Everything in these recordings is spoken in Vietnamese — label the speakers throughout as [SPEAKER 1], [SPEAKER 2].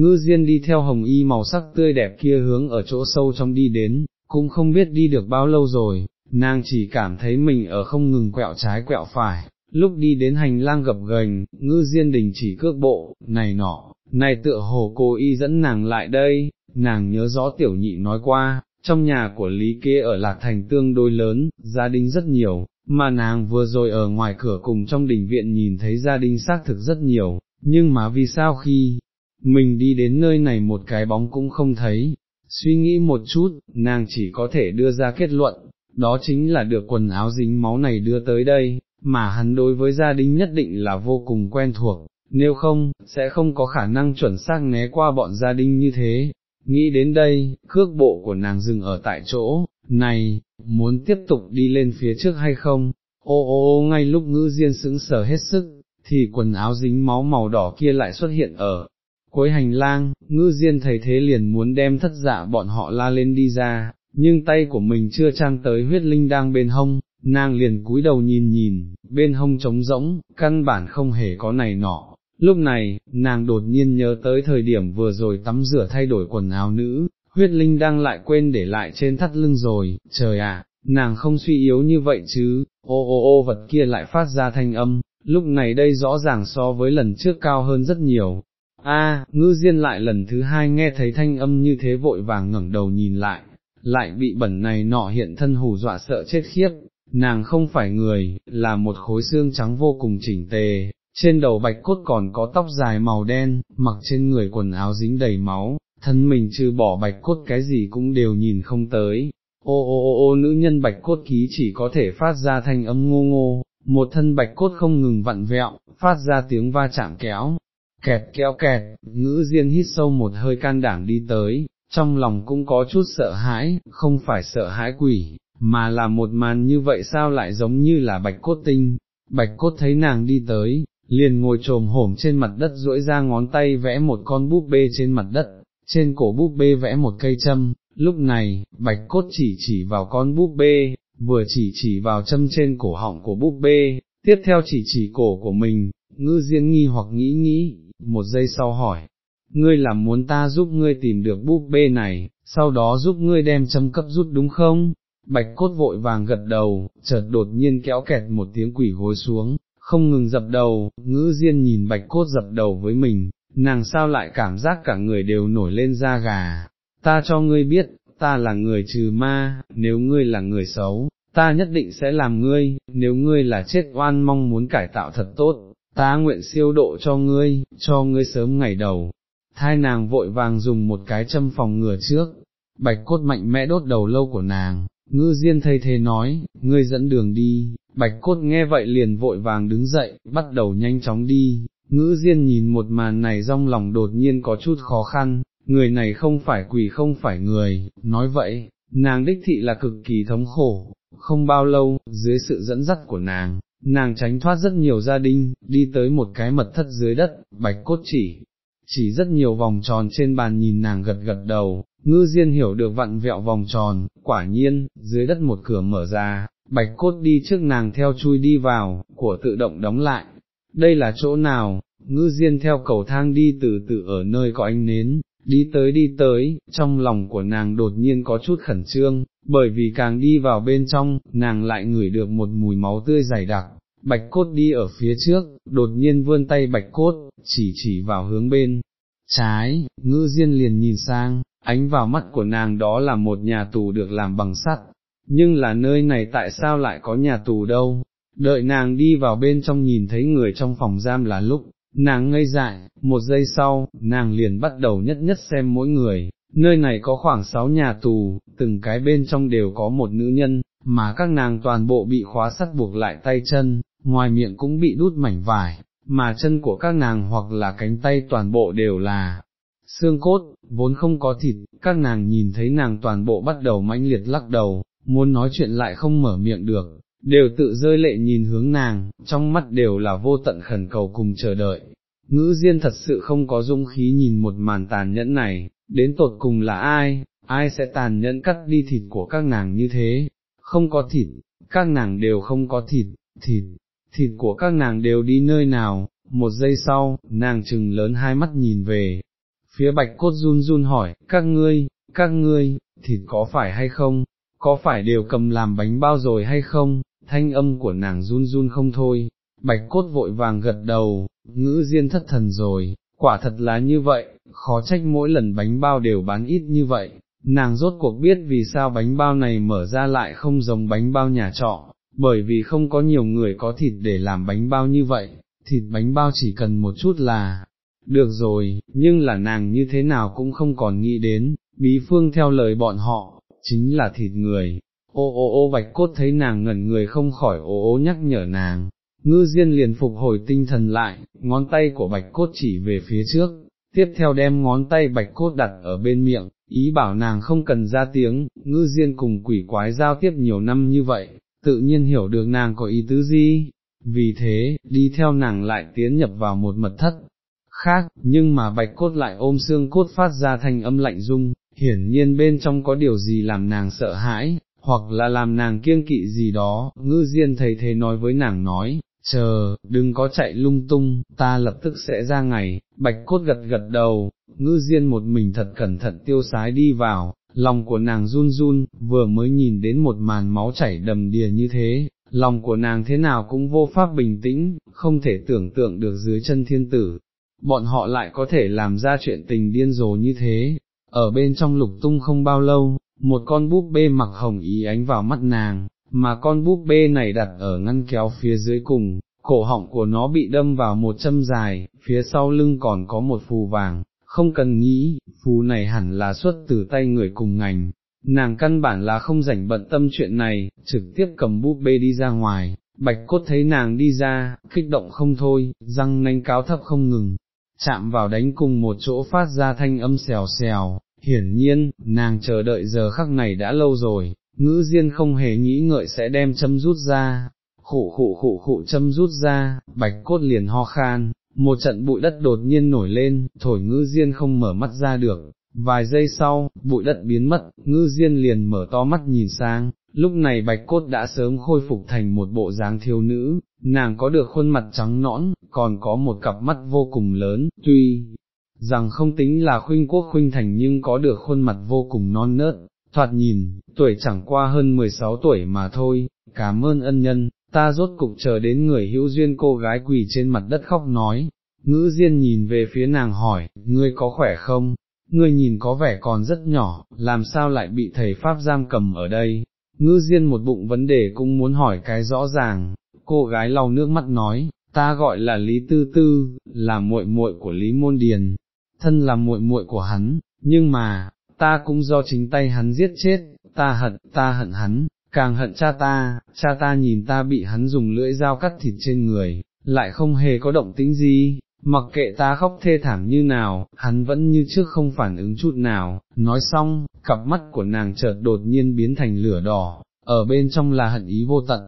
[SPEAKER 1] ngư diên đi theo hồng y màu sắc tươi đẹp kia hướng ở chỗ sâu trong đi đến, cũng không biết đi được bao lâu rồi, nàng chỉ cảm thấy mình ở không ngừng quẹo trái quẹo phải, lúc đi đến hành lang gập ghềnh, ngư diên đình chỉ cước bộ, này nọ, này tựa hồ cô y dẫn nàng lại đây, nàng nhớ rõ tiểu nhị nói qua, trong nhà của Lý Kế ở Lạc Thành tương đối lớn, gia đình rất nhiều, mà nàng vừa rồi ở ngoài cửa cùng trong đình viện nhìn thấy gia đình xác thực rất nhiều, nhưng mà vì sao khi mình đi đến nơi này một cái bóng cũng không thấy, suy nghĩ một chút, nàng chỉ có thể đưa ra kết luận, đó chính là được quần áo dính máu này đưa tới đây, mà hắn đối với gia đình nhất định là vô cùng quen thuộc, nếu không, sẽ không có khả năng chuẩn xác né qua bọn gia đình như thế. Nghĩ đến đây, cước bộ của nàng dừng ở tại chỗ, này, muốn tiếp tục đi lên phía trước hay không? Ô ô ô ngay lúc ngữ diên sững sờ hết sức, thì quần áo dính máu màu đỏ kia lại xuất hiện ở cuối hành lang, ngư diên thấy thế liền muốn đem thất dạ bọn họ la lên đi ra, nhưng tay của mình chưa trang tới huyết linh đang bên hông, nàng liền cúi đầu nhìn nhìn, bên hông trống rỗng, căn bản không hề có này nọ. Lúc này, nàng đột nhiên nhớ tới thời điểm vừa rồi tắm rửa thay đổi quần áo nữ, huyết linh đang lại quên để lại trên thắt lưng rồi, trời ạ, nàng không suy yếu như vậy chứ, ô ô ô vật kia lại phát ra thanh âm, lúc này đây rõ ràng so với lần trước cao hơn rất nhiều. A, ngư diên lại lần thứ hai nghe thấy thanh âm như thế vội vàng ngẩng đầu nhìn lại, lại bị bẩn này nọ hiện thân hù dọa sợ chết khiếp, nàng không phải người, là một khối xương trắng vô cùng chỉnh tề, trên đầu bạch cốt còn có tóc dài màu đen, mặc trên người quần áo dính đầy máu, thân mình trừ bỏ bạch cốt cái gì cũng đều nhìn không tới. Ô ô ô ô nữ nhân bạch cốt ký chỉ có thể phát ra thanh âm ngô ngô, một thân bạch cốt không ngừng vặn vẹo, phát ra tiếng va chạm kéo, kẹt kéo kẹt, ngữ diên hít sâu một hơi can đảm đi tới, trong lòng cũng có chút sợ hãi, không phải sợ hãi quỷ, mà là một màn như vậy sao lại giống như là bạch cốt tinh, bạch cốt thấy nàng đi tới, liền ngồi trồm hổm trên mặt đất duỗi ra ngón tay vẽ một con búp bê trên mặt đất, trên cổ búp bê vẽ một cây châm, lúc này, bạch cốt chỉ chỉ vào con búp bê, vừa chỉ chỉ vào châm trên cổ họng của búp bê, tiếp theo chỉ chỉ cổ của mình, ngư diên nghi hoặc nghĩ nghĩ, một giây sau hỏi, ngươi làm muốn ta giúp ngươi tìm được búp bê này, sau đó giúp ngươi đem châm cấp rút đúng không? Bạch cốt vội vàng gật đầu, chợt đột nhiên kéo kẹt một tiếng quỷ gối xuống, không ngừng dập đầu, ngữ diên nhìn bạch cốt dập đầu với mình, nàng sao lại cảm giác cả người đều nổi lên da gà, ta cho ngươi biết, ta là người trừ ma, nếu ngươi là người xấu, ta nhất định sẽ làm ngươi, nếu ngươi là chết oan mong muốn cải tạo thật tốt, ta nguyện siêu độ cho ngươi, cho ngươi sớm ngày đầu. Thai nàng vội vàng dùng một cái châm phòng ngừa trước, bạch cốt mạnh mẽ đốt đầu lâu của nàng, ngư diên thay thế nói, ngươi dẫn đường đi, bạch cốt nghe vậy liền vội vàng đứng dậy, bắt đầu nhanh chóng đi, ngữ diên nhìn một màn này trong lòng đột nhiên có chút khó khăn, người này không phải quỷ không phải người, nói vậy, nàng đích thị là cực kỳ thống khổ, không bao lâu, dưới sự dẫn dắt của nàng, nàng tránh thoát rất nhiều gia đình, đi tới một cái mật thất dưới đất, bạch cốt chỉ, chỉ rất nhiều vòng tròn trên bàn nhìn nàng gật gật đầu, ngư diên hiểu được vặn vẹo vòng tròn, quả nhiên, dưới đất một cửa mở ra, bạch cốt đi trước nàng theo chui đi vào, của tự động đóng lại, đây là chỗ nào, ngư diên theo cầu thang đi từ từ ở nơi có ánh nến, đi tới đi tới, trong lòng của nàng đột nhiên có chút khẩn trương, bởi vì càng đi vào bên trong, nàng lại ngửi được một mùi máu tươi dày đặc, bạch cốt đi ở phía trước, đột nhiên vươn tay bạch cốt, chỉ chỉ vào hướng bên, trái, ngư diên liền nhìn sang, ánh vào mắt của nàng đó là một nhà tù được làm bằng sắt, nhưng là nơi này tại sao lại có nhà tù đâu, đợi nàng đi vào bên trong nhìn thấy người trong phòng giam là lúc, nàng ngây dại, một giây sau, nàng liền bắt đầu nhất nhất xem mỗi người, nơi này có khoảng sáu nhà tù, từng cái bên trong đều có một nữ nhân, mà các nàng toàn bộ bị khóa sắt buộc lại tay chân, ngoài miệng cũng bị đút mảnh vải, mà chân của các nàng hoặc là cánh tay toàn bộ đều là xương cốt, vốn không có thịt, các nàng nhìn thấy nàng toàn bộ bắt đầu mãnh liệt lắc đầu, muốn nói chuyện lại không mở miệng được, đều tự rơi lệ nhìn hướng nàng, trong mắt đều là vô tận khẩn cầu cùng chờ đợi. Ngữ Diên thật sự không có dung khí nhìn một màn tàn nhẫn này, đến tột cùng là ai, ai sẽ tàn nhẫn cắt đi thịt của các nàng như thế, không có thịt, các nàng đều không có thịt, thịt, thịt của các nàng đều đi nơi nào, một giây sau, nàng trừng lớn hai mắt nhìn về, phía bạch cốt run run hỏi, các ngươi, các ngươi, thịt có phải hay không, có phải đều cầm làm bánh bao rồi hay không, thanh âm của nàng run run không thôi, bạch cốt vội vàng gật đầu, ngữ diên thất thần rồi, quả thật là như vậy, khó trách mỗi lần bánh bao đều bán ít như vậy, nàng rốt cuộc biết vì sao bánh bao này mở ra lại không giống bánh bao nhà trọ, bởi vì không có nhiều người có thịt để làm bánh bao như vậy, thịt bánh bao chỉ cần một chút là, được rồi, nhưng là nàng như thế nào cũng không còn nghĩ đến, bí phương theo lời bọn họ, chính là thịt người. Ô ô ô bạch cốt thấy nàng ngẩn người không khỏi ô ô nhắc nhở nàng, ngư diên liền phục hồi tinh thần lại, ngón tay của bạch cốt chỉ về phía trước, tiếp theo đem ngón tay bạch cốt đặt ở bên miệng, ý bảo nàng không cần ra tiếng, ngư diên cùng quỷ quái giao tiếp nhiều năm như vậy, tự nhiên hiểu được nàng có ý tứ gì, vì thế, đi theo nàng lại tiến nhập vào một mật thất. Khác, nhưng mà bạch cốt lại ôm xương cốt phát ra thành âm lạnh rung, hiển nhiên bên trong có điều gì làm nàng sợ hãi, hoặc là làm nàng kiêng kỵ gì đó, ngư diên thầy thế nói với nàng nói, chờ, đừng có chạy lung tung, ta lập tức sẽ ra ngày, bạch cốt gật gật đầu, ngư diên một mình thật cẩn thận tiêu sái đi vào, lòng của nàng run run, vừa mới nhìn đến một màn máu chảy đầm đìa như thế, lòng của nàng thế nào cũng vô pháp bình tĩnh, không thể tưởng tượng được dưới chân thiên tử, bọn họ lại có thể làm ra chuyện tình điên rồ như thế, ở bên trong lục tung không bao lâu, một con búp bê mặc hồng ý ánh vào mắt nàng, mà con búp bê này đặt ở ngăn kéo phía dưới cùng, cổ họng của nó bị đâm vào một châm dài, phía sau lưng còn có một phù vàng, không cần nghĩ, phù này hẳn là xuất từ tay người cùng ngành. Nàng căn bản là không rảnh bận tâm chuyện này, trực tiếp cầm búp bê đi ra ngoài, bạch cốt thấy nàng đi ra, kích động không thôi, răng nanh cáo thấp không ngừng, chạm vào đánh cùng một chỗ phát ra thanh âm xèo xèo, hiển nhiên, nàng chờ đợi giờ khắc này đã lâu rồi, ngữ diên không hề nghĩ ngợi sẽ đem châm rút ra, khụ khụ khụ khụ châm rút ra, bạch cốt liền ho khan, một trận bụi đất đột nhiên nổi lên, thổi ngữ diên không mở mắt ra được, vài giây sau, bụi đất biến mất, ngữ diên liền mở to mắt nhìn sang, lúc này bạch cốt đã sớm khôi phục thành một bộ dáng thiếu nữ, nàng có được khuôn mặt trắng nõn, còn có một cặp mắt vô cùng lớn, tuy rằng không tính là khuynh quốc khuynh thành nhưng có được khuôn mặt vô cùng non nớt, thoạt nhìn, tuổi chẳng qua hơn 16 tuổi mà thôi, cảm ơn ân nhân, ta rốt cục chờ đến người hữu duyên cô gái quỳ trên mặt đất khóc nói, ngữ diên nhìn về phía nàng hỏi, ngươi có khỏe không, ngươi nhìn có vẻ còn rất nhỏ, làm sao lại bị thầy Pháp giam cầm ở đây, ngữ diên một bụng vấn đề cũng muốn hỏi cái rõ ràng, cô gái lau nước mắt nói, ta gọi là Lý Tư Tư, là muội muội của Lý Môn Điền, thân là muội muội của hắn, nhưng mà, ta cũng do chính tay hắn giết chết, ta hận, ta hận hắn, càng hận cha ta, cha ta nhìn ta bị hắn dùng lưỡi dao cắt thịt trên người, lại không hề có động tĩnh gì, mặc kệ ta khóc thê thảm như nào, hắn vẫn như trước không phản ứng chút nào, nói xong, cặp mắt của nàng chợt đột nhiên biến thành lửa đỏ, ở bên trong là hận ý vô tận.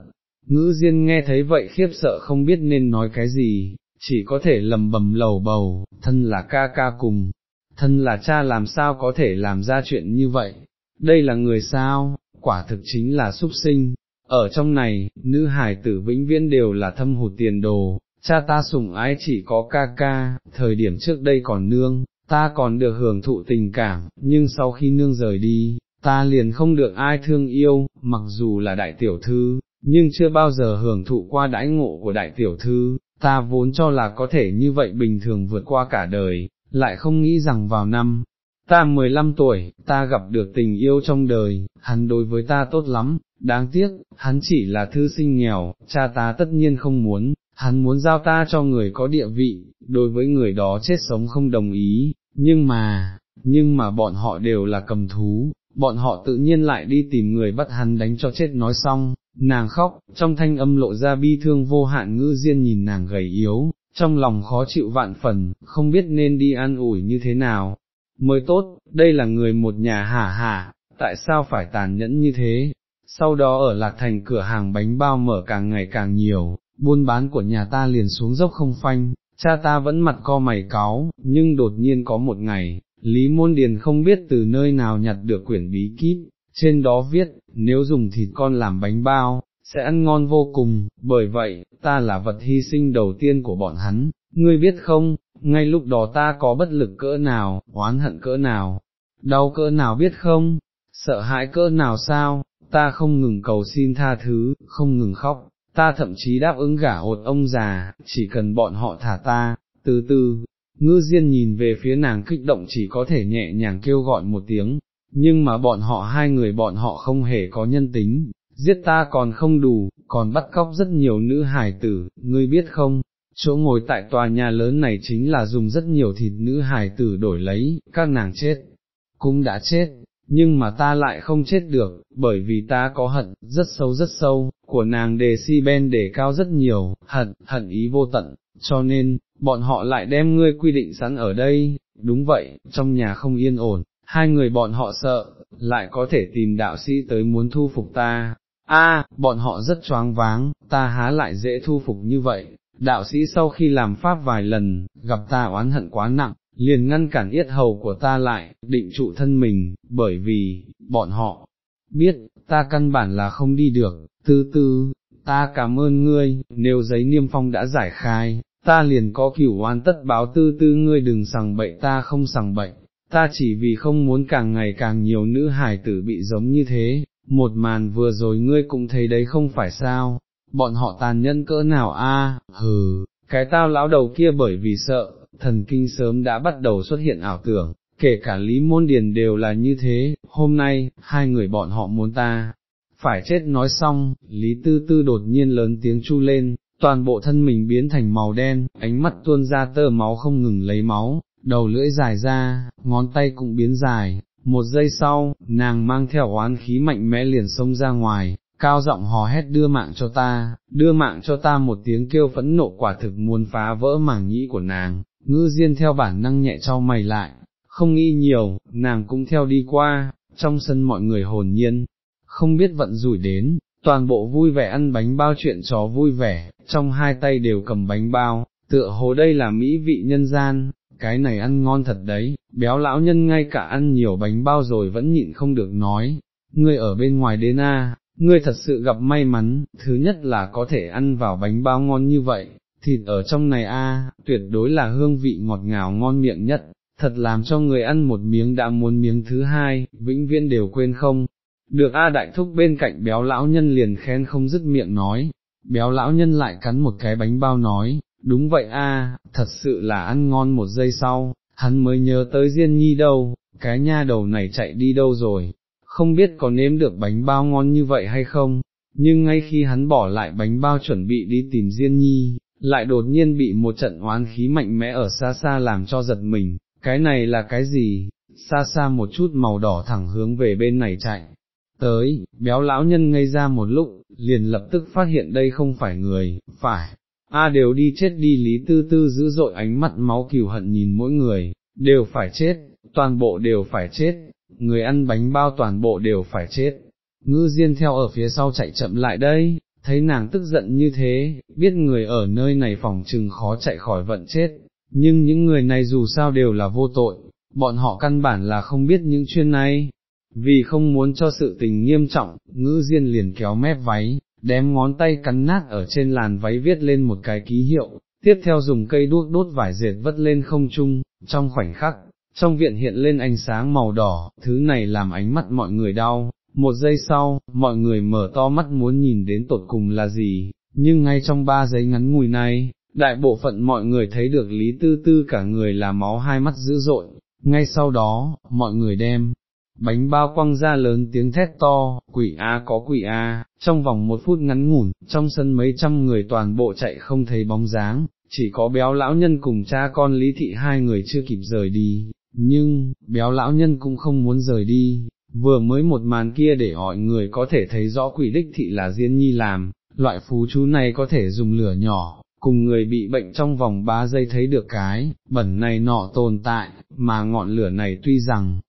[SPEAKER 1] Ngữ Diên nghe thấy vậy khiếp sợ không biết nên nói cái gì, chỉ có thể lầm bầm lầu bầu, thân là ca ca cùng, thân là cha làm sao có thể làm ra chuyện như vậy, đây là người sao, quả thực chính là súc sinh, ở trong này, nữ hải tử vĩnh viễn đều là thâm hụt tiền đồ, cha ta sủng ái chỉ có ca ca, thời điểm trước đây còn nương, ta còn được hưởng thụ tình cảm, nhưng sau khi nương rời đi, ta liền không được ai thương yêu, mặc dù là đại tiểu thư, nhưng chưa bao giờ hưởng thụ qua đãi ngộ của đại tiểu thư, ta vốn cho là có thể như vậy bình thường vượt qua cả đời, lại không nghĩ rằng vào năm, ta 15 tuổi, ta gặp được tình yêu trong đời, hắn đối với ta tốt lắm, đáng tiếc, hắn chỉ là thư sinh nghèo, cha ta tất nhiên không muốn, hắn muốn giao ta cho người có địa vị, đối với người đó chết sống không đồng ý, nhưng mà, nhưng mà bọn họ đều là cầm thú, bọn họ tự nhiên lại đi tìm người bắt hắn đánh cho chết nói xong, nàng khóc, trong thanh âm lộ ra bi thương vô hạn ngữ diên nhìn nàng gầy yếu, trong lòng khó chịu vạn phần, không biết nên đi an ủi như thế nào, mới tốt, đây là người một nhà hả hả, tại sao phải tàn nhẫn như thế, sau đó ở lạc thành cửa hàng bánh bao mở càng ngày càng nhiều, buôn bán của nhà ta liền xuống dốc không phanh, cha ta vẫn mặt co mày cáo, nhưng đột nhiên có một ngày, Lý Môn Điền không biết từ nơi nào nhặt được quyển bí kíp, trên đó viết, nếu dùng thịt con làm bánh bao, sẽ ăn ngon vô cùng, bởi vậy, ta là vật hy sinh đầu tiên của bọn hắn, ngươi biết không, ngay lúc đó ta có bất lực cỡ nào, oán hận cỡ nào, đau cỡ nào biết không, sợ hãi cỡ nào sao, ta không ngừng cầu xin tha thứ, không ngừng khóc, ta thậm chí đáp ứng gả hột ông già, chỉ cần bọn họ thả ta, từ từ, ngư diên nhìn về phía nàng kích động chỉ có thể nhẹ nhàng kêu gọi một tiếng, nhưng mà bọn họ hai người bọn họ không hề có nhân tính, giết ta còn không đủ, còn bắt cóc rất nhiều nữ hài tử, ngươi biết không, chỗ ngồi tại tòa nhà lớn này chính là dùng rất nhiều thịt nữ hài tử đổi lấy, các nàng chết, cũng đã chết, nhưng mà ta lại không chết được, bởi vì ta có hận, rất sâu rất sâu, của nàng đề si ben để cao rất nhiều, hận, hận ý vô tận, cho nên, bọn họ lại đem ngươi quy định sẵn ở đây, đúng vậy, trong nhà không yên ổn, hai người bọn họ sợ, lại có thể tìm đạo sĩ tới muốn thu phục ta. A, bọn họ rất choáng váng, ta há lại dễ thu phục như vậy, đạo sĩ sau khi làm pháp vài lần, gặp ta oán hận quá nặng, liền ngăn cản yết hầu của ta lại, định trụ thân mình, bởi vì, bọn họ, biết, ta căn bản là không đi được, tư tư, ta cảm ơn ngươi, nếu giấy niêm phong đã giải khai, ta liền có cửu oan tất báo tư tư ngươi đừng sằng bậy ta không sằng bậy, ta chỉ vì không muốn càng ngày càng nhiều nữ hải tử bị giống như thế, một màn vừa rồi ngươi cũng thấy đấy không phải sao, bọn họ tàn nhân cỡ nào a, hừ, cái tao lão đầu kia bởi vì sợ, thần kinh sớm đã bắt đầu xuất hiện ảo tưởng, kể cả Lý Môn Điền đều là như thế, hôm nay, hai người bọn họ muốn ta, phải chết nói xong, Lý Tư Tư đột nhiên lớn tiếng chu lên, toàn bộ thân mình biến thành màu đen, ánh mắt tuôn ra tơ máu không ngừng lấy máu, đầu lưỡi dài ra, ngón tay cũng biến dài, một giây sau, nàng mang theo oán khí mạnh mẽ liền xông ra ngoài, cao giọng hò hét đưa mạng cho ta, đưa mạng cho ta một tiếng kêu phẫn nộ quả thực muốn phá vỡ mảng nhĩ của nàng, ngư diên theo bản năng nhẹ cho mày lại, không nghĩ nhiều, nàng cũng theo đi qua, trong sân mọi người hồn nhiên, không biết vận rủi đến, toàn bộ vui vẻ ăn bánh bao chuyện chó vui vẻ, trong hai tay đều cầm bánh bao, tựa hồ đây là mỹ vị nhân gian, cái này ăn ngon thật đấy, béo lão nhân ngay cả ăn nhiều bánh bao rồi vẫn nhịn không được nói, ngươi ở bên ngoài đến a, ngươi thật sự gặp may mắn, thứ nhất là có thể ăn vào bánh bao ngon như vậy, thịt ở trong này a, tuyệt đối là hương vị ngọt ngào ngon miệng nhất, thật làm cho người ăn một miếng đã muốn miếng thứ hai, vĩnh viễn đều quên không. Được A đại thúc bên cạnh béo lão nhân liền khen không dứt miệng nói, béo lão nhân lại cắn một cái bánh bao nói, đúng vậy a, thật sự là ăn ngon một giây sau, hắn mới nhớ tới Diên Nhi đâu, cái nha đầu này chạy đi đâu rồi, không biết có nếm được bánh bao ngon như vậy hay không, nhưng ngay khi hắn bỏ lại bánh bao chuẩn bị đi tìm Diên Nhi, lại đột nhiên bị một trận oán khí mạnh mẽ ở xa xa làm cho giật mình, cái này là cái gì, xa xa một chút màu đỏ thẳng hướng về bên này chạy. Tới, béo lão nhân ngây ra một lúc, liền lập tức phát hiện đây không phải người, phải, a đều đi chết đi lý tư tư giữ dội ánh mắt máu kiều hận nhìn mỗi người, đều phải chết, toàn bộ đều phải chết, người ăn bánh bao toàn bộ đều phải chết. Ngư Diên theo ở phía sau chạy chậm lại đây, thấy nàng tức giận như thế, biết người ở nơi này phòng trừng khó chạy khỏi vận chết, nhưng những người này dù sao đều là vô tội, bọn họ căn bản là không biết những chuyện này, vì không muốn cho sự tình nghiêm trọng, ngữ diên liền kéo mép váy, đem ngón tay cắn nát ở trên làn váy viết lên một cái ký hiệu, tiếp theo dùng cây đuốc đốt vải dệt vất lên không trung, trong khoảnh khắc, trong viện hiện lên ánh sáng màu đỏ, thứ này làm ánh mắt mọi người đau, một giây sau, mọi người mở to mắt muốn nhìn đến tột cùng là gì, nhưng ngay trong ba giây ngắn ngủi này, đại bộ phận mọi người thấy được Lý Tư Tư cả người là máu hai mắt dữ dội, ngay sau đó, mọi người đem, bánh bao quăng ra lớn tiếng thét to, quỷ A có quỷ A, trong vòng một phút ngắn ngủn, trong sân mấy trăm người toàn bộ chạy không thấy bóng dáng, chỉ có béo lão nhân cùng cha con Lý Thị hai người chưa kịp rời đi, nhưng, béo lão nhân cũng không muốn rời đi, vừa mới một màn kia để mọi người có thể thấy rõ quỷ đích thị là Diên Nhi làm, loại phú chú này có thể dùng lửa nhỏ, cùng người bị bệnh trong vòng 3 giây thấy được cái, bẩn này nọ tồn tại, mà ngọn lửa này tuy rằng,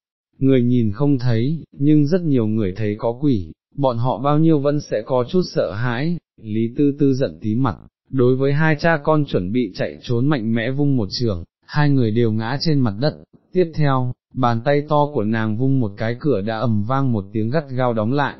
[SPEAKER 1] người nhìn không thấy, nhưng rất nhiều người thấy có quỷ, bọn họ bao nhiêu vẫn sẽ có chút sợ hãi, Lý Tư Tư giận tí mặt, đối với hai cha con chuẩn bị chạy trốn mạnh mẽ vung một trường, hai người đều ngã trên mặt đất, tiếp theo, bàn tay to của nàng vung một cái cửa đã ầm vang một tiếng gắt gao đóng lại,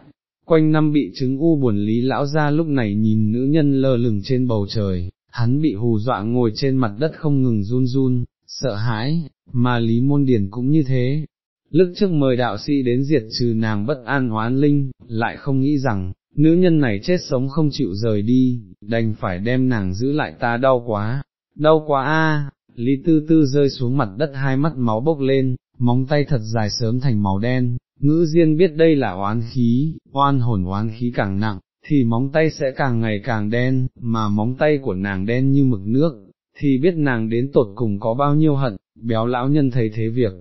[SPEAKER 1] quanh năm bị chứng u buồn lý lão ra lúc này nhìn nữ nhân lơ lửng trên bầu trời, hắn bị hù dọa ngồi trên mặt đất không ngừng run run, sợ hãi, mà Lý Môn Điền cũng như thế. Lúc trước mời đạo sĩ đến diệt trừ nàng bất an oán linh, lại không nghĩ rằng, nữ nhân này chết sống không chịu rời đi, đành phải đem nàng giữ lại ta đau quá, đau quá a. Lý Tư Tư rơi xuống mặt đất hai mắt máu bốc lên, móng tay thật dài sớm thành màu đen, ngữ diên biết đây là oán khí, oan hồn oán khí càng nặng, thì móng tay sẽ càng ngày càng đen, mà móng tay của nàng đen như mực nước, thì biết nàng đến tột cùng có bao nhiêu hận, béo lão nhân thấy thế việc.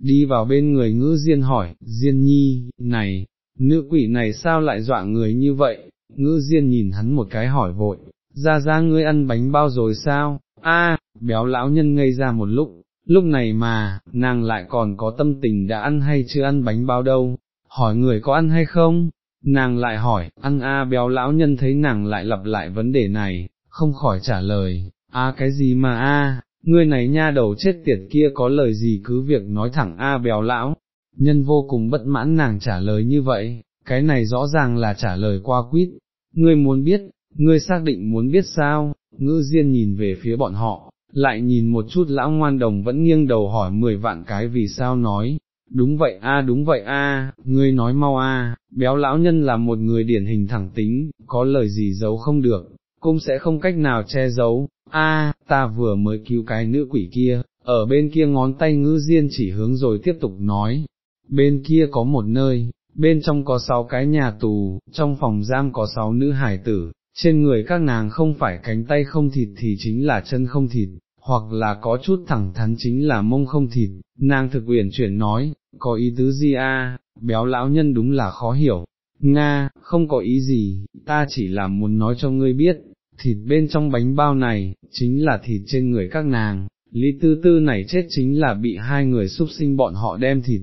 [SPEAKER 1] Đi vào bên người ngữ diên hỏi, diên nhi, này, nữ quỷ này sao lại dọa người như vậy, ngữ diên nhìn hắn một cái hỏi vội, ra ra ngươi ăn bánh bao rồi sao, a béo lão nhân ngây ra một lúc, lúc này mà, nàng lại còn có tâm tình đã ăn hay chưa ăn bánh bao đâu, hỏi người có ăn hay không, nàng lại hỏi, ăn a béo lão nhân thấy nàng lại lặp lại vấn đề này, không khỏi trả lời, a cái gì mà a, ngươi này nha đầu chết tiệt kia có lời gì cứ việc nói thẳng a béo lão, nhân vô cùng bất mãn nàng trả lời như vậy, cái này rõ ràng là trả lời qua quýt, ngươi muốn biết, ngươi xác định muốn biết sao, ngữ diên nhìn về phía bọn họ, lại nhìn một chút lão ngoan đồng vẫn nghiêng đầu hỏi mười vạn cái vì sao nói, đúng vậy a đúng vậy a, ngươi nói mau a, béo lão nhân là một người điển hình thẳng tính, có lời gì giấu không được, cũng sẽ không cách nào che giấu, a, ta vừa mới cứu cái nữ quỷ kia, ở bên kia ngón tay ngữ diên chỉ hướng rồi tiếp tục nói, bên kia có một nơi, bên trong có sáu cái nhà tù, trong phòng giam có sáu nữ hải tử, trên người các nàng không phải cánh tay không thịt thì chính là chân không thịt, hoặc là có chút thẳng thắn chính là mông không thịt, nàng thực uyển chuyển nói, có ý tứ gì a? béo lão nhân đúng là khó hiểu, Nga, không có ý gì, ta chỉ là muốn nói cho ngươi biết, thịt bên trong bánh bao này, chính là thịt trên người các nàng, Lý Tư Tư này chết chính là bị hai người xúc sinh bọn họ đem thịt,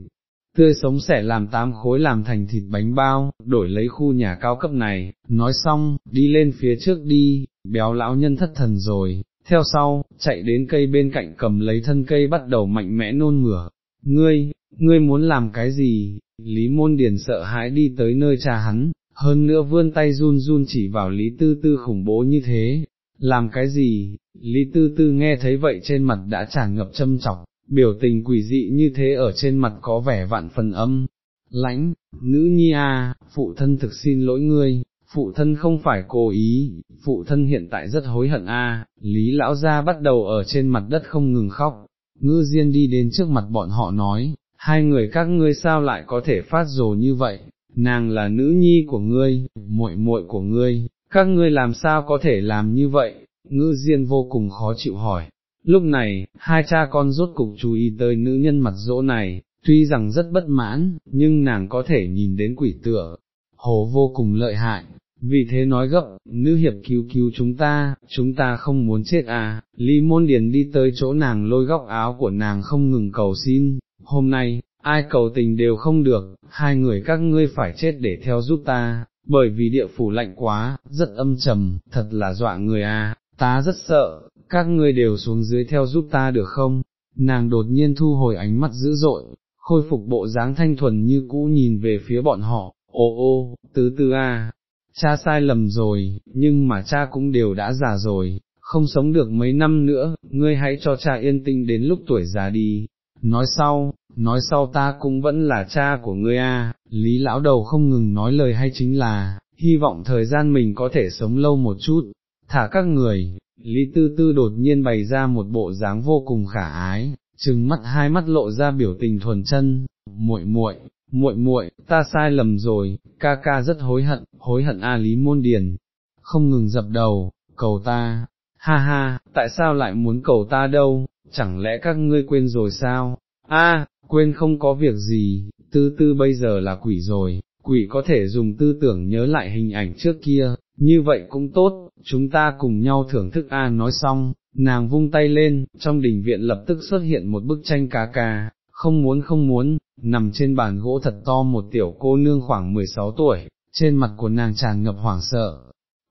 [SPEAKER 1] tươi sống sẽ làm tám khối làm thành thịt bánh bao, đổi lấy khu nhà cao cấp này, nói xong, đi lên phía trước đi, béo lão nhân thất thần rồi, theo sau, chạy đến cây bên cạnh cầm lấy thân cây bắt đầu mạnh mẽ nôn mửa, ngươi, ngươi muốn làm cái gì, Lý Môn Điền sợ hãi đi tới nơi cha hắn, hơn nữa vươn tay run run chỉ vào Lý Tư Tư khủng bố như thế, làm cái gì, Lý Tư Tư nghe thấy vậy trên mặt đã tràn ngập châm chọc, biểu tình quỷ dị như thế ở trên mặt có vẻ vạn phần âm, lãnh, nữ nhi a, phụ thân thực xin lỗi ngươi, phụ thân không phải cố ý, phụ thân hiện tại rất hối hận a. Lý lão gia bắt đầu ở trên mặt đất không ngừng khóc, ngư diên đi đến trước mặt bọn họ nói, hai người các ngươi sao lại có thể phát rồ như vậy, nàng là nữ nhi của ngươi, muội muội của ngươi, các ngươi làm sao có thể làm như vậy, ngư diên vô cùng khó chịu hỏi. Lúc này, hai cha con rốt cục chú ý tới nữ nhân mặt dỗ này, tuy rằng rất bất mãn, nhưng nàng có thể nhìn đến quỷ tựa, hồ vô cùng lợi hại, vì thế nói gấp, nữ hiệp cứu cứu chúng ta, chúng ta không muốn chết à, Lý Môn Điền đi tới chỗ nàng lôi góc áo của nàng không ngừng cầu xin, hôm nay, ai cầu tình đều không được, hai người các ngươi phải chết để theo giúp ta, bởi vì địa phủ lạnh quá, rất âm trầm, thật là dọa người à, ta rất sợ, các ngươi đều xuống dưới theo giúp ta được không? Nàng đột nhiên thu hồi ánh mắt dữ dội, khôi phục bộ dáng thanh thuần như cũ nhìn về phía bọn họ, ô ô, tứ tư a, cha sai lầm rồi, nhưng mà cha cũng đều đã già rồi, không sống được mấy năm nữa, ngươi hãy cho cha yên tinh đến lúc tuổi già đi. Nói sau, nói sau ta cũng vẫn là cha của ngươi a. lý lão đầu không ngừng nói lời hay chính là, hy vọng thời gian mình có thể sống lâu một chút, thả các người, lý tư tư đột nhiên bày ra một bộ dáng vô cùng khả ái, trừng mắt hai mắt lộ ra biểu tình thuần chân, muội muội, muội muội, ta sai lầm rồi, ca ca rất hối hận, hối hận A Lý Môn Điền, không ngừng dập đầu, cầu ta, ha ha, tại sao lại muốn cầu ta đâu, chẳng lẽ các ngươi quên rồi sao, a, quên không có việc gì, tư tư bây giờ là quỷ rồi, quỷ có thể dùng tư tưởng nhớ lại hình ảnh trước kia, như vậy cũng tốt, chúng ta cùng nhau thưởng thức A nói xong, nàng vung tay lên, trong đình viện lập tức xuất hiện một bức tranh cá cà. không muốn không muốn, nằm trên bàn gỗ thật to một tiểu cô nương khoảng 16 tuổi, trên mặt của nàng tràn ngập hoảng sợ,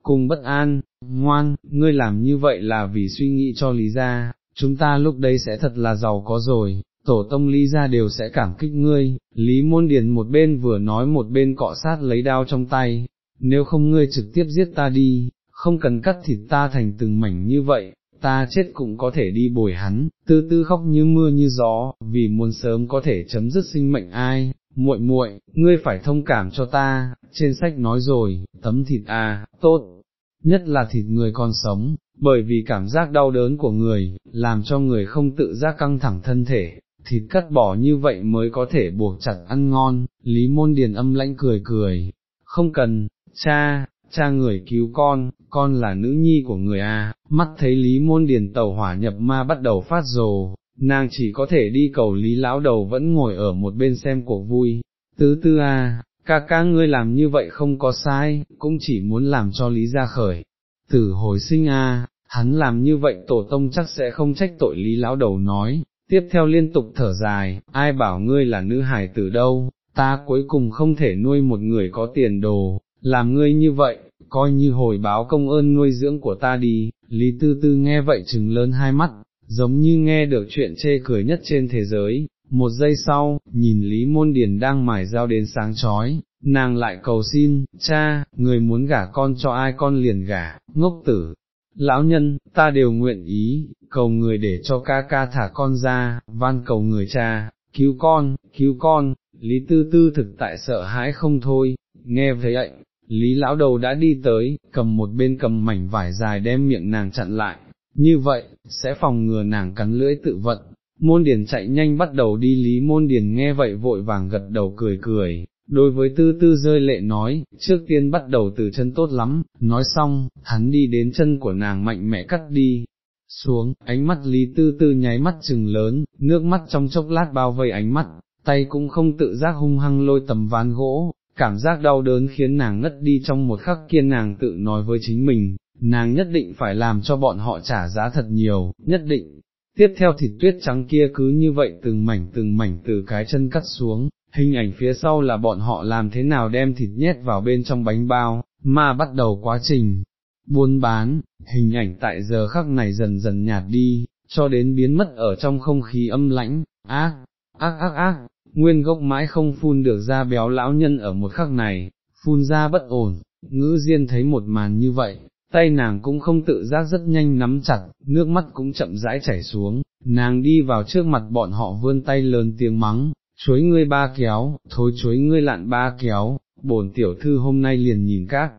[SPEAKER 1] cùng bất an, ngoan, ngươi làm như vậy là vì suy nghĩ cho Lý gia, chúng ta lúc đây sẽ thật là giàu có rồi, tổ tông Lý gia đều sẽ cảm kích ngươi, Lý môn điền một bên vừa nói một bên cọ sát lấy đao trong tay, nếu không ngươi trực tiếp giết ta đi, không cần cắt thịt ta thành từng mảnh như vậy, ta chết cũng có thể đi bồi hắn, tư tư khóc như mưa như gió, vì muốn sớm có thể chấm dứt sinh mệnh ai, muội muội, ngươi phải thông cảm cho ta, trên sách nói rồi, tấm thịt à, tốt, nhất là thịt người còn sống, bởi vì cảm giác đau đớn của người, làm cho người không tự giác căng thẳng thân thể, thịt cắt bỏ như vậy mới có thể buộc chặt ăn ngon, Lý Môn Điền âm lãnh cười cười, không cần, cha, cha người cứu con, con là nữ nhi của người à, mắt thấy Lý Môn Điền tàu hỏa nhập ma bắt đầu phát rồ, nàng chỉ có thể đi cầu Lý Lão Đầu vẫn ngồi ở một bên xem cuộc vui, tứ tư à, ca ca ngươi làm như vậy không có sai, cũng chỉ muốn làm cho Lý ra khởi, tử hồi sinh à, hắn làm như vậy tổ tông chắc sẽ không trách tội Lý Lão Đầu nói. Tiếp theo liên tục thở dài, ai bảo ngươi là nữ hài tử đâu, ta cuối cùng không thể nuôi một người có tiền đồ, làm ngươi như vậy, coi như hồi báo công ơn nuôi dưỡng của ta đi, Lý Tư Tư nghe vậy chừng lớn hai mắt, giống như nghe được chuyện chê cười nhất trên thế giới, một giây sau, nhìn Lý Môn Điền đang mải dao đến sáng chói, nàng lại cầu xin, cha, người muốn gả con cho ai con liền gả, ngốc tử. Lão nhân, ta đều nguyện ý, cầu người để cho ca ca thả con ra, van cầu người cha, cứu con, cứu con, Lý Tư Tư thực tại sợ hãi không thôi, nghe thấy vậy, Lý lão đầu đã đi tới, cầm một bên cầm mảnh vải dài đem miệng nàng chặn lại, như vậy, sẽ phòng ngừa nàng cắn lưỡi tự vận. Môn điền chạy nhanh bắt đầu đi Lý môn điền nghe vậy vội vàng gật đầu cười cười, đối với tư tư rơi lệ nói, trước tiên bắt đầu từ chân tốt lắm, nói xong, hắn đi đến chân của nàng mạnh mẽ cắt đi, xuống, ánh mắt Lý tư tư nháy mắt trừng lớn, nước mắt trong chốc lát bao vây ánh mắt, tay cũng không tự giác hung hăng lôi tầm ván gỗ, cảm giác đau đớn khiến nàng ngất đi trong một khắc kia nàng tự nói với chính mình, nàng nhất định phải làm cho bọn họ trả giá thật nhiều, nhất định. Tiếp theo thịt tuyết trắng kia cứ như vậy từng mảnh từng mảnh từ cái chân cắt xuống, hình ảnh phía sau là bọn họ làm thế nào đem thịt nhét vào bên trong bánh bao, mà bắt đầu quá trình. Buôn bán, hình ảnh tại giờ khắc này dần dần nhạt đi, cho đến biến mất ở trong không khí âm lãnh, ác, ác ác ác, nguyên gốc mãi không phun được ra béo lão nhân ở một khắc này, phun ra bất ổn, ngữ diên thấy một màn như vậy, tay nàng cũng không tự giác rất nhanh nắm chặt, nước mắt cũng chậm rãi chảy xuống, nàng đi vào trước mặt bọn họ vươn tay lớn tiếng mắng, chuối ngươi ba kéo, thối chuối ngươi lạn ba kéo, bổn tiểu thư hôm nay liền nhìn các,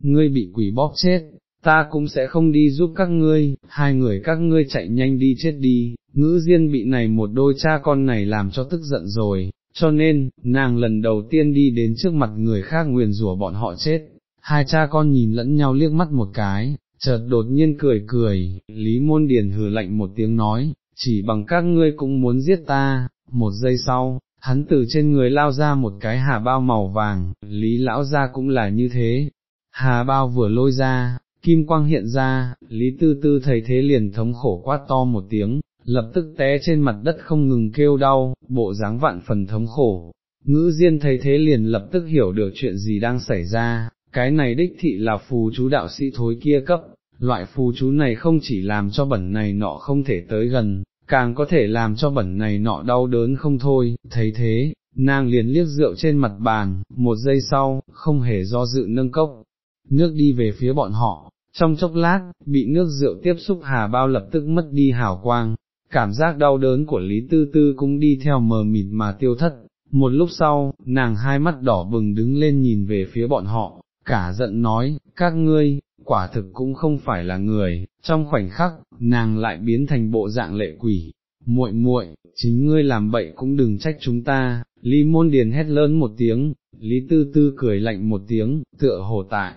[SPEAKER 1] ngươi bị quỷ bóp chết, ta cũng sẽ không đi giúp các ngươi, hai người các ngươi chạy nhanh đi chết đi, ngữ diên bị này một đôi cha con này làm cho tức giận rồi, cho nên, nàng lần đầu tiên đi đến trước mặt người khác nguyền rủa bọn họ chết, hai cha con nhìn lẫn nhau liếc mắt một cái, chợt đột nhiên cười cười, Lý Môn Điền hừ lạnh một tiếng nói, chỉ bằng các ngươi cũng muốn giết ta, một giây sau, hắn từ trên người lao ra một cái hà bao màu vàng, Lý Lão ra cũng là như thế, hà bao vừa lôi ra, kim quang hiện ra, Lý Tư Tư thấy thế liền thống khổ quát to một tiếng, lập tức té trên mặt đất không ngừng kêu đau, bộ dáng vạn phần thống khổ. Ngữ Diên thấy thế liền lập tức hiểu được chuyện gì đang xảy ra, cái này đích thị là phù chú đạo sĩ thối kia cấp, loại phù chú này không chỉ làm cho bẩn này nọ không thể tới gần, càng có thể làm cho bẩn này nọ đau đớn không thôi, thấy thế, nàng liền liếc rượu trên mặt bàn, một giây sau, không hề do dự nâng cốc, nước đi về phía bọn họ, trong chốc lát, bị nước rượu tiếp xúc hà bao lập tức mất đi hào quang, cảm giác đau đớn của Lý Tư Tư cũng đi theo mờ mịt mà tiêu thất, một lúc sau, nàng hai mắt đỏ bừng đứng lên nhìn về phía bọn họ, cả giận nói, các ngươi, quả thực cũng không phải là người, trong khoảnh khắc, nàng lại biến thành bộ dạng lệ quỷ, muội muội, chính ngươi làm bậy cũng đừng trách chúng ta, Lý Môn Điền hét lớn một tiếng, Lý Tư Tư cười lạnh một tiếng, tựa hồ tại,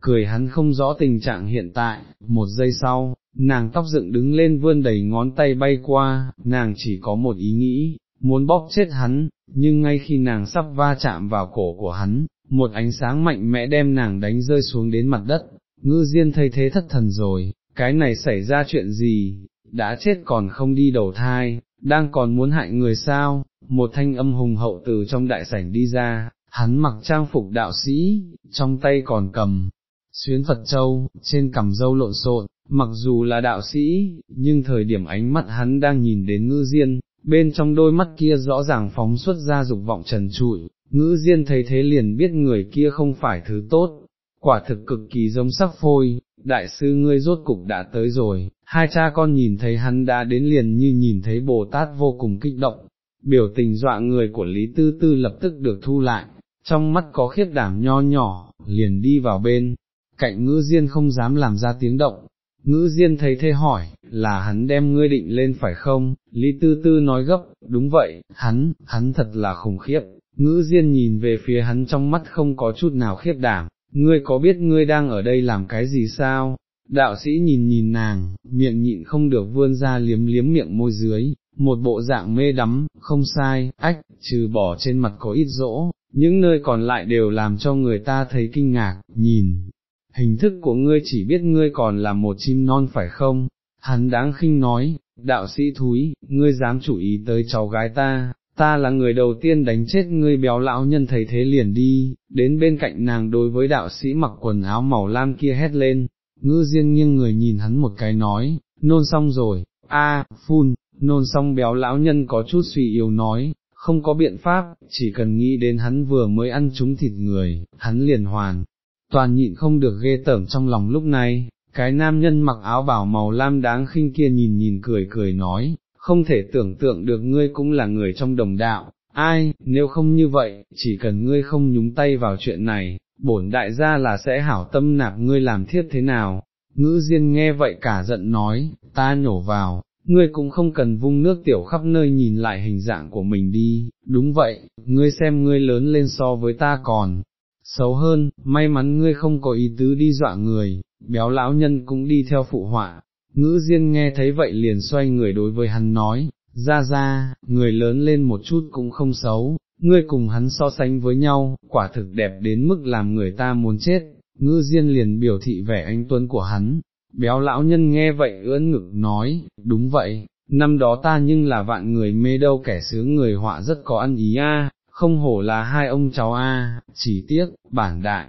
[SPEAKER 1] cười hắn không rõ tình trạng hiện tại, một giây sau, nàng tóc dựng đứng lên vươn đầy ngón tay bay qua, nàng chỉ có một ý nghĩ, muốn bóp chết hắn, nhưng ngay khi nàng sắp va chạm vào cổ của hắn, một ánh sáng mạnh mẽ đem nàng đánh rơi xuống đến mặt đất, ngư diên thấy thế thất thần rồi, cái này xảy ra chuyện gì, đã chết còn không đi đầu thai, đang còn muốn hại người sao, một thanh âm hùng hậu từ trong đại sảnh đi ra, hắn mặc trang phục đạo sĩ, trong tay còn cầm, xuyến Phật Châu, trên cằm dâu lộn xộn, mặc dù là đạo sĩ, nhưng thời điểm ánh mắt hắn đang nhìn đến ngư diên, bên trong đôi mắt kia rõ ràng phóng xuất ra dục vọng trần trụi, ngữ diên thấy thế liền biết người kia không phải thứ tốt, quả thực cực kỳ giống sắc phôi, đại sư ngươi rốt cục đã tới rồi, hai cha con nhìn thấy hắn đã đến liền như nhìn thấy Bồ Tát vô cùng kích động, biểu tình dọa người của Lý Tư Tư lập tức được thu lại, trong mắt có khiết đảm nho nhỏ, liền đi vào bên, cạnh ngữ diên không dám làm ra tiếng động. Ngữ Diên thấy thế hỏi, là hắn đem ngươi định lên phải không? Lý Tư Tư nói gấp, đúng vậy, hắn, hắn thật là khủng khiếp. Ngữ Diên nhìn về phía hắn trong mắt không có chút nào khiếp đảm, ngươi có biết ngươi đang ở đây làm cái gì sao? Đạo sĩ nhìn nhìn nàng, miệng nhịn không được vươn ra liếm liếm miệng môi dưới, một bộ dạng mê đắm, không sai, ách, trừ bỏ trên mặt có ít rỗ, những nơi còn lại đều làm cho người ta thấy kinh ngạc, nhìn, hình thức của ngươi chỉ biết ngươi còn là một chim non phải không, hắn đáng khinh nói, đạo sĩ thúi, ngươi dám chủ ý tới cháu gái ta, ta là người đầu tiên đánh chết ngươi béo lão nhân thấy thế liền đi, đến bên cạnh nàng đối với đạo sĩ mặc quần áo màu lam kia hét lên, ngư riêng nghiêng người nhìn hắn một cái nói, nôn xong rồi, a, phun, nôn xong béo lão nhân có chút suy yếu nói, không có biện pháp, chỉ cần nghĩ đến hắn vừa mới ăn trúng thịt người, hắn liền hoàn, toàn nhịn không được ghê tởm trong lòng lúc này, cái nam nhân mặc áo bảo màu lam đáng khinh kia nhìn nhìn cười cười nói, không thể tưởng tượng được ngươi cũng là người trong đồng đạo, ai, nếu không như vậy, chỉ cần ngươi không nhúng tay vào chuyện này, bổn đại gia là sẽ hảo tâm nạp ngươi làm thiết thế nào, ngữ diên nghe vậy cả giận nói, ta nhổ vào, ngươi cũng không cần vung nước tiểu khắp nơi nhìn lại hình dạng của mình đi, đúng vậy, ngươi xem ngươi lớn lên so với ta còn, xấu hơn, may mắn ngươi không có ý tứ đi dọa người, béo lão nhân cũng đi theo phụ họa, ngữ diên nghe thấy vậy liền xoay người đối với hắn nói, ra ra, người lớn lên một chút cũng không xấu, ngươi cùng hắn so sánh với nhau, quả thực đẹp đến mức làm người ta muốn chết, ngữ diên liền biểu thị vẻ anh tuấn của hắn, béo lão nhân nghe vậy ưỡn ngực nói, đúng vậy, năm đó ta nhưng là vạn người mê đâu kẻ sướng người họa rất có ăn ý a, không hổ là hai ông cháu a, chỉ tiếc, bản đại,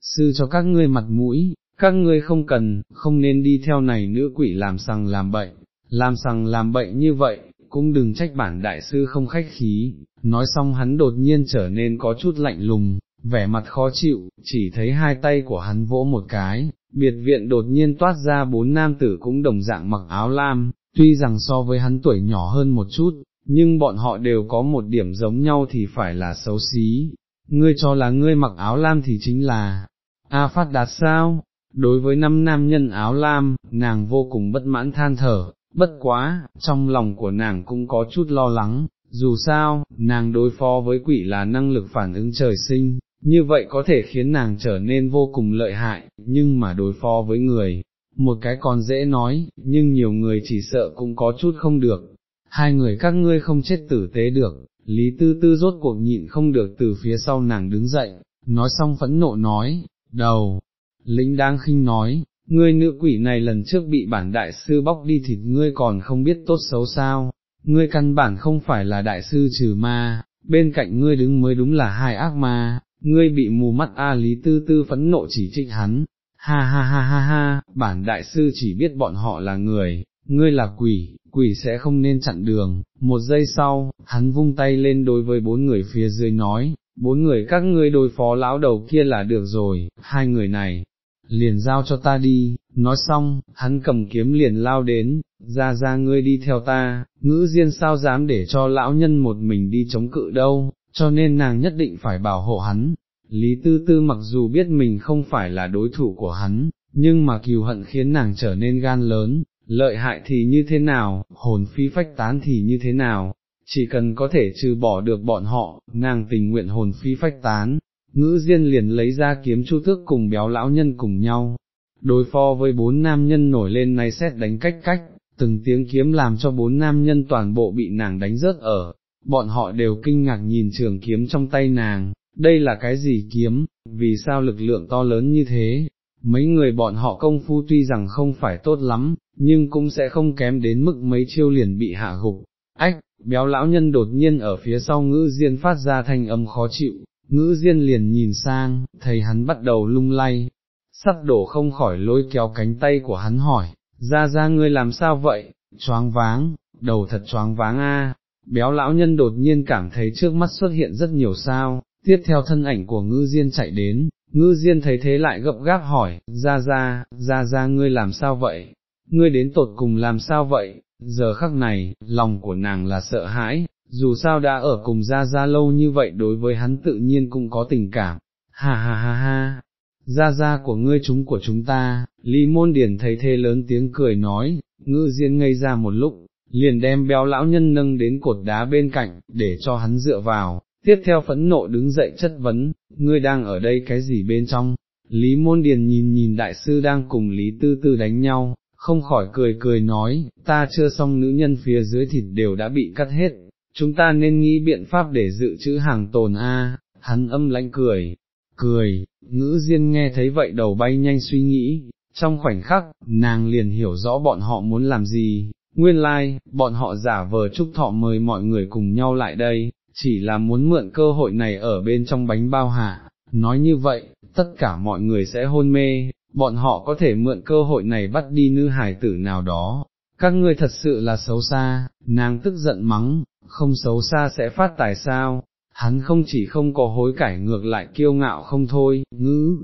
[SPEAKER 1] sư cho các ngươi mặt mũi, các ngươi không cần, không nên đi theo này nữ quỷ làm sằng làm bậy, làm sằng làm bậy như vậy, cũng đừng trách bản đại sư không khách khí, nói xong hắn đột nhiên trở nên có chút lạnh lùng, vẻ mặt khó chịu, chỉ thấy hai tay của hắn vỗ một cái, biệt viện đột nhiên toát ra bốn nam tử cũng đồng dạng mặc áo lam, tuy rằng so với hắn tuổi nhỏ hơn một chút, nhưng bọn họ đều có một điểm giống nhau thì phải là xấu xí, ngươi cho là ngươi mặc áo lam thì chính là, A Phát Đạt sao, đối với năm nam nhân áo lam, nàng vô cùng bất mãn than thở, bất quá, trong lòng của nàng cũng có chút lo lắng, dù sao, nàng đối phó với quỷ là năng lực phản ứng trời sinh, như vậy có thể khiến nàng trở nên vô cùng lợi hại, nhưng mà đối phó với người, một cái còn dễ nói, nhưng nhiều người chỉ sợ cũng có chút không được, hai người các ngươi không chết tử tế được, Lý Tư Tư rốt cuộc nhịn không được từ phía sau nàng đứng dậy, nói xong phẫn nộ nói, đầu, lĩnh đang khinh nói, ngươi nữ quỷ này lần trước bị bản đại sư bóc đi thịt ngươi còn không biết tốt xấu sao, ngươi căn bản không phải là đại sư trừ ma, bên cạnh ngươi đứng mới đúng là hai ác ma, ngươi bị mù mắt A Lý Tư Tư phẫn nộ chỉ trích hắn, ha ha ha ha ha, bản đại sư chỉ biết bọn họ là người, ngươi là quỷ, quỷ sẽ không nên chặn đường, một giây sau, hắn vung tay lên đối với bốn người phía dưới nói, bốn người các ngươi đối phó lão đầu kia là được rồi, hai người này, liền giao cho ta đi, nói xong, hắn cầm kiếm liền lao đến, ra ra ngươi đi theo ta, ngữ diên sao dám để cho lão nhân một mình đi chống cự đâu, cho nên nàng nhất định phải bảo hộ hắn. Lý Tư Tư mặc dù biết mình không phải là đối thủ của hắn, nhưng mà kiều hận khiến nàng trở nên gan lớn, lợi hại thì như thế nào, hồn phi phách tán thì như thế nào, chỉ cần có thể trừ bỏ được bọn họ, nàng tình nguyện hồn phi phách tán, ngữ diên liền lấy ra kiếm chu thước cùng béo lão nhân cùng nhau, đối phó với bốn nam nhân nổi lên này xét đánh cách cách, từng tiếng kiếm làm cho bốn nam nhân toàn bộ bị nàng đánh rớt ở, bọn họ đều kinh ngạc nhìn trường kiếm trong tay nàng, đây là cái gì kiếm, vì sao lực lượng to lớn như thế, mấy người bọn họ công phu tuy rằng không phải tốt lắm, nhưng cũng sẽ không kém đến mức mấy chiêu liền bị hạ gục. Ách, béo lão nhân đột nhiên ở phía sau ngữ diên phát ra thanh âm khó chịu, ngữ diên liền nhìn sang, thấy hắn bắt đầu lung lay, sắp đổ không khỏi lôi kéo cánh tay của hắn hỏi, ra ra ngươi làm sao vậy, choáng váng, đầu thật choáng váng a. béo lão nhân đột nhiên cảm thấy trước mắt xuất hiện rất nhiều sao, tiếp theo thân ảnh của ngữ diên chạy đến, ngư diên thấy thế lại gấp gáp hỏi, ra ra, ra ra ngươi làm sao vậy, ngươi đến tột cùng làm sao vậy, giờ khắc này, lòng của nàng là sợ hãi, dù sao đã ở cùng ra ra lâu như vậy đối với hắn tự nhiên cũng có tình cảm, ha ha ha ha, ra ra của ngươi chúng của chúng ta, Lý Môn Điển thấy thế lớn tiếng cười nói, ngư diên ngây ra một lúc, liền đem béo lão nhân nâng đến cột đá bên cạnh, để cho hắn dựa vào, tiếp theo phẫn nộ đứng dậy chất vấn, ngươi đang ở đây cái gì bên trong, Lý Môn Điền nhìn nhìn đại sư đang cùng Lý Tư Tư đánh nhau, không khỏi cười cười nói, ta chưa xong nữ nhân phía dưới thịt đều đã bị cắt hết, chúng ta nên nghĩ biện pháp để dự trữ hàng tồn a. hắn âm lãnh cười, cười, ngữ diên nghe thấy vậy đầu bay nhanh suy nghĩ, trong khoảnh khắc, nàng liền hiểu rõ bọn họ muốn làm gì, nguyên lai, like, bọn họ giả vờ chúc thọ mời mọi người cùng nhau lại đây, chỉ là muốn mượn cơ hội này ở bên trong bánh bao hạ, nói như vậy, tất cả mọi người sẽ hôn mê, bọn họ có thể mượn cơ hội này bắt đi nữ hải tử nào đó, các ngươi thật sự là xấu xa, nàng tức giận mắng, không xấu xa sẽ phát tài sao, hắn không chỉ không có hối cải ngược lại kiêu ngạo không thôi, ngữ.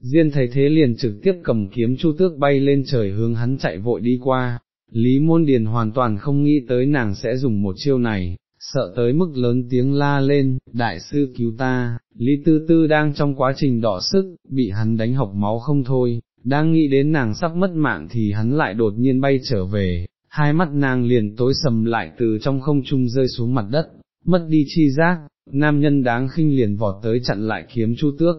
[SPEAKER 1] Diên thấy thế liền trực tiếp cầm kiếm chu tước bay lên trời hướng hắn chạy vội đi qua, Lý Môn Điền hoàn toàn không nghĩ tới nàng sẽ dùng một chiêu này, sợ tới mức lớn tiếng la lên, đại sư cứu ta, Lý Tư Tư đang trong quá trình đỏ sức, bị hắn đánh học máu không thôi, đang nghĩ đến nàng sắp mất mạng thì hắn lại đột nhiên bay trở về, hai mắt nàng liền tối sầm lại từ trong không trung rơi xuống mặt đất, mất đi chi giác, nam nhân đáng khinh liền vọt tới chặn lại kiếm chu tước.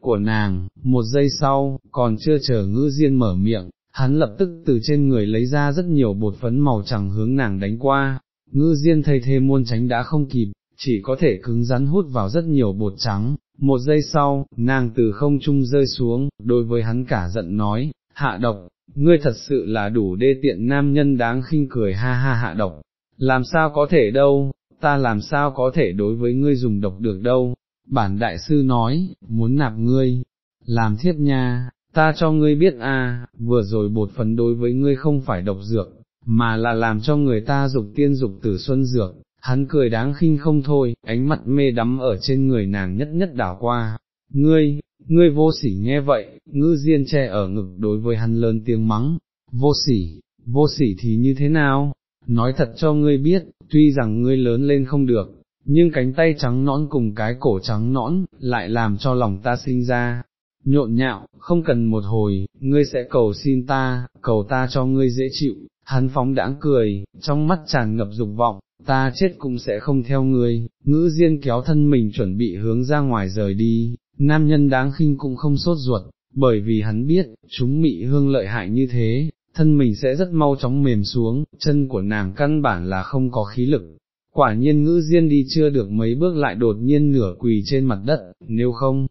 [SPEAKER 1] Của nàng, một giây sau, còn chưa chờ ngữ diên mở miệng, hắn lập tức từ trên người lấy ra rất nhiều bột phấn màu trắng hướng nàng đánh qua, ngư diên thay thế muôn tránh đã không kịp, chỉ có thể cứng rắn hút vào rất nhiều bột trắng, một giây sau, nàng từ không trung rơi xuống, đối với hắn cả giận nói, hạ độc, ngươi thật sự là đủ đê tiện nam nhân đáng khinh cười ha ha hạ độc, làm sao có thể đâu, ta làm sao có thể đối với ngươi dùng độc được đâu, bản đại sư nói, muốn nạp ngươi, làm thiếp nha, ta cho ngươi biết a, vừa rồi bột phấn đối với ngươi không phải độc dược, mà là làm cho người ta dục tiên dục tử xuân dược, hắn cười đáng khinh không thôi, ánh mặt mê đắm ở trên người nàng nhất nhất đảo qua, ngươi, ngươi vô sỉ nghe vậy, ngư diên che ở ngực đối với hắn lớn tiếng mắng, vô sỉ, vô sỉ thì như thế nào, nói thật cho ngươi biết, tuy rằng ngươi lớn lên không được, nhưng cánh tay trắng nõn cùng cái cổ trắng nõn, lại làm cho lòng ta sinh ra, nhộn nhạo, không cần một hồi, ngươi sẽ cầu xin ta, cầu ta cho ngươi dễ chịu, hắn phóng đãng cười, trong mắt tràn ngập dục vọng, ta chết cũng sẽ không theo ngươi, ngữ diên kéo thân mình chuẩn bị hướng ra ngoài rời đi, nam nhân đáng khinh cũng không sốt ruột, bởi vì hắn biết, chúng mị hương lợi hại như thế, thân mình sẽ rất mau chóng mềm xuống, chân của nàng căn bản là không có khí lực. Quả nhiên ngữ diên đi chưa được mấy bước lại đột nhiên nửa quỳ trên mặt đất, nếu không,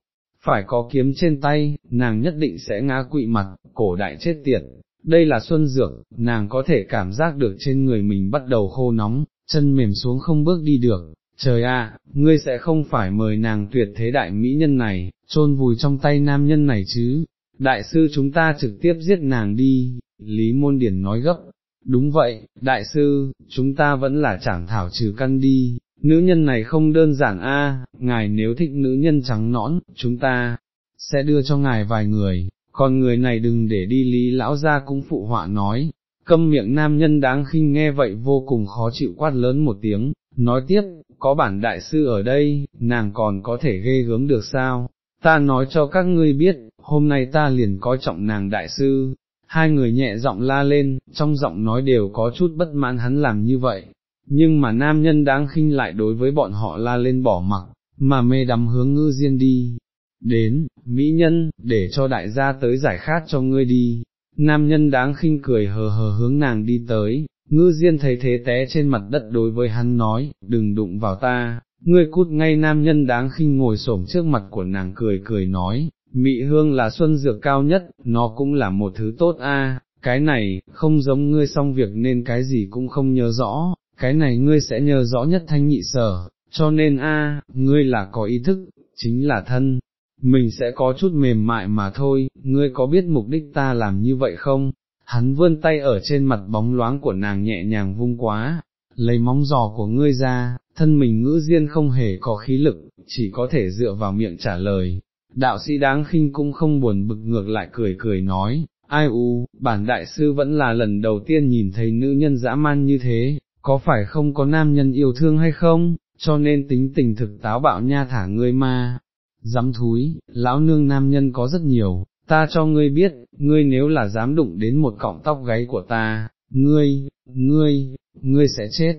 [SPEAKER 1] phải có kiếm trên tay, nàng nhất định sẽ ngã quỵ mặt, cổ đại chết tiệt. Đây là xuân dược, nàng có thể cảm giác được trên người mình bắt đầu khô nóng, chân mềm xuống không bước đi được. Trời ạ, ngươi sẽ không phải mời nàng tuyệt thế đại mỹ nhân này, chôn vùi trong tay nam nhân này chứ, đại sư chúng ta trực tiếp giết nàng đi, Lý Môn Điển nói gấp, đúng vậy, đại sư, chúng ta vẫn là chẳng thảo trừ căn đi, nữ nhân này không đơn giản a, ngài nếu thích nữ nhân trắng nõn, chúng ta sẽ đưa cho ngài vài người, còn người này đừng để đi lý lão ra cũng phụ họa nói, câm miệng nam nhân đáng khinh nghe vậy vô cùng khó chịu quát lớn một tiếng, nói tiếp, có bản đại sư ở đây, nàng còn có thể ghê gớm được sao, ta nói cho các ngươi biết, hôm nay ta liền coi trọng nàng đại sư, hai người nhẹ giọng la lên, trong giọng nói đều có chút bất mãn hắn làm như vậy, nhưng mà nam nhân đáng khinh lại đối với bọn họ la lên bỏ mặc, mà mê đắm hướng ngư diên đi. Đến, mỹ nhân, để cho đại gia tới giải khát cho ngươi đi. Nam nhân đáng khinh cười hờ hờ hướng nàng đi tới, ngư diên thấy thế té trên mặt đất đối với hắn nói, đừng đụng vào ta, ngươi cút ngay nam nhân đáng khinh ngồi xổm trước mặt của nàng cười cười nói, mị hương là xuân dược cao nhất, nó cũng là một thứ tốt a. cái này, không giống ngươi xong việc nên cái gì cũng không nhớ rõ, cái này ngươi sẽ nhớ rõ nhất thanh nhị sở, cho nên a, ngươi là có ý thức, chính là thân, mình sẽ có chút mềm mại mà thôi, ngươi có biết mục đích ta làm như vậy không? Hắn vươn tay ở trên mặt bóng loáng của nàng nhẹ nhàng vung quá, lấy móng giò của ngươi ra, thân mình ngữ diên không hề có khí lực, chỉ có thể dựa vào miệng trả lời, đạo sĩ đáng khinh cũng không buồn bực ngược lại cười cười nói, ai u, bản đại sư vẫn là lần đầu tiên nhìn thấy nữ nhân dã man như thế, có phải không có nam nhân yêu thương hay không, cho nên tính tình thực táo bạo nha thả ngươi ma, dám thúi, lão nương nam nhân có rất nhiều, ta cho ngươi biết, ngươi nếu là dám đụng đến một cọng tóc gáy của ta, ngươi, ngươi, ngươi sẽ chết.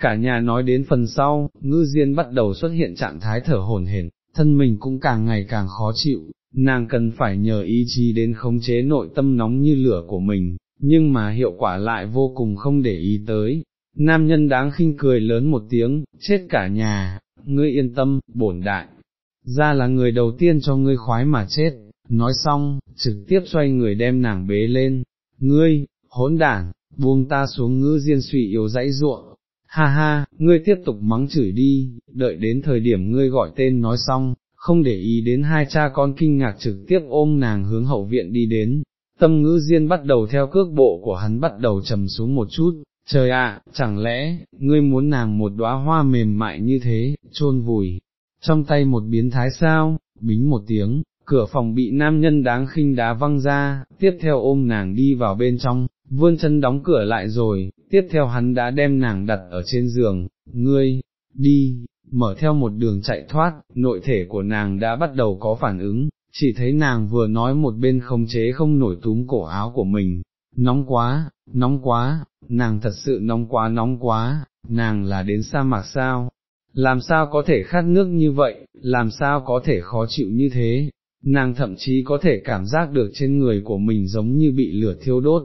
[SPEAKER 1] Cả nhà nói đến phần sau, ngư diên bắt đầu xuất hiện trạng thái thở hổn hển, thân mình cũng càng ngày càng khó chịu, nàng cần phải nhờ ý chí đến khống chế nội tâm nóng như lửa của mình, nhưng mà hiệu quả lại vô cùng không để ý tới. Nam nhân đáng khinh cười lớn một tiếng, chết cả nhà, ngươi yên tâm, bổn đại, ra là người đầu tiên cho ngươi khoái mà chết, nói xong, trực tiếp xoay người đem nàng bế lên, ngươi, hỗn đảng buông ta xuống ngữ diên suy yếu dãy ruộng, ha ha, ngươi tiếp tục mắng chửi đi, đợi đến thời điểm ngươi gọi tên nói xong, không để ý đến hai cha con kinh ngạc trực tiếp ôm nàng hướng hậu viện đi đến, tâm ngữ diên bắt đầu theo cước bộ của hắn bắt đầu trầm xuống một chút, trời ạ, chẳng lẽ, ngươi muốn nàng một đóa hoa mềm mại như thế, chôn vùi, trong tay một biến thái sao, bính một tiếng, cửa phòng bị nam nhân đáng khinh đá văng ra, tiếp theo ôm nàng đi vào bên trong, vươn chân đóng cửa lại rồi, tiếp theo hắn đã đem nàng đặt ở trên giường, ngươi, đi, mở theo một đường chạy thoát, nội thể của nàng đã bắt đầu có phản ứng, chỉ thấy nàng vừa nói một bên không chế không nổi túm cổ áo của mình, nóng quá, nóng quá, nàng thật sự nóng quá nóng quá, nàng là đến sa mạc sao, làm sao có thể khát nước như vậy, làm sao có thể khó chịu như thế, nàng thậm chí có thể cảm giác được trên người của mình giống như bị lửa thiêu đốt,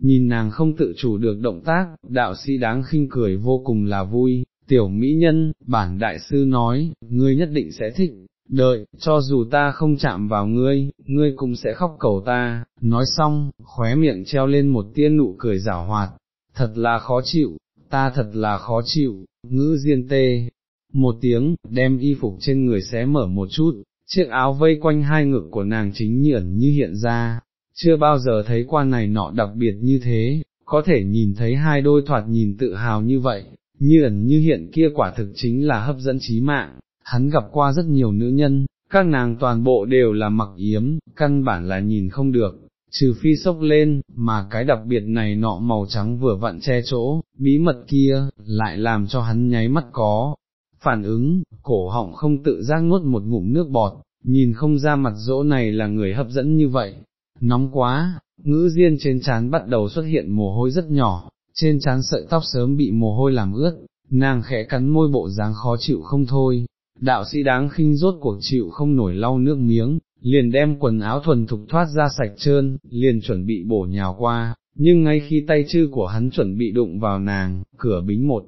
[SPEAKER 1] nhìn nàng không tự chủ được động tác, đạo sĩ đáng khinh cười vô cùng là vui, tiểu mỹ nhân, bản đại sư nói, ngươi nhất định sẽ thích, đợi, cho dù ta không chạm vào ngươi, ngươi cũng sẽ khóc cầu ta, nói xong, khóe miệng treo lên một tia nụ cười giả hoạt, thật là khó chịu, ta thật là khó chịu, ngữ diên tê, một tiếng, đem y phục trên người xé mở một chút, chiếc áo vây quanh hai ngực của nàng chính nhiẩn như hiện ra, chưa bao giờ thấy qua này nọ đặc biệt như thế, có thể nhìn thấy hai đôi thoạt nhìn tự hào như vậy, như ẩn như hiện kia quả thực chính là hấp dẫn trí mạng, hắn gặp qua rất nhiều nữ nhân, các nàng toàn bộ đều là mặc yếm, căn bản là nhìn không được, trừ phi sốc lên, mà cái đặc biệt này nọ màu trắng vừa vặn che chỗ, bí mật kia, lại làm cho hắn nháy mắt có. Phản ứng, cổ họng không tự giác nuốt một ngụm nước bọt, nhìn không ra mặt dỗ này là người hấp dẫn như vậy, nóng quá, ngữ diên trên trán bắt đầu xuất hiện mồ hôi rất nhỏ, trên trán sợi tóc sớm bị mồ hôi làm ướt, nàng khẽ cắn môi bộ dáng khó chịu không thôi, đạo sĩ đáng khinh rốt cuộc chịu không nổi lau nước miếng, liền đem quần áo thuần thục thoát ra sạch trơn, liền chuẩn bị bổ nhào qua, nhưng ngay khi tay chư của hắn chuẩn bị đụng vào nàng, cửa bính một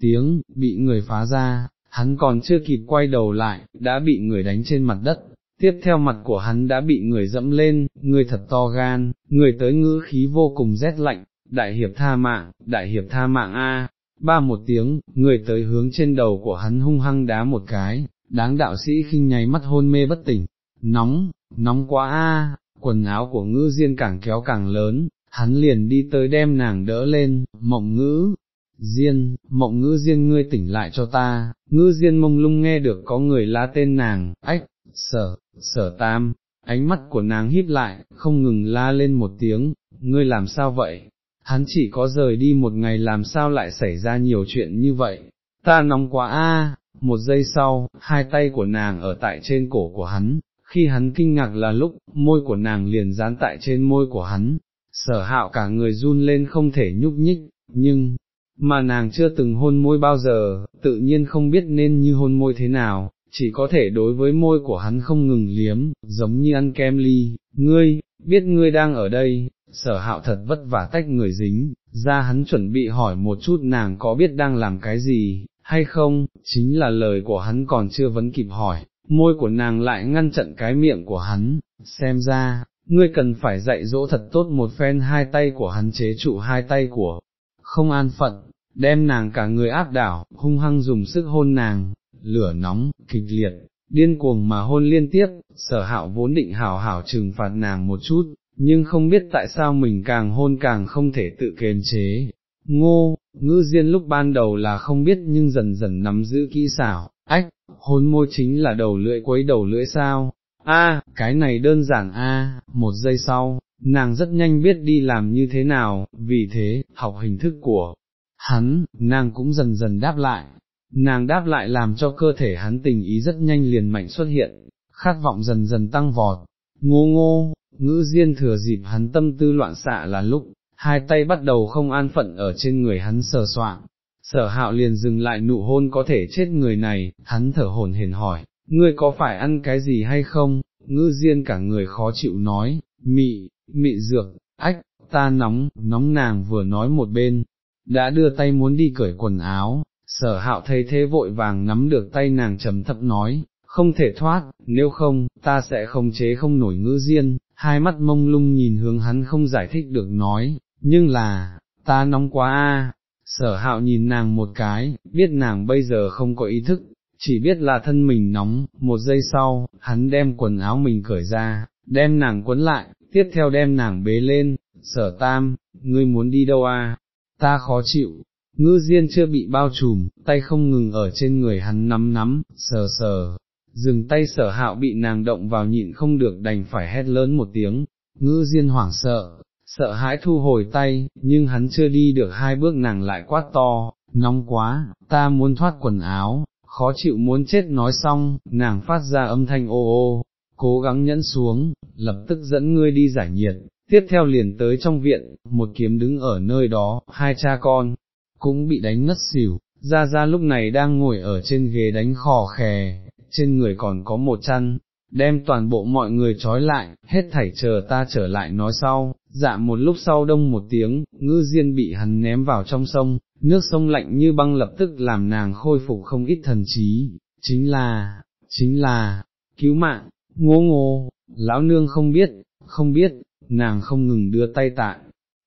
[SPEAKER 1] tiếng, bị người phá ra, hắn còn chưa kịp quay đầu lại, đã bị người đánh trên mặt đất, tiếp theo mặt của hắn đã bị người dẫm lên, người thật to gan, người tới ngữ khí vô cùng rét lạnh, đại hiệp tha mạng, đại hiệp tha mạng a. Ba một tiếng, người tới hướng trên đầu của hắn hung hăng đá một cái, đáng đạo sĩ khinh nháy mắt hôn mê bất tỉnh, nóng, nóng quá a, quần áo của ngữ diên càng kéo càng lớn, hắn liền đi tới đem nàng đỡ lên, mộng ngữ, diên, mộng ngữ diên ngươi tỉnh lại cho ta, ngữ diên mông lung nghe được có người la tên nàng, ách, sở, sở tam, ánh mắt của nàng híp lại, không ngừng la lên một tiếng, ngươi làm sao vậy, hắn chỉ có rời đi một ngày làm sao lại xảy ra nhiều chuyện như vậy, ta nóng quá a. một giây sau, hai tay của nàng ở tại trên cổ của hắn, khi hắn kinh ngạc là lúc, môi của nàng liền dán tại trên môi của hắn, sở hạo cả người run lên không thể nhúc nhích, nhưng, mà nàng chưa từng hôn môi bao giờ, tự nhiên không biết nên như hôn môi thế nào, chỉ có thể đối với môi của hắn không ngừng liếm, giống như ăn kem ly, ngươi, biết ngươi đang ở đây, sở hạo thật vất vả tách người dính, ra hắn chuẩn bị hỏi một chút nàng có biết đang làm cái gì, hay không, chính là lời của hắn còn chưa vấn kịp hỏi, môi của nàng lại ngăn chặn cái miệng của hắn, xem ra, ngươi cần phải dạy dỗ thật tốt một phen hai tay của hắn chế trụ hai tay của, không an phận, đem nàng cả người áp đảo, hung hăng dùng sức hôn nàng, lửa nóng, kịch liệt, điên cuồng mà hôn liên tiếp, sở hạo vốn định hảo hảo trừng phạt nàng một chút, nhưng không biết tại sao mình càng hôn càng không thể tự kiềm chế. Ngô, ngữ diên lúc ban đầu là không biết nhưng dần dần nắm giữ kỹ xảo, ách, hôn môi chính là đầu lưỡi quấy đầu lưỡi sao, a cái này đơn giản a một giây sau, nàng rất nhanh biết đi làm như thế nào, vì thế, học hình thức của hắn, nàng cũng dần dần đáp lại, nàng đáp lại làm cho cơ thể hắn tình ý rất nhanh liền mạnh xuất hiện, khát vọng dần dần tăng vọt, ngô ngô, ngữ diên thừa dịp hắn tâm tư loạn xạ là lúc, hai tay bắt đầu không an phận ở trên người hắn sờ soạn, sở hạo liền dừng lại nụ hôn có thể chết người này, hắn thở hồn hển hỏi, ngươi có phải ăn cái gì hay không, ngữ diên cả người khó chịu nói, mị, mị dược, ách, ta nóng, nóng nàng vừa nói một bên, đã đưa tay muốn đi cởi quần áo, sở hạo thấy thế vội vàng nắm được tay nàng trầm thấp nói, không thể thoát, nếu không, ta sẽ không chế không nổi ngữ diên, hai mắt mông lung nhìn hướng hắn không giải thích được nói, nhưng là, ta nóng quá a. sở hạo nhìn nàng một cái, biết nàng bây giờ không có ý thức, chỉ biết là thân mình nóng, một giây sau, hắn đem quần áo mình cởi ra, đem nàng quấn lại, tiếp theo đem nàng bế lên, sở tam, ngươi muốn đi đâu a? Ta khó chịu, ngư diên chưa bị bao trùm, tay không ngừng ở trên người hắn nắm nắm, sờ sờ, dừng tay sở hạo bị nàng động vào nhịn không được đành phải hét lớn một tiếng, ngư diên hoảng sợ, sợ hãi thu hồi tay, nhưng hắn chưa đi được hai bước nàng lại quát to, nóng quá, ta muốn thoát quần áo, khó chịu muốn chết nói xong, nàng phát ra âm thanh ô ô, cố gắng nhẫn xuống, lập tức dẫn ngươi đi giải nhiệt, tiếp theo liền tới trong viện, một kiếm đứng ở nơi đó, hai cha con, cũng bị đánh ngất xỉu, ra ra lúc này đang ngồi ở trên ghế đánh khò khè, trên người còn có một chăn, đem toàn bộ mọi người trói lại, hết thảy chờ ta trở lại nói sau, dạ một lúc sau đông một tiếng, ngư diên bị hắn ném vào trong sông, nước sông lạnh như băng lập tức làm nàng khôi phục không ít thần trí, chính là, chính là, cứu mạng, ngô ngô, lão nương không biết, không biết, nàng không ngừng đưa tay tại,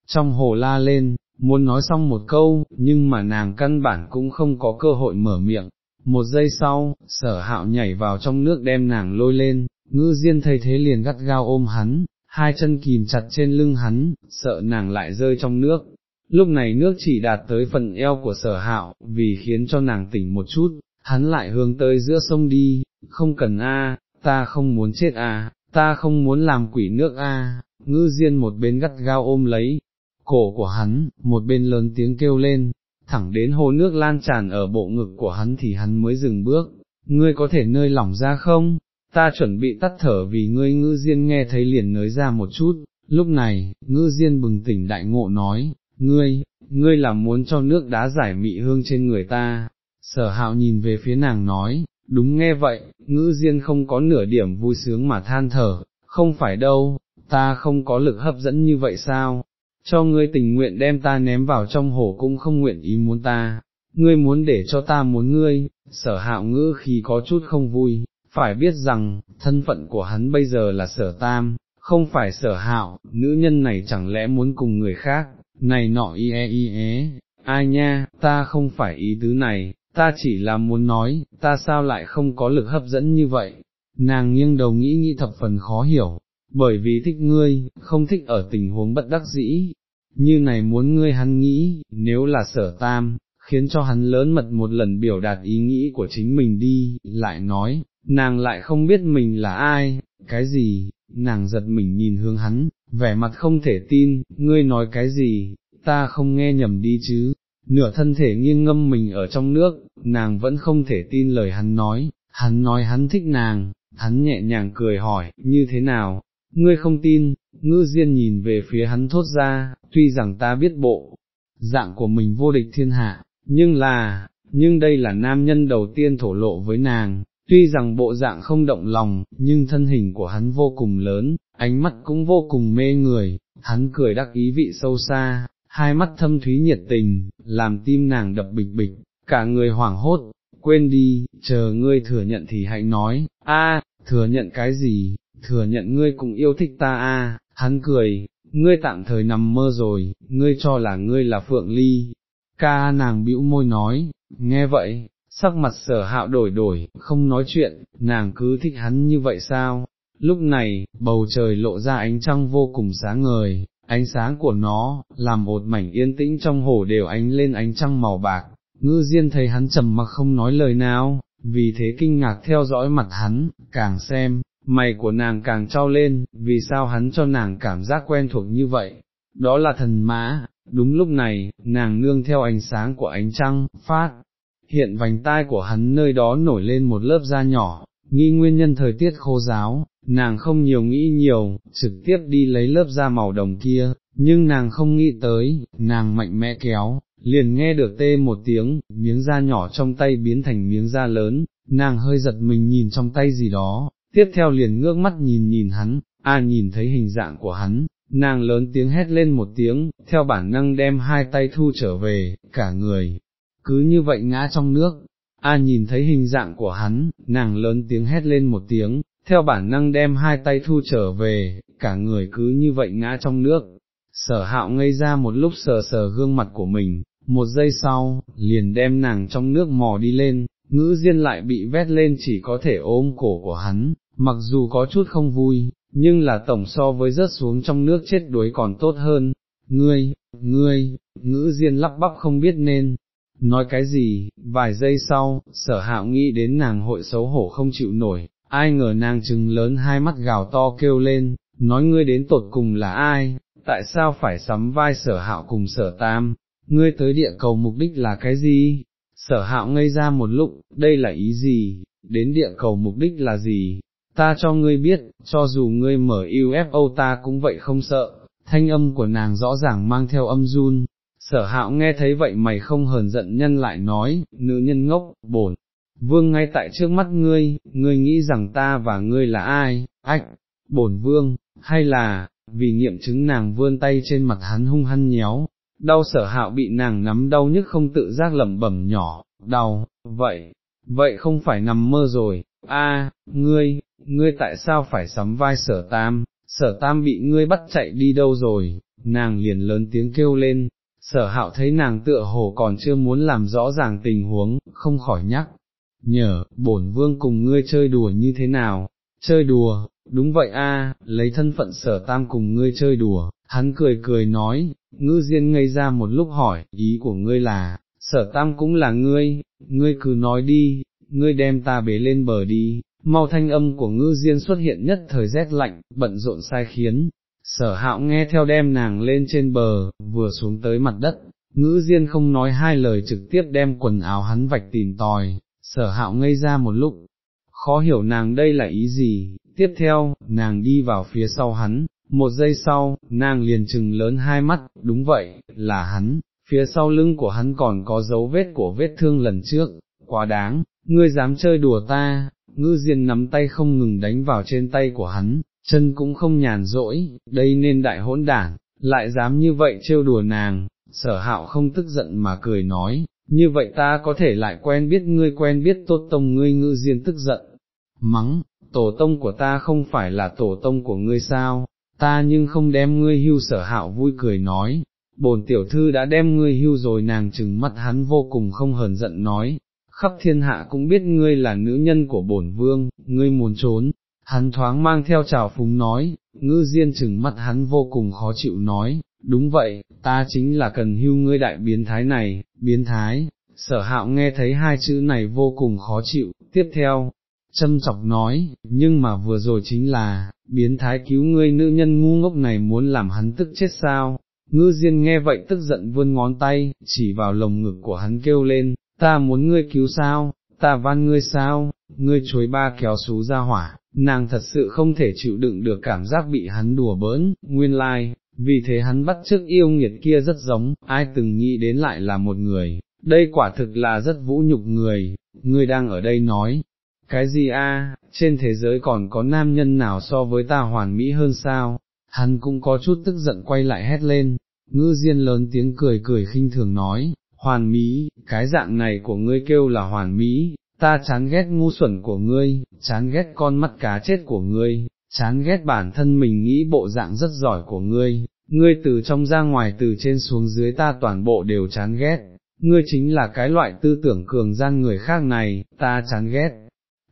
[SPEAKER 1] trong hồ la lên, muốn nói xong một câu, nhưng mà nàng căn bản cũng không có cơ hội mở miệng. Một giây sau, sở hạo nhảy vào trong nước đem nàng lôi lên, ngư diên thấy thế liền gắt gao ôm hắn, hai chân kìm chặt trên lưng hắn, sợ nàng lại rơi trong nước. Lúc này nước chỉ đạt tới phần eo của sở hạo, vì khiến cho nàng tỉnh một chút, hắn lại hướng tới giữa sông đi, không cần a, ta không muốn chết a, ta không muốn làm quỷ nước a ngư diên một bên gắt gao ôm lấy, cổ của hắn, một bên lớn tiếng kêu lên, thẳng đến hồ nước lan tràn ở bộ ngực của hắn thì hắn mới dừng bước, ngươi có thể nơi lỏng ra không, ta chuẩn bị tắt thở vì ngươi ngư diên nghe thấy liền nới ra một chút, lúc này, ngư diên bừng tỉnh đại ngộ nói, ngươi, ngươi là muốn cho nước đá giải mị hương trên người ta, sở hạo nhìn về phía nàng nói, đúng nghe vậy, ngư diên không có nửa điểm vui sướng mà than thở, không phải đâu, ta không có lực hấp dẫn như vậy sao, cho ngươi tình nguyện đem ta ném vào trong hồ cũng không nguyện ý muốn ta, ngươi muốn để cho ta muốn ngươi, sở hạo ngữ khi có chút không vui, phải biết rằng, thân phận của hắn bây giờ là sở tam, không phải sở hạo, nữ nhân này chẳng lẽ muốn cùng người khác, này nọ y e y e, ai nha, ta không phải ý tứ này, ta chỉ là muốn nói, ta sao lại không có lực hấp dẫn như vậy, nàng nghiêng đầu nghĩ nghĩ thập phần khó hiểu, bởi vì thích ngươi, không thích ở tình huống bất đắc dĩ, như này muốn ngươi hắn nghĩ, nếu là sở tam, khiến cho hắn lớn mật một lần biểu đạt ý nghĩ của chính mình đi, lại nói, nàng lại không biết mình là ai, cái gì, nàng giật mình nhìn hướng hắn, vẻ mặt không thể tin, ngươi nói cái gì, ta không nghe nhầm đi chứ, nửa thân thể nghiêng ngâm mình ở trong nước, nàng vẫn không thể tin lời hắn nói, hắn nói hắn thích nàng, hắn nhẹ nhàng cười hỏi, như thế nào, ngươi không tin, ngư diên nhìn về phía hắn thốt ra, tuy rằng ta biết bộ, dạng của mình vô địch thiên hạ, nhưng là, nhưng đây là nam nhân đầu tiên thổ lộ với nàng, tuy rằng bộ dạng không động lòng, nhưng thân hình của hắn vô cùng lớn, ánh mắt cũng vô cùng mê người, hắn cười đắc ý vị sâu xa, hai mắt thâm thúy nhiệt tình, làm tim nàng đập bịch bịch, cả người hoảng hốt, quên đi, chờ ngươi thừa nhận thì hãy nói, a, thừa nhận cái gì, thừa nhận ngươi cũng yêu thích ta a, hắn cười, ngươi tạm thời nằm mơ rồi, ngươi cho là ngươi là Phượng Ly. Ca nàng bĩu môi nói, nghe vậy, sắc mặt sở hạo đổi đổi, không nói chuyện, nàng cứ thích hắn như vậy sao? Lúc này, bầu trời lộ ra ánh trăng vô cùng sáng ngời, ánh sáng của nó, làm một mảnh yên tĩnh trong hồ đều ánh lên ánh trăng màu bạc, ngư diên thấy hắn trầm mặc không nói lời nào, vì thế kinh ngạc theo dõi mặt hắn, càng xem, mày của nàng càng trao lên, vì sao hắn cho nàng cảm giác quen thuộc như vậy, đó là thần mã, đúng lúc này, nàng nương theo ánh sáng của ánh trăng, phát, hiện vành tai của hắn nơi đó nổi lên một lớp da nhỏ, nghi nguyên nhân thời tiết khô giáo, nàng không nhiều nghĩ nhiều, trực tiếp đi lấy lớp da màu đồng kia, nhưng nàng không nghĩ tới, nàng mạnh mẽ kéo, liền nghe được tê một tiếng, miếng da nhỏ trong tay biến thành miếng da lớn, nàng hơi giật mình nhìn trong tay gì đó, tiếp theo liền ngước mắt nhìn nhìn hắn, a nhìn thấy hình dạng của hắn, nàng lớn tiếng hét lên một tiếng, theo bản năng đem hai tay thu trở về, cả người, cứ như vậy ngã trong nước, a nhìn thấy hình dạng của hắn, nàng lớn tiếng hét lên một tiếng, theo bản năng đem hai tay thu trở về, cả người cứ như vậy ngã trong nước. Sở hạo ngây ra một lúc sờ sờ gương mặt của mình, một giây sau, liền đem nàng trong nước mò đi lên, ngữ diên lại bị vét lên chỉ có thể ôm cổ của hắn, mặc dù có chút không vui, nhưng là tổng so với rớt xuống trong nước chết đuối còn tốt hơn. Ngươi, ngươi, ngữ diên lắp bắp không biết nên, nói cái gì, vài giây sau, sở hạo nghĩ đến nàng hội xấu hổ không chịu nổi, ai ngờ nàng trừng lớn hai mắt gào to kêu lên, nói ngươi đến tột cùng là ai, tại sao phải sắm vai sở hạo cùng sở tam, ngươi tới địa cầu mục đích là cái gì? Sở hạo ngây ra một lúc, đây là ý gì, đến địa cầu mục đích là gì, ta cho ngươi biết, cho dù ngươi mở UFO ta cũng vậy không sợ, thanh âm của nàng rõ ràng mang theo âm run, sở hạo nghe thấy vậy mày không hờn giận nhân lại nói, nữ nhân ngốc, bổn, vương ngay tại trước mắt ngươi, ngươi nghĩ rằng ta và ngươi là ai, ách, bổn vương, hay là, vì nghiệm chứng nàng vươn tay trên mặt hắn hung hăng nhéo, đau sở hạo bị nàng nắm đau nhức không tự giác lẩm bẩm nhỏ, đau, vậy, vậy không phải nằm mơ rồi, a, ngươi, ngươi tại sao phải sắm vai sở tam, sở tam bị ngươi bắt chạy đi đâu rồi, nàng liền lớn tiếng kêu lên, sở hạo thấy nàng tựa hồ còn chưa muốn làm rõ ràng tình huống, không khỏi nhắc, nhờ, bổn vương cùng ngươi chơi đùa như thế nào, chơi đùa, đúng vậy a, lấy thân phận sở tam cùng ngươi chơi đùa, hắn cười cười nói, ngư diên ngây ra một lúc hỏi, ý của ngươi là, sở tam cũng là ngươi, ngươi cứ nói đi, ngươi đem ta bế lên bờ đi, mau thanh âm của ngư diên xuất hiện nhất thời rét lạnh, bận rộn sai khiến, sở hạo nghe theo đem nàng lên trên bờ, vừa xuống tới mặt đất, ngữ diên không nói hai lời trực tiếp đem quần áo hắn vạch tìm tòi, sở hạo ngây ra một lúc, khó hiểu nàng đây là ý gì, tiếp theo, nàng đi vào phía sau hắn, một giây sau, nàng liền trừng lớn hai mắt, đúng vậy, là hắn, phía sau lưng của hắn còn có dấu vết của vết thương lần trước, quá đáng, ngươi dám chơi đùa ta, ngư diên nắm tay không ngừng đánh vào trên tay của hắn, chân cũng không nhàn rỗi, đây nên đại hỗn đảng, lại dám như vậy trêu đùa nàng, sở hạo không tức giận mà cười nói, như vậy ta có thể lại quen biết ngươi quen biết tốt tông ngươi ngư diên tức giận, mắng, tổ tông của ta không phải là tổ tông của ngươi sao, ta nhưng không đem ngươi hưu sở hạo vui cười nói, bồn tiểu thư đã đem ngươi hưu rồi nàng chừng mắt hắn vô cùng không hờn giận nói, khắp thiên hạ cũng biết ngươi là nữ nhân của bổn vương, ngươi muốn trốn, hắn thoáng mang theo trào phúng nói, ngư diên chừng mắt hắn vô cùng khó chịu nói, đúng vậy, ta chính là cần hưu ngươi đại biến thái này, biến thái, sở hạo nghe thấy hai chữ này vô cùng khó chịu, tiếp theo, châm chọc nói, nhưng mà vừa rồi chính là, biến thái cứu ngươi nữ nhân ngu ngốc này muốn làm hắn tức chết sao, ngư diên nghe vậy tức giận vươn ngón tay, chỉ vào lồng ngực của hắn kêu lên, ta muốn ngươi cứu sao, ta van ngươi sao, ngươi chối ba kéo xú ra hỏa, nàng thật sự không thể chịu đựng được cảm giác bị hắn đùa bỡn, nguyên lai, like, vì thế hắn bắt trước yêu nghiệt kia rất giống, ai từng nghĩ đến lại là một người, đây quả thực là rất vũ nhục người, ngươi đang ở đây nói, cái gì a? trên thế giới còn có nam nhân nào so với ta hoàn mỹ hơn sao, hắn cũng có chút tức giận quay lại hét lên, ngư diên lớn tiếng cười cười khinh thường nói, hoàn mỹ, cái dạng này của ngươi kêu là hoàn mỹ, ta chán ghét ngu xuẩn của ngươi, chán ghét con mắt cá chết của ngươi, chán ghét bản thân mình nghĩ bộ dạng rất giỏi của ngươi, ngươi từ trong ra ngoài từ trên xuống dưới ta toàn bộ đều chán ghét, ngươi chính là cái loại tư tưởng cường gian người khác này, ta chán ghét,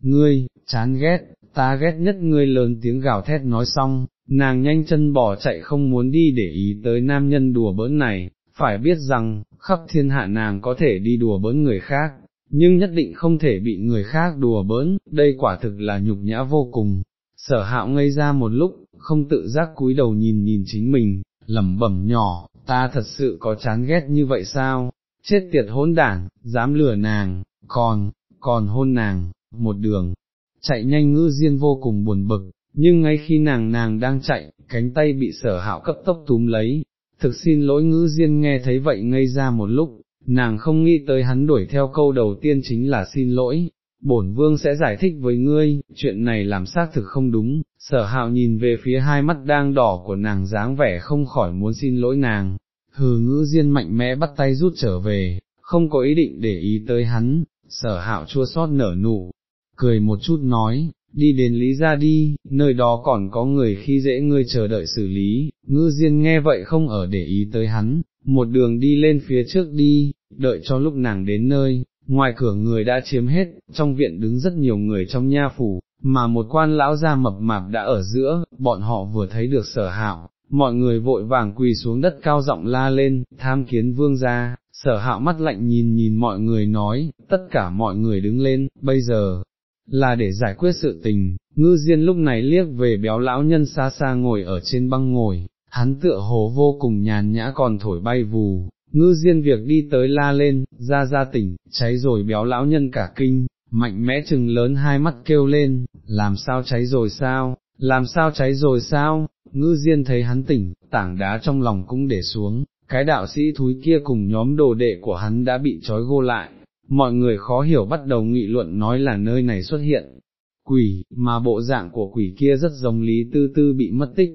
[SPEAKER 1] ngươi, chán ghét, ta ghét nhất ngươi lớn tiếng gào thét nói xong, nàng nhanh chân bỏ chạy không muốn đi để ý tới nam nhân đùa bỡn này, phải biết rằng, khắp thiên hạ nàng có thể đi đùa bỡn người khác, nhưng nhất định không thể bị người khác đùa bỡn, đây quả thực là nhục nhã vô cùng. sở hạo ngây ra một lúc, không tự giác cúi đầu nhìn nhìn chính mình, lẩm bẩm nhỏ, ta thật sự có chán ghét như vậy sao, chết tiệt hỗn đảng dám lừa nàng, còn, còn hôn nàng, một đường, chạy nhanh ngữ diên vô cùng buồn bực, nhưng ngay khi nàng nàng đang chạy, cánh tay bị sở hạo cấp tốc túm lấy, thực xin lỗi ngữ diên nghe thấy vậy ngây ra một lúc, nàng không nghĩ tới hắn đuổi theo câu đầu tiên chính là xin lỗi, bổn vương sẽ giải thích với ngươi, chuyện này làm xác thực không đúng, sở hạo nhìn về phía hai mắt đang đỏ của nàng dáng vẻ không khỏi muốn xin lỗi nàng, hừ ngữ diên mạnh mẽ bắt tay rút trở về, không có ý định để ý tới hắn, sở hạo chua xót nở nụ, cười một chút nói, đi đến lý ra đi, nơi đó còn có người khi dễ ngươi chờ đợi xử lý, ngư diên nghe vậy không ở để ý tới hắn, một đường đi lên phía trước đi, đợi cho lúc nàng đến nơi, ngoài cửa người đã chiếm hết, trong viện đứng rất nhiều người trong nha phủ, mà một quan lão gia mập mạp đã ở giữa, bọn họ vừa thấy được sở hạo, mọi người vội vàng quỳ xuống đất cao giọng la lên, tham kiến vương gia, sở hạo mắt lạnh nhìn nhìn mọi người nói, tất cả mọi người đứng lên, bây giờ, là để giải quyết sự tình, ngư diên lúc này liếc về béo lão nhân xa xa ngồi ở trên băng ngồi, hắn tựa hồ vô cùng nhàn nhã còn thổi bay vù, ngư diên việc đi tới la lên, ra ra tỉnh, cháy rồi béo lão nhân cả kinh, mạnh mẽ chừng lớn hai mắt kêu lên, làm sao cháy rồi sao, làm sao cháy rồi sao, ngư diên thấy hắn tỉnh, tảng đá trong lòng cũng để xuống, cái đạo sĩ thúi kia cùng nhóm đồ đệ của hắn đã bị trói gô lại, mọi người khó hiểu bắt đầu nghị luận nói là nơi này xuất hiện. Quỷ, mà bộ dạng của quỷ kia rất giống Lý Tư Tư bị mất tích,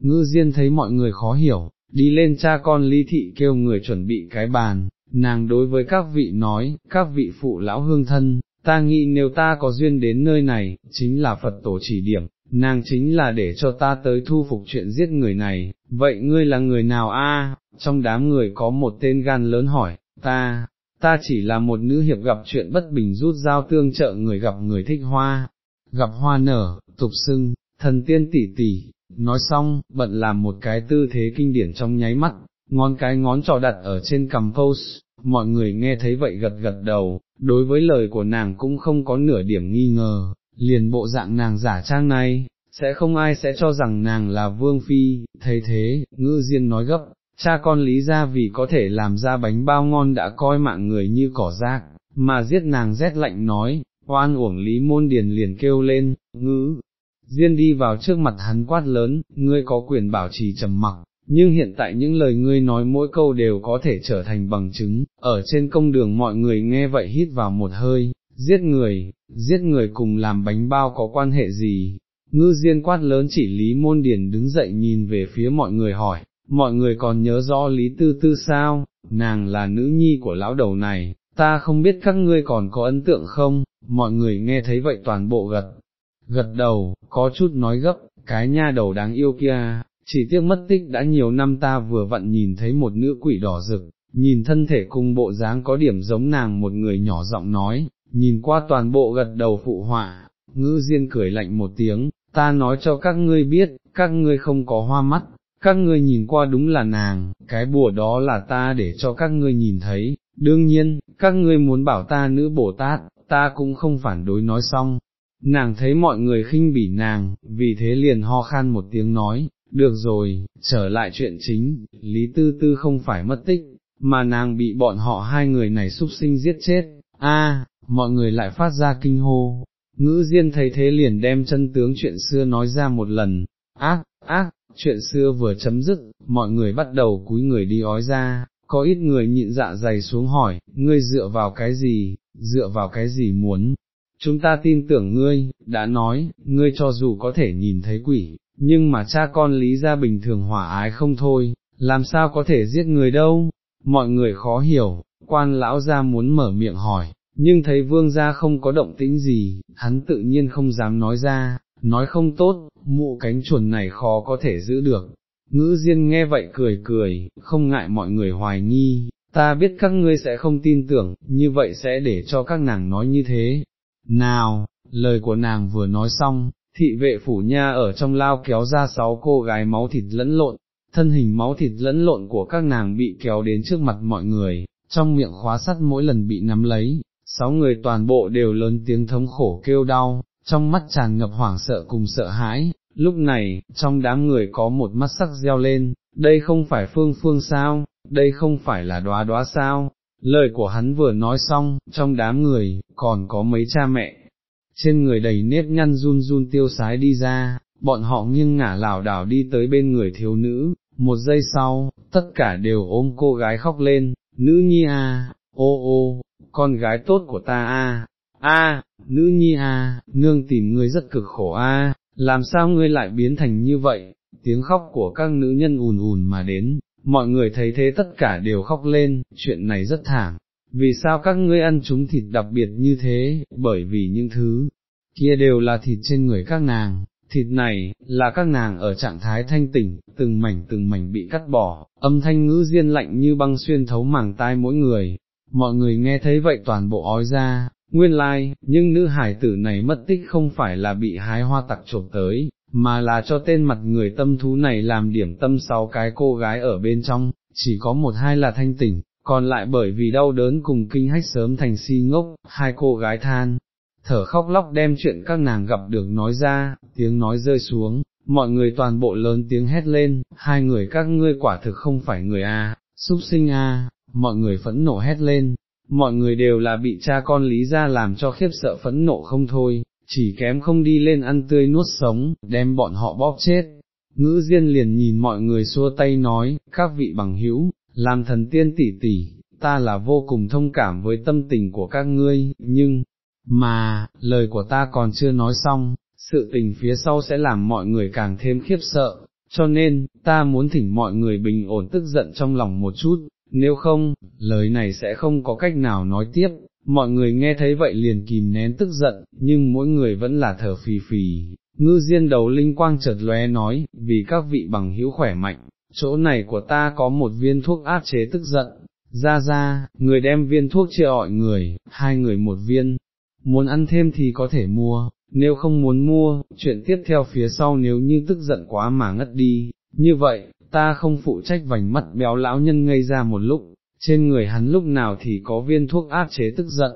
[SPEAKER 1] ngư diên thấy mọi người khó hiểu, đi lên cha con Lý Thị kêu người chuẩn bị cái bàn, nàng đối với các vị nói, các vị phụ lão hương thân, ta nghĩ nếu ta có duyên đến nơi này, chính là Phật tổ chỉ điểm, nàng chính là để cho ta tới thu phục chuyện giết người này, vậy ngươi là người nào a? trong đám người có một tên gan lớn hỏi, ta, ta chỉ là một nữ hiệp gặp chuyện bất bình rút dao tương trợ người gặp người thích hoa, gặp hoa nở, tục sưng, thần tiên tỷ tỷ, nói xong, bận làm một cái tư thế kinh điển trong nháy mắt, ngón cái ngón trò đặt ở trên cầm pose, mọi người nghe thấy vậy gật gật đầu, đối với lời của nàng cũng không có nửa điểm nghi ngờ, liền bộ dạng nàng giả trang này, sẽ không ai sẽ cho rằng nàng là vương phi, thấy thế, ngư diên nói gấp, cha con lý ra vì có thể làm ra bánh bao ngon đã coi mạng người như cỏ rác, mà giết nàng rét lạnh nói, oan uổng lý môn điền liền kêu lên, ngữ, diên đi vào trước mặt hắn quát lớn, ngươi có quyền bảo trì trầm mặc, nhưng hiện tại những lời ngươi nói mỗi câu đều có thể trở thành bằng chứng, ở trên công đường mọi người nghe vậy hít vào một hơi, giết người, giết người cùng làm bánh bao có quan hệ gì, ngư diên quát lớn chỉ Lý Môn Điển đứng dậy nhìn về phía mọi người hỏi, mọi người còn nhớ rõ Lý Tư Tư sao, nàng là nữ nhi của lão đầu này, ta không biết các ngươi còn có ấn tượng không, mọi người nghe thấy vậy toàn bộ gật, gật đầu, có chút nói gấp, cái nha đầu đáng yêu kia, chỉ tiếc mất tích đã nhiều năm ta vừa vặn nhìn thấy một nữ quỷ đỏ rực, nhìn thân thể cùng bộ dáng có điểm giống nàng một người nhỏ giọng nói, nhìn qua toàn bộ gật đầu phụ họa, ngữ diên cười lạnh một tiếng, ta nói cho các ngươi biết, các ngươi không có hoa mắt, các ngươi nhìn qua đúng là nàng, cái bùa đó là ta để cho các ngươi nhìn thấy, đương nhiên, các ngươi muốn bảo ta nữ Bồ Tát, ta cũng không phản đối nói xong. Nàng thấy mọi người khinh bỉ nàng, vì thế liền ho khan một tiếng nói, được rồi, trở lại chuyện chính, Lý Tư Tư không phải mất tích, mà nàng bị bọn họ hai người này xúc sinh giết chết, a, mọi người lại phát ra kinh hô, ngữ diên thấy thế liền đem chân tướng chuyện xưa nói ra một lần, ác, ác, chuyện xưa vừa chấm dứt, mọi người bắt đầu cúi người đi ói ra, có ít người nhịn dạ dày xuống hỏi, ngươi dựa vào cái gì, dựa vào cái gì muốn, chúng ta tin tưởng ngươi, đã nói, ngươi cho dù có thể nhìn thấy quỷ, nhưng mà cha con lý ra bình thường hỏa ái không thôi, làm sao có thể giết người đâu, mọi người khó hiểu, quan lão ra muốn mở miệng hỏi, nhưng thấy vương gia không có động tĩnh gì, hắn tự nhiên không dám nói ra, nói không tốt, mụ cánh chuồn này khó có thể giữ được. Ngữ Diên nghe vậy cười cười, không ngại mọi người hoài nghi, ta biết các ngươi sẽ không tin tưởng, như vậy sẽ để cho các nàng nói như thế. Nào, lời của nàng vừa nói xong, thị vệ phủ nha ở trong lao kéo ra sáu cô gái máu thịt lẫn lộn, thân hình máu thịt lẫn lộn của các nàng bị kéo đến trước mặt mọi người, trong miệng khóa sắt mỗi lần bị nắm lấy, sáu người toàn bộ đều lớn tiếng thống khổ kêu đau, trong mắt tràn ngập hoảng sợ cùng sợ hãi, lúc này, trong đám người có một mắt sắc reo lên, đây không phải phương phương sao, đây không phải là đóa đóa sao, lời của hắn vừa nói xong, trong đám người, còn có mấy cha mẹ, trên người đầy nếp nhăn run run tiêu sái đi ra, bọn họ nghiêng ngả lảo đảo đi tới bên người thiếu nữ, một giây sau, tất cả đều ôm cô gái khóc lên, nữ nhi à, ô ô, con gái tốt của ta à, a, nữ nhi a, nương tìm ngươi rất cực khổ a, làm sao ngươi lại biến thành như vậy, tiếng khóc của các nữ nhân ùn ùn mà đến, mọi người thấy thế tất cả đều khóc lên, chuyện này rất thảm, vì sao các ngươi ăn chúng thịt đặc biệt như thế, bởi vì những thứ kia đều là thịt trên người các nàng, thịt này, là các nàng ở trạng thái thanh tỉnh, từng mảnh từng mảnh bị cắt bỏ, âm thanh ngữ diên lạnh như băng xuyên thấu màng tai mỗi người, mọi người nghe thấy vậy toàn bộ ói ra, nguyên lai, like, nhưng nữ hải tử này mất tích không phải là bị hái hoa tặc trộm tới, mà là cho tên mặt người tâm thú này làm điểm tâm sáu cái cô gái ở bên trong, chỉ có một hai là thanh tỉnh, còn lại bởi vì đau đớn cùng kinh hách sớm thành si ngốc, hai cô gái than, thở khóc lóc đem chuyện các nàng gặp được nói ra, tiếng nói rơi xuống, mọi người toàn bộ lớn tiếng hét lên, hai người các ngươi quả thực không phải người A, súc sinh A, mọi người phẫn nộ hét lên, mọi người đều là bị cha con lý ra làm cho khiếp sợ phẫn nộ không thôi, chỉ kém không đi lên ăn tươi nuốt sống, đem bọn họ bóp chết. Ngữ Diên liền nhìn mọi người xua tay nói, các vị bằng hữu, làm thần tiên tỷ tỷ, ta là vô cùng thông cảm với tâm tình của các ngươi, nhưng, mà, lời của ta còn chưa nói xong, sự tình phía sau sẽ làm mọi người càng thêm khiếp sợ, cho nên, ta muốn thỉnh mọi người bình ổn tức giận trong lòng một chút, nếu không, lời này sẽ không có cách nào nói tiếp, mọi người nghe thấy vậy liền kìm nén tức giận, nhưng mỗi người vẫn là thở phì phì, ngư diên đầu linh quang chợt lóe nói, vì các vị bằng hữu khỏe mạnh, chỗ này của ta có một viên thuốc áp chế tức giận, ra ra, người đem viên thuốc chia ọi người, hai người một viên, muốn ăn thêm thì có thể mua, nếu không muốn mua, chuyện tiếp theo phía sau nếu như tức giận quá mà ngất đi, như vậy, ta không phụ trách vành mắt béo lão nhân ngây ra một lúc, trên người hắn lúc nào thì có viên thuốc áp chế tức giận.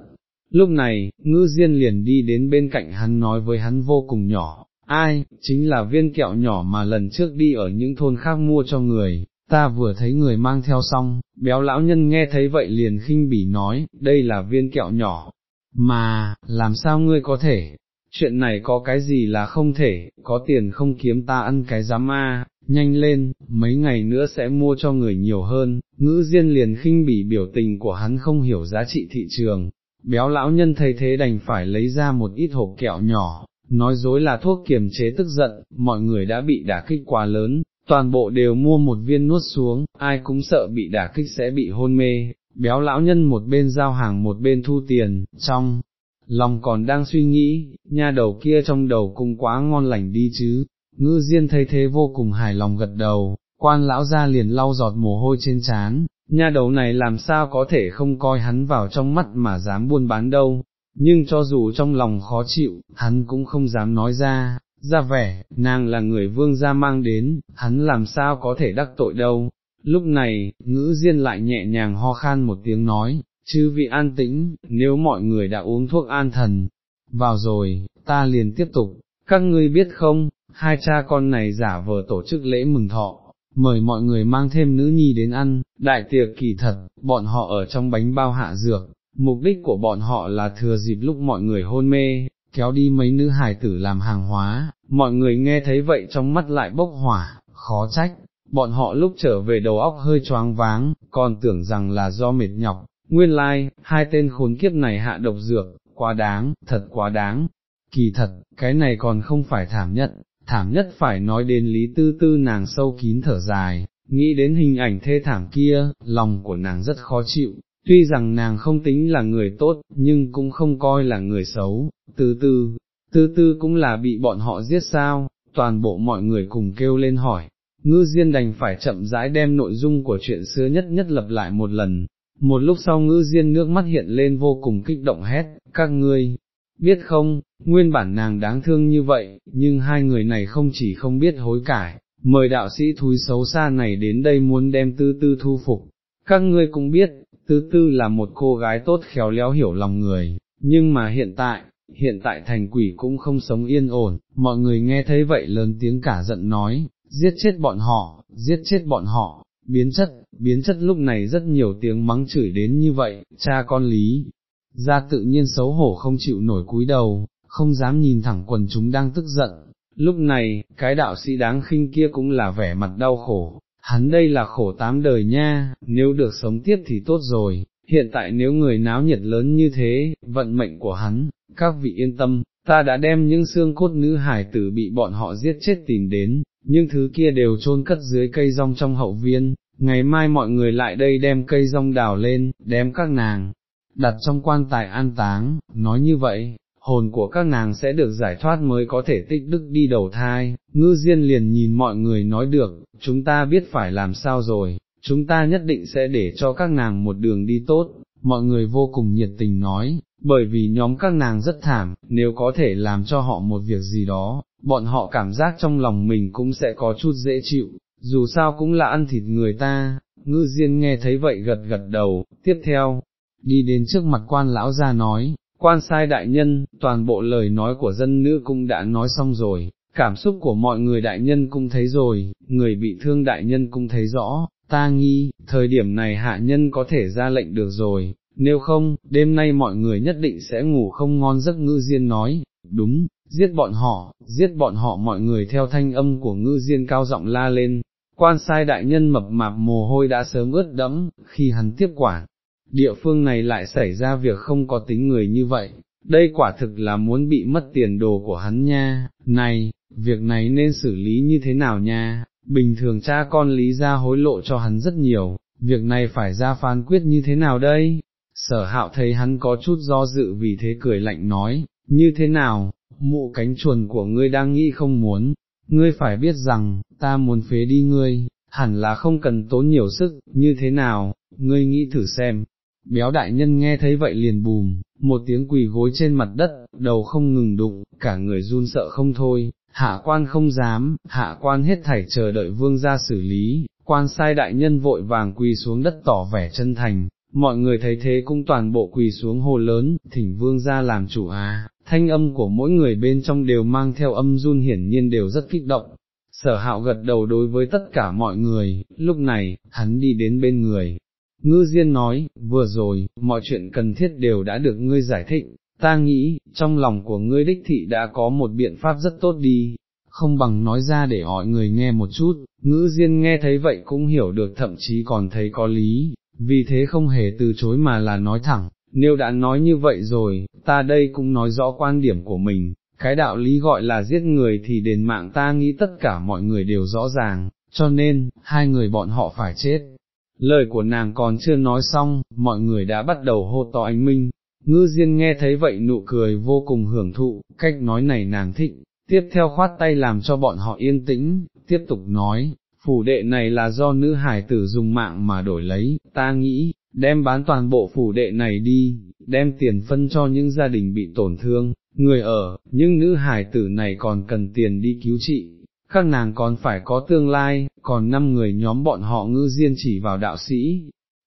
[SPEAKER 1] Lúc này, ngư diên liền đi đến bên cạnh hắn nói với hắn vô cùng nhỏ, ai, chính là viên kẹo nhỏ mà lần trước đi ở những thôn khác mua cho người, ta vừa thấy người mang theo xong, béo lão nhân nghe thấy vậy liền khinh bỉ nói, đây là viên kẹo nhỏ, mà, làm sao ngươi có thể, chuyện này có cái gì là không thể, có tiền không kiếm ta ăn cái giám a, nhanh lên, mấy ngày nữa sẽ mua cho người nhiều hơn, ngữ diên liền khinh bỉ biểu tình của hắn không hiểu giá trị thị trường, béo lão nhân thấy thế đành phải lấy ra một ít hộp kẹo nhỏ, nói dối là thuốc kiềm chế tức giận, mọi người đã bị đả kích quá lớn, toàn bộ đều mua một viên nuốt xuống, ai cũng sợ bị đả kích sẽ bị hôn mê, béo lão nhân một bên giao hàng một bên thu tiền, trong lòng còn đang suy nghĩ, nha đầu kia trong đầu cũng quá ngon lành đi chứ, ngư diên thấy thế vô cùng hài lòng gật đầu, quan lão ra liền lau giọt mồ hôi trên trán, nha đầu này làm sao có thể không coi hắn vào trong mắt mà dám buôn bán đâu, nhưng cho dù trong lòng khó chịu, hắn cũng không dám nói ra, ra vẻ, nàng là người vương gia mang đến, hắn làm sao có thể đắc tội đâu. Lúc này, ngữ diên lại nhẹ nhàng ho khan một tiếng nói, chư vị an tĩnh, nếu mọi người đã uống thuốc an thần, vào rồi, ta liền tiếp tục, các ngươi biết không, hai cha con này giả vờ tổ chức lễ mừng thọ, mời mọi người mang thêm nữ nhi đến ăn, đại tiệc kỳ thật, bọn họ ở trong bánh bao hạ dược, mục đích của bọn họ là thừa dịp lúc mọi người hôn mê, kéo đi mấy nữ hài tử làm hàng hóa, mọi người nghe thấy vậy trong mắt lại bốc hỏa, khó trách, bọn họ lúc trở về đầu óc hơi choáng váng, còn tưởng rằng là do mệt nhọc, nguyên lai, like, hai tên khốn kiếp này hạ độc dược, quá đáng, thật quá đáng, kỳ thật, cái này còn không phải thảm nhất, thảm nhất phải nói đến lý tư tư nàng sâu kín thở dài, nghĩ đến hình ảnh thê thảm kia, lòng của nàng rất khó chịu, tuy rằng nàng không tính là người tốt, nhưng cũng không coi là người xấu, từ từ, tư tư cũng là bị bọn họ giết sao, toàn bộ mọi người cùng kêu lên hỏi, ngư diên đành phải chậm rãi đem nội dung của chuyện xưa nhất nhất lập lại một lần, một lúc sau ngư diên nước mắt hiện lên vô cùng kích động hét, các ngươi, biết không, nguyên bản nàng đáng thương như vậy, nhưng hai người này không chỉ không biết hối cải, mời đạo sĩ thúi xấu xa này đến đây muốn đem tư tư thu phục. Các ngươi cũng biết, tư tư là một cô gái tốt khéo léo hiểu lòng người, nhưng mà hiện tại, hiện tại thành quỷ cũng không sống yên ổn, mọi người nghe thấy vậy lớn tiếng cả giận nói, giết chết bọn họ, giết chết bọn họ, biến chất, biến chất lúc này rất nhiều tiếng mắng chửi đến như vậy, cha con lý, ra tự nhiên xấu hổ không chịu nổi cúi đầu, không dám nhìn thẳng quần chúng đang tức giận, lúc này, cái đạo sĩ đáng khinh kia cũng là vẻ mặt đau khổ, hắn đây là khổ tám đời nha, nếu được sống tiếp thì tốt rồi, hiện tại nếu người náo nhiệt lớn như thế, vận mệnh của hắn, các vị yên tâm, ta đã đem những xương cốt nữ hải tử bị bọn họ giết chết tìm đến, nhưng thứ kia đều chôn cất dưới cây rong trong hậu viên, ngày mai mọi người lại đây đem cây rong đào lên, đem các nàng, đặt trong quan tài an táng, nói như vậy, hồn của các nàng sẽ được giải thoát mới có thể tích đức đi đầu thai, ngư diên liền nhìn mọi người nói được, chúng ta biết phải làm sao rồi, chúng ta nhất định sẽ để cho các nàng một đường đi tốt, mọi người vô cùng nhiệt tình nói, bởi vì nhóm các nàng rất thảm, nếu có thể làm cho họ một việc gì đó, bọn họ cảm giác trong lòng mình cũng sẽ có chút dễ chịu, dù sao cũng là ăn thịt người ta, ngư diên nghe thấy vậy gật gật đầu, tiếp theo, đi đến trước mặt quan lão ra nói, quan sai đại nhân, toàn bộ lời nói của dân nữ cũng đã nói xong rồi, cảm xúc của mọi người đại nhân cũng thấy rồi, người bị thương đại nhân cũng thấy rõ, ta nghi, thời điểm này hạ nhân có thể ra lệnh được rồi, nếu không, đêm nay mọi người nhất định sẽ ngủ không ngon giấc ngư diên nói, đúng, giết bọn họ, giết bọn họ mọi người theo thanh âm của ngư diên cao giọng la lên, quan sai đại nhân mập mạp mồ hôi đã sớm ướt đẫm, khi hắn tiếp quản, địa phương này lại xảy ra việc không có tính người như vậy, đây quả thực là muốn bị mất tiền đồ của hắn nha, này, việc này nên xử lý như thế nào nha, bình thường cha con lý ra hối lộ cho hắn rất nhiều, việc này phải ra phán quyết như thế nào đây? Sở hạo thấy hắn có chút do dự vì thế cười lạnh nói, như thế nào, mụ cánh chuồn của ngươi đang nghĩ không muốn, ngươi phải biết rằng, ta muốn phế đi ngươi, hẳn là không cần tốn nhiều sức, như thế nào, ngươi nghĩ thử xem. Béo đại nhân nghe thấy vậy liền bùm, một tiếng quỳ gối trên mặt đất, đầu không ngừng đụng, cả người run sợ không thôi, hạ quan không dám, hạ quan hết thảy chờ đợi vương ra xử lý, quan sai đại nhân vội vàng quỳ xuống đất tỏ vẻ chân thành, mọi người thấy thế cũng toàn bộ quỳ xuống hồ lớn, thỉnh vương ra làm chủ à, thanh âm của mỗi người bên trong đều mang theo âm run hiển nhiên đều rất kích động. Sở hạo gật đầu đối với tất cả mọi người, lúc này, hắn đi đến bên người. Ngư Diên nói, vừa rồi, mọi chuyện cần thiết đều đã được ngươi giải thích, ta nghĩ, trong lòng của ngươi đích thị đã có một biện pháp rất tốt đi, không bằng nói ra để mọi người nghe một chút, ngữ diên nghe thấy vậy cũng hiểu được thậm chí còn thấy có lý, vì thế không hề từ chối mà là nói thẳng, nếu đã nói như vậy rồi, ta đây cũng nói rõ quan điểm của mình, cái đạo lý gọi là giết người thì đền mạng ta nghĩ tất cả mọi người đều rõ ràng, cho nên, hai người bọn họ phải chết. Lời của nàng còn chưa nói xong, mọi người đã bắt đầu hô to anh Minh, ngư diên nghe thấy vậy nụ cười vô cùng hưởng thụ, cách nói này nàng thích, tiếp theo khoát tay làm cho bọn họ yên tĩnh, tiếp tục nói, phủ đệ này là do nữ hải tử dùng mạng mà đổi lấy, ta nghĩ, đem bán toàn bộ phủ đệ này đi, đem tiền phân cho những gia đình bị tổn thương, người ở, nhưng nữ hải tử này còn cần tiền đi cứu trị, các nàng còn phải có tương lai, còn năm người nhóm bọn họ ngư diên chỉ vào đạo sĩ,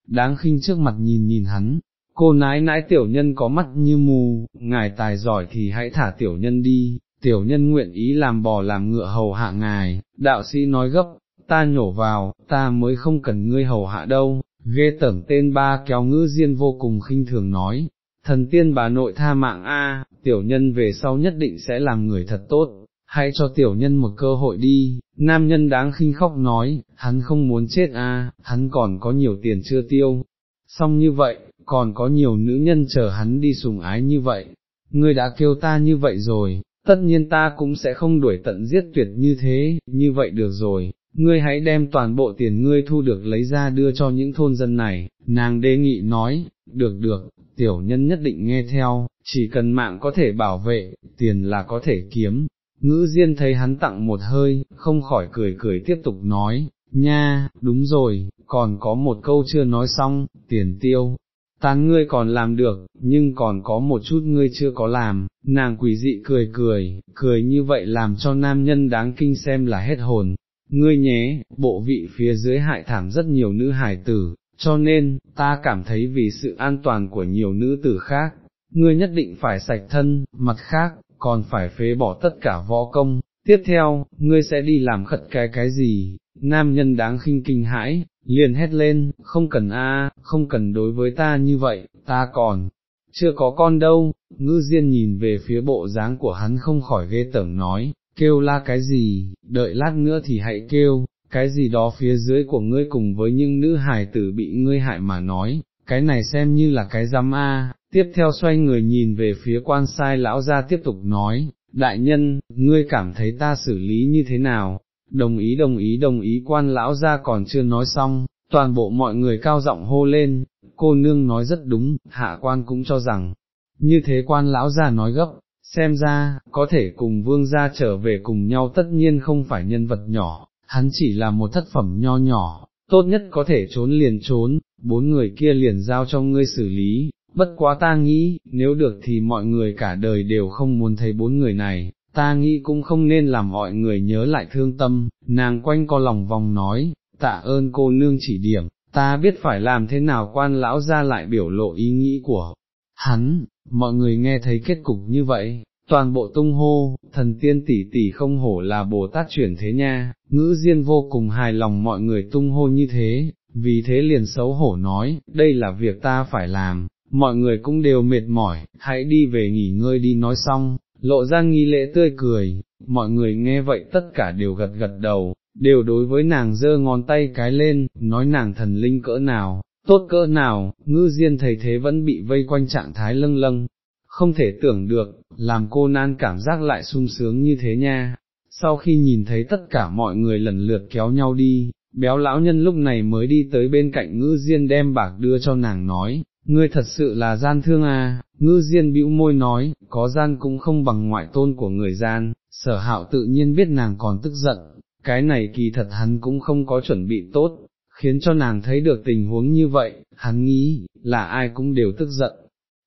[SPEAKER 1] đáng khinh trước mặt nhìn nhìn hắn, cô nái nãi tiểu nhân có mắt như mù, ngài tài giỏi thì hãy thả tiểu nhân đi, tiểu nhân nguyện ý làm bò làm ngựa hầu hạ ngài, đạo sĩ nói gấp, ta nhổ vào, ta mới không cần ngươi hầu hạ đâu, ghê tẩm tên ba kéo ngữ diên vô cùng khinh thường nói, thần tiên bà nội tha mạng a, tiểu nhân về sau nhất định sẽ làm người thật tốt, hãy cho tiểu nhân một cơ hội đi, nam nhân đáng khinh khóc nói, hắn không muốn chết à? hắn còn có nhiều tiền chưa tiêu, xong như vậy, còn có nhiều nữ nhân chờ hắn đi sùng ái như vậy, ngươi đã kêu ta như vậy rồi, tất nhiên ta cũng sẽ không đuổi tận giết tuyệt như thế, như vậy được rồi, ngươi hãy đem toàn bộ tiền ngươi thu được lấy ra đưa cho những thôn dân này, nàng đề nghị nói, được được, tiểu nhân nhất định nghe theo, chỉ cần mạng có thể bảo vệ, tiền là có thể kiếm. Ngữ Diên thấy hắn tặng một hơi, không khỏi cười cười tiếp tục nói, nha, đúng rồi, còn có một câu chưa nói xong, tiền tiêu, tán ngươi còn làm được, nhưng còn có một chút ngươi chưa có làm, nàng quỷ dị cười cười, cười như vậy làm cho nam nhân đáng kinh xem là hết hồn, ngươi nhé, bộ vị phía dưới hại thảm rất nhiều nữ hài tử, cho nên, ta cảm thấy vì sự an toàn của nhiều nữ tử khác, ngươi nhất định phải sạch thân, mặt khác, còn phải phế bỏ tất cả võ công, tiếp theo, ngươi sẽ đi làm khất cái cái gì, nam nhân đáng khinh kinh hãi, liền hét lên, không cần a, không cần đối với ta như vậy, ta còn, chưa có con đâu, ngư diên nhìn về phía bộ dáng của hắn không khỏi ghê tởm nói, kêu la cái gì, đợi lát nữa thì hãy kêu, cái gì đó phía dưới của ngươi cùng với những nữ hài tử bị ngươi hại mà nói, cái này xem như là cái giam a. Tiếp theo xoay người nhìn về phía quan sai lão ra tiếp tục nói, đại nhân, ngươi cảm thấy ta xử lý như thế nào, đồng ý đồng ý đồng ý quan lão ra còn chưa nói xong, toàn bộ mọi người cao giọng hô lên, cô nương nói rất đúng, hạ quan cũng cho rằng, như thế quan lão ra nói gấp, xem ra, có thể cùng vương gia trở về cùng nhau tất nhiên không phải nhân vật nhỏ, hắn chỉ là một thất phẩm nho nhỏ, tốt nhất có thể trốn liền trốn, bốn người kia liền giao cho ngươi xử lý, bất quá ta nghĩ, nếu được thì mọi người cả đời đều không muốn thấy bốn người này, ta nghĩ cũng không nên làm mọi người nhớ lại thương tâm, nàng quanh co lòng vòng nói, tạ ơn cô nương chỉ điểm, ta biết phải làm thế nào quan lão ra lại biểu lộ ý nghĩ của hắn, mọi người nghe thấy kết cục như vậy, toàn bộ tung hô, thần tiên tỷ tỷ không hổ là Bồ Tát chuyển thế nha, ngữ diên vô cùng hài lòng mọi người tung hô như thế, vì thế liền xấu hổ nói, đây là việc ta phải làm, mọi người cũng đều mệt mỏi, hãy đi về nghỉ ngơi đi nói xong, lộ ra nghi lễ tươi cười, mọi người nghe vậy tất cả đều gật gật đầu, đều đối với nàng giơ ngón tay cái lên, nói nàng thần linh cỡ nào, tốt cỡ nào, ngư diên thầy thế vẫn bị vây quanh trạng thái lâng lâng, không thể tưởng được, làm cô nan cảm giác lại sung sướng như thế nha. Sau khi nhìn thấy tất cả mọi người lần lượt kéo nhau đi, béo lão nhân lúc này mới đi tới bên cạnh ngư diên đem bạc đưa cho nàng nói, ngươi thật sự là gian thương à, ngư diên bĩu môi nói, có gian cũng không bằng ngoại tôn của người gian, sở hạo tự nhiên biết nàng còn tức giận, cái này kỳ thật hắn cũng không có chuẩn bị tốt, khiến cho nàng thấy được tình huống như vậy, hắn nghĩ, là ai cũng đều tức giận,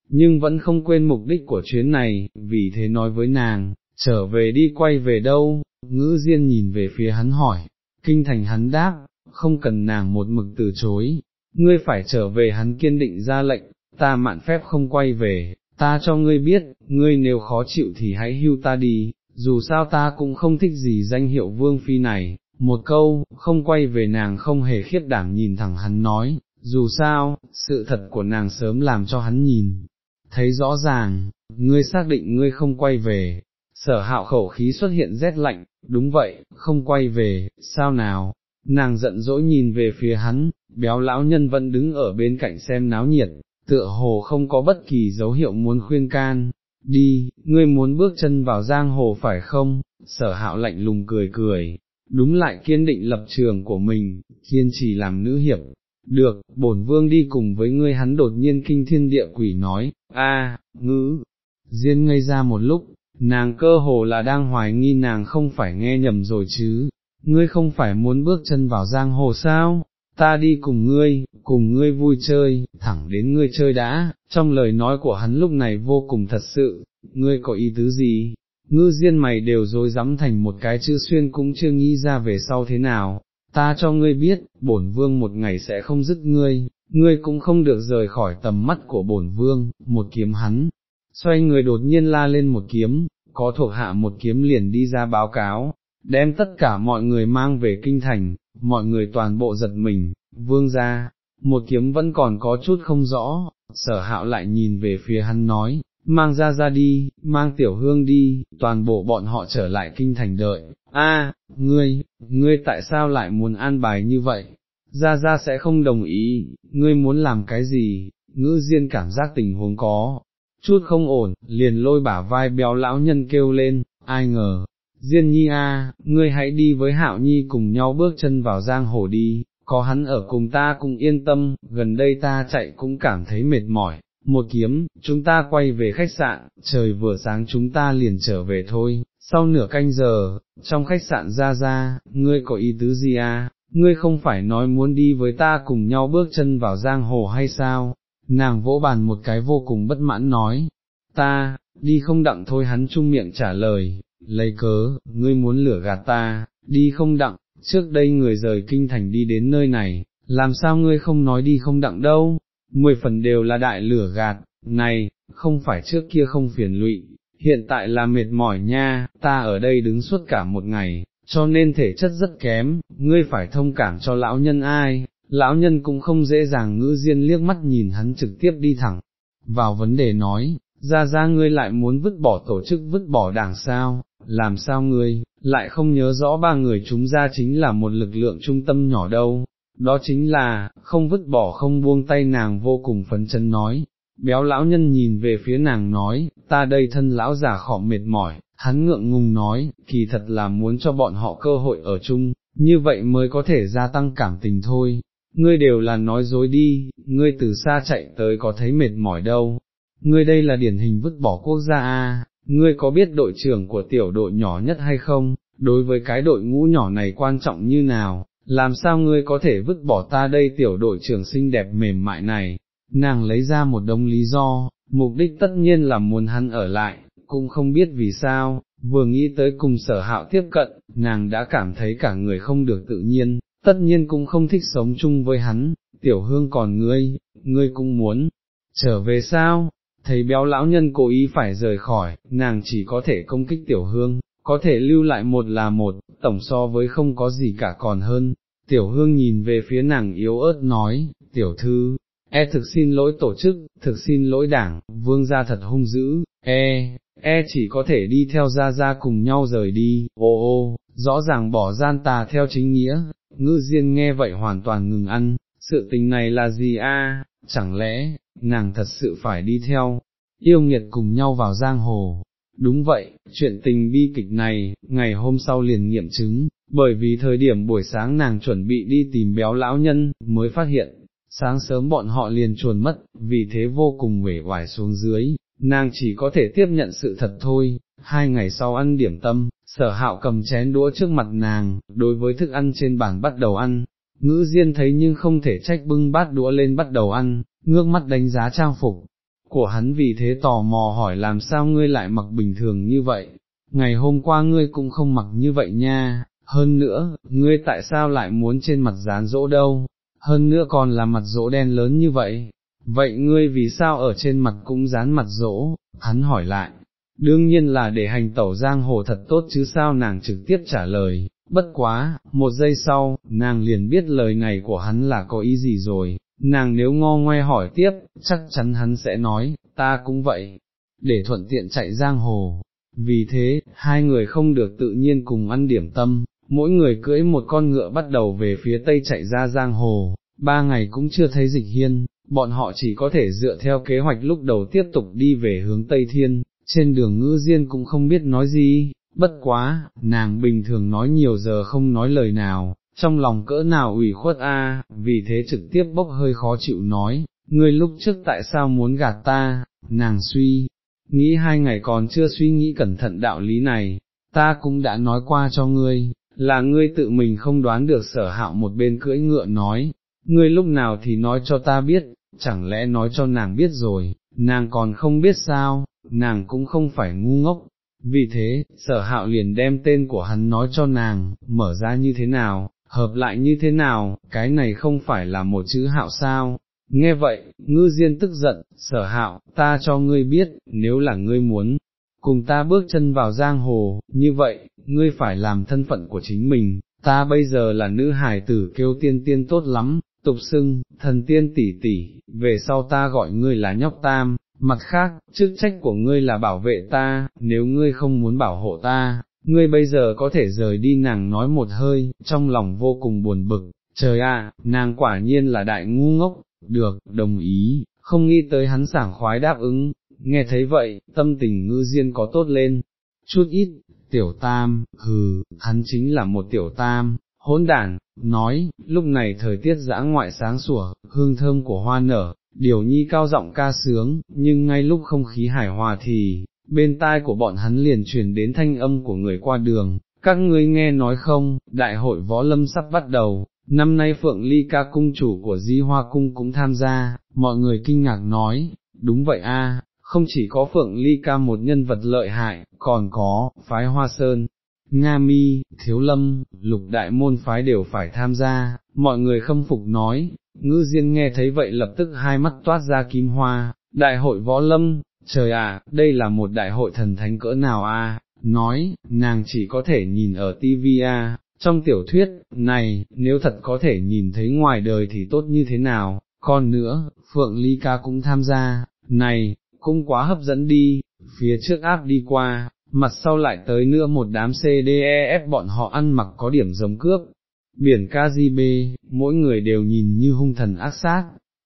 [SPEAKER 1] nhưng vẫn không quên mục đích của chuyến này, vì thế nói với nàng, trở về đi quay về đâu, ngữ diên nhìn về phía hắn hỏi, kinh thành hắn đáp, không cần nàng một mực từ chối, ngươi phải trở về hắn kiên định ra lệnh, ta mạn phép không quay về, ta cho ngươi biết, ngươi nếu khó chịu thì hãy hưu ta đi, dù sao ta cũng không thích gì danh hiệu vương phi này, một câu, không quay về nàng không hề khiết đảm nhìn thẳng hắn nói, dù sao, sự thật của nàng sớm làm cho hắn nhìn, thấy rõ ràng, ngươi xác định ngươi không quay về, sở hạo khẩu khí xuất hiện rét lạnh, đúng vậy, không quay về, sao nào, nàng giận dỗi nhìn về phía hắn, béo lão nhân vẫn đứng ở bên cạnh xem náo nhiệt, tựa hồ không có bất kỳ dấu hiệu muốn khuyên can, đi, ngươi muốn bước chân vào giang hồ phải không, sở hạo lạnh lùng cười cười, đúng lại kiên định lập trường của mình, kiên trì làm nữ hiệp. Được, bổn vương đi cùng với ngươi hắn đột nhiên kinh thiên địa quỷ nói, a ngữ, diên ngây ra một lúc, nàng cơ hồ là đang hoài nghi nàng không phải nghe nhầm rồi chứ, ngươi không phải muốn bước chân vào giang hồ sao, ta đi cùng ngươi, cùng ngươi vui chơi, thẳng đến ngươi chơi đã, trong lời nói của hắn lúc này vô cùng thật sự, ngươi có ý tứ gì, ngư diên mày đều dối rắm thành một cái chữ xuyên cũng chưa nghĩ ra về sau thế nào, ta cho ngươi biết, bổn vương một ngày sẽ không dứt ngươi, ngươi cũng không được rời khỏi tầm mắt của bổn vương, một kiếm hắn, xoay người đột nhiên la lên một kiếm, có thuộc hạ một kiếm liền đi ra báo cáo, đem tất cả mọi người mang về kinh thành, mọi người toàn bộ giật mình, vương ra, một kiếm vẫn còn có chút không rõ, sở hạo lại nhìn về phía hắn nói, mang ra ra đi, mang tiểu hương đi, toàn bộ bọn họ trở lại kinh thành đợi, a, ngươi, ngươi tại sao lại muốn an bài như vậy, ra ra sẽ không đồng ý, ngươi muốn làm cái gì, ngữ diên cảm giác tình huống có, chút không ổn, liền lôi bả vai béo lão nhân kêu lên, ai ngờ, Diên nhi a, ngươi hãy đi với hạo nhi cùng nhau bước chân vào giang hồ đi, có hắn ở cùng ta cũng yên tâm, gần đây ta chạy cũng cảm thấy mệt mỏi, một kiếm, chúng ta quay về khách sạn, trời vừa sáng chúng ta liền trở về thôi, sau nửa canh giờ, trong khách sạn ra ra, ngươi có ý tứ gì à, ngươi không phải nói muốn đi với ta cùng nhau bước chân vào giang hồ hay sao, nàng vỗ bàn một cái vô cùng bất mãn nói, ta, đi không đặng thôi hắn chung miệng trả lời, lấy cớ, ngươi muốn lửa gạt ta, đi không đặng, trước đây người rời kinh thành đi đến nơi này, làm sao ngươi không nói đi không đặng đâu, mười phần đều là đại lửa gạt, này, không phải trước kia không phiền lụy, hiện tại là mệt mỏi nha, ta ở đây đứng suốt cả một ngày, cho nên thể chất rất kém, ngươi phải thông cảm cho lão nhân ai, lão nhân cũng không dễ dàng ngữ diên liếc mắt nhìn hắn trực tiếp đi thẳng, vào vấn đề nói, ra ra ngươi lại muốn vứt bỏ tổ chức vứt bỏ đảng sao, làm sao ngươi, lại không nhớ rõ ba người chúng ra chính là một lực lượng trung tâm nhỏ đâu, đó chính là, không vứt bỏ không buông tay nàng vô cùng phấn chấn nói, béo lão nhân nhìn về phía nàng nói, ta đây thân lão già khỏ mệt mỏi, hắn ngượng ngùng nói, kỳ thật là muốn cho bọn họ cơ hội ở chung, như vậy mới có thể gia tăng cảm tình thôi, ngươi đều là nói dối đi, ngươi từ xa chạy tới có thấy mệt mỏi đâu, ngươi đây là điển hình vứt bỏ quốc gia a ngươi có biết đội trưởng của tiểu đội nhỏ nhất hay không, đối với cái đội ngũ nhỏ này quan trọng như nào, làm sao ngươi có thể vứt bỏ ta đây tiểu đội trưởng xinh đẹp mềm mại này, nàng lấy ra một đống lý do, mục đích tất nhiên là muốn hắn ở lại, cũng không biết vì sao, vừa nghĩ tới cùng sở hạo tiếp cận, nàng đã cảm thấy cả người không được tự nhiên, tất nhiên cũng không thích sống chung với hắn, tiểu hương còn ngươi, ngươi cũng muốn, trở về sao, thấy béo lão nhân cố ý phải rời khỏi, nàng chỉ có thể công kích tiểu hương, có thể lưu lại một là một, tổng so với không có gì cả còn hơn, tiểu hương nhìn về phía nàng yếu ớt nói, tiểu thư, e thực xin lỗi tổ chức, thực xin lỗi đảng, vương gia thật hung dữ, e, e chỉ có thể đi theo gia gia cùng nhau rời đi, ô ô, rõ ràng bỏ gian tà theo chính nghĩa, ngư diên nghe vậy hoàn toàn ngừng ăn, sự tình này là gì a? chẳng lẽ, nàng thật sự phải đi theo, yêu nghiệt cùng nhau vào giang hồ. Đúng vậy, chuyện tình bi kịch này, ngày hôm sau liền nghiệm chứng, bởi vì thời điểm buổi sáng nàng chuẩn bị đi tìm béo lão nhân, mới phát hiện, sáng sớm bọn họ liền chuồn mất, vì thế vô cùng uể oải xuống dưới, nàng chỉ có thể tiếp nhận sự thật thôi, hai ngày sau ăn điểm tâm, sở hạo cầm chén đũa trước mặt nàng, đối với thức ăn trên bàn bắt đầu ăn, ngữ diên thấy nhưng không thể trách bưng bát đũa lên bắt đầu ăn, ngước mắt đánh giá trang phục của hắn vì thế tò mò hỏi làm sao ngươi lại mặc bình thường như vậy, ngày hôm qua ngươi cũng không mặc như vậy nha, hơn nữa, ngươi tại sao lại muốn trên mặt dán dỗ đâu, hơn nữa còn là mặt dỗ đen lớn như vậy, vậy ngươi vì sao ở trên mặt cũng dán mặt dỗ, hắn hỏi lại, đương nhiên là để hành tẩu giang hồ thật tốt chứ sao nàng trực tiếp trả lời, bất quá, một giây sau, nàng liền biết lời này của hắn là có ý gì rồi, nàng nếu ngo ngoe hỏi tiếp, chắc chắn hắn sẽ nói, ta cũng vậy, để thuận tiện chạy giang hồ. Vì thế, hai người không được tự nhiên cùng ăn điểm tâm, mỗi người cưỡi một con ngựa bắt đầu về phía tây chạy ra giang hồ, ba ngày cũng chưa thấy dịch hiên, bọn họ chỉ có thể dựa theo kế hoạch lúc đầu tiếp tục đi về hướng Tây Thiên, trên đường ngữ diên cũng không biết nói gì, bất quá, nàng bình thường nói nhiều giờ không nói lời nào, trong lòng cỡ nào ủy khuất a, vì thế trực tiếp bốc hơi khó chịu nói, ngươi lúc trước tại sao muốn gạt ta, nàng suy, nghĩ hai ngày còn chưa suy nghĩ cẩn thận đạo lý này, ta cũng đã nói qua cho ngươi, là ngươi tự mình không đoán được sở hạo một bên cưỡi ngựa nói, ngươi lúc nào thì nói cho ta biết, chẳng lẽ nói cho nàng biết rồi, nàng còn không biết sao, nàng cũng không phải ngu ngốc. Vì thế, sở hạo liền đem tên của hắn nói cho nàng, mở ra như thế nào, hợp lại như thế nào, cái này không phải là một chữ hạo sao, nghe vậy, ngư diên tức giận, sở hạo, ta cho ngươi biết, nếu là ngươi muốn, cùng ta bước chân vào giang hồ, như vậy, ngươi phải làm thân phận của chính mình, ta bây giờ là nữ hài tử kêu tiên tiên tốt lắm, tục xưng, thần tiên tỷ tỷ, về sau ta gọi ngươi là nhóc tam, mặt khác, chức trách của ngươi là bảo vệ ta, nếu ngươi không muốn bảo hộ ta, ngươi bây giờ có thể rời đi nàng nói một hơi, trong lòng vô cùng buồn bực, trời ạ, nàng quả nhiên là đại ngu ngốc, được, đồng ý, không nghĩ tới hắn sảng khoái đáp ứng, nghe thấy vậy, tâm tình ngư diên có tốt lên, chút ít, tiểu tam, hừ, hắn chính là một tiểu tam, hỗn đản, nói, lúc này thời tiết dã ngoại sáng sủa, hương thơm của hoa nở, điều nhi cao giọng ca sướng, nhưng ngay lúc không khí hải hòa thì, bên tai của bọn hắn liền truyền đến thanh âm của người qua đường, các ngươi nghe nói không, đại hội võ lâm sắp bắt đầu, năm nay Phượng Ly ca cung chủ của Di Hoa Cung cũng tham gia, mọi người kinh ngạc nói, đúng vậy a, không chỉ có Phượng Ly ca một nhân vật lợi hại, còn có, phái Hoa Sơn, Nga Mi, Thiếu Lâm, lục đại môn phái đều phải tham gia, mọi người khâm phục nói, ngư diên nghe thấy vậy lập tức hai mắt toát ra kim hoa, đại hội võ lâm, trời à, đây là một đại hội thần thánh cỡ nào a? nói, nàng chỉ có thể nhìn ở tivi a, trong tiểu thuyết, này, nếu thật có thể nhìn thấy ngoài đời thì tốt như thế nào, còn nữa, Phượng Ly ca cũng tham gia, này, cũng quá hấp dẫn đi, phía trước áp đi qua, mặt sau lại tới nữa một đám CDEF bọn họ ăn mặc có điểm giống cướp, biển KGB, mỗi người đều nhìn như hung thần ác sát.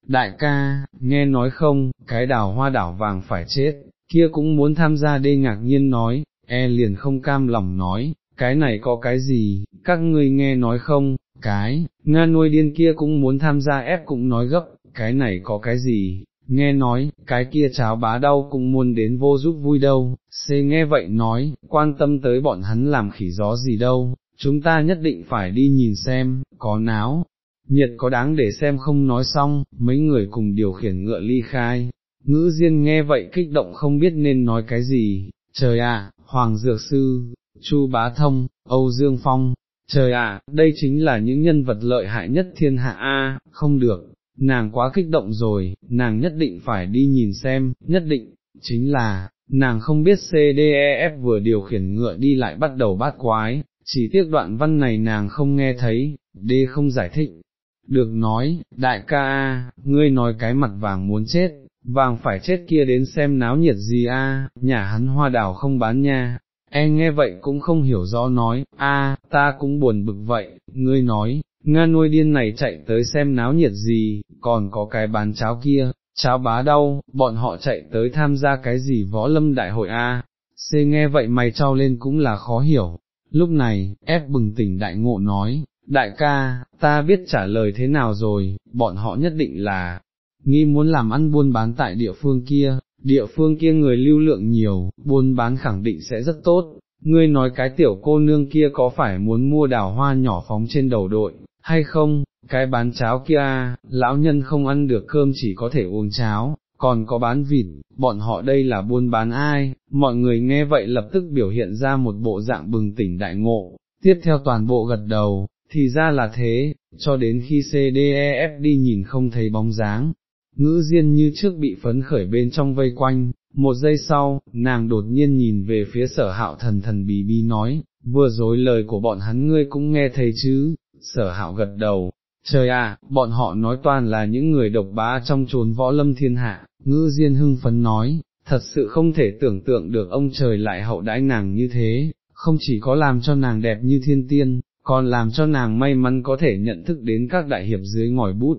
[SPEAKER 1] Đại ca, nghe nói không, cái đào hoa đảo vàng phải chết, kia cũng muốn tham gia đê ngạc nhiên nói, e liền không cam lòng nói, cái này có cái gì, các ngươi nghe nói không, cái, Nga nuôi điên kia cũng muốn tham gia ép cũng nói gấp, cái này có cái gì, nghe nói, cái kia cháo bá đau cũng muốn đến vô giúp vui đâu, xê nghe vậy nói, quan tâm tới bọn hắn làm khỉ gió gì đâu, chúng ta nhất định phải đi nhìn xem, có náo, nhiệt có đáng để xem không nói xong, mấy người cùng điều khiển ngựa ly khai, ngữ diên nghe vậy kích động không biết nên nói cái gì, trời ạ, Hoàng Dược Sư, Chu Bá Thông, Âu Dương Phong, trời ạ, đây chính là những nhân vật lợi hại nhất thiên hạ A, không được, nàng quá kích động rồi, nàng nhất định phải đi nhìn xem, nhất định, chính là, nàng không biết CDEF vừa điều khiển ngựa đi lại bắt đầu bát quái, chỉ tiếc đoạn văn này nàng không nghe thấy, D không giải thích. Được nói, đại ca a, ngươi nói cái mặt vàng muốn chết, vàng phải chết kia đến xem náo nhiệt gì a, nhà hắn hoa đào không bán nha. e nghe vậy cũng không hiểu rõ nói, a, ta cũng buồn bực vậy, ngươi nói, Nga nuôi điên này chạy tới xem náo nhiệt gì, còn có cái bán cháo kia, cháo bá đau, bọn họ chạy tới tham gia cái gì võ lâm đại hội a. C nghe vậy mày trao lên cũng là khó hiểu, lúc này, ép bừng tỉnh đại ngộ nói, đại ca, ta biết trả lời thế nào rồi, bọn họ nhất định là, nghi muốn làm ăn buôn bán tại địa phương kia, địa phương kia người lưu lượng nhiều, buôn bán khẳng định sẽ rất tốt, ngươi nói cái tiểu cô nương kia có phải muốn mua đào hoa nhỏ phóng trên đầu đội, hay không, cái bán cháo kia, lão nhân không ăn được cơm chỉ có thể uống cháo, còn có bán vịt, bọn họ đây là buôn bán ai, mọi người nghe vậy lập tức biểu hiện ra một bộ dạng bừng tỉnh đại ngộ, tiếp theo toàn bộ gật đầu, thì ra là thế, cho đến khi CDEF đi nhìn không thấy bóng dáng, ngữ diên như trước bị phấn khởi bên trong vây quanh, một giây sau, nàng đột nhiên nhìn về phía sở hạo thần thần bì bi nói, vừa rồi lời của bọn hắn ngươi cũng nghe thấy chứ, sở hạo gật đầu, trời à, bọn họ nói toàn là những người độc bá trong chốn võ lâm thiên hạ, ngữ diên hưng phấn nói, thật sự không thể tưởng tượng được ông trời lại hậu đãi nàng như thế, không chỉ có làm cho nàng đẹp như thiên tiên, còn làm cho nàng may mắn có thể nhận thức đến các đại hiệp dưới ngòi bút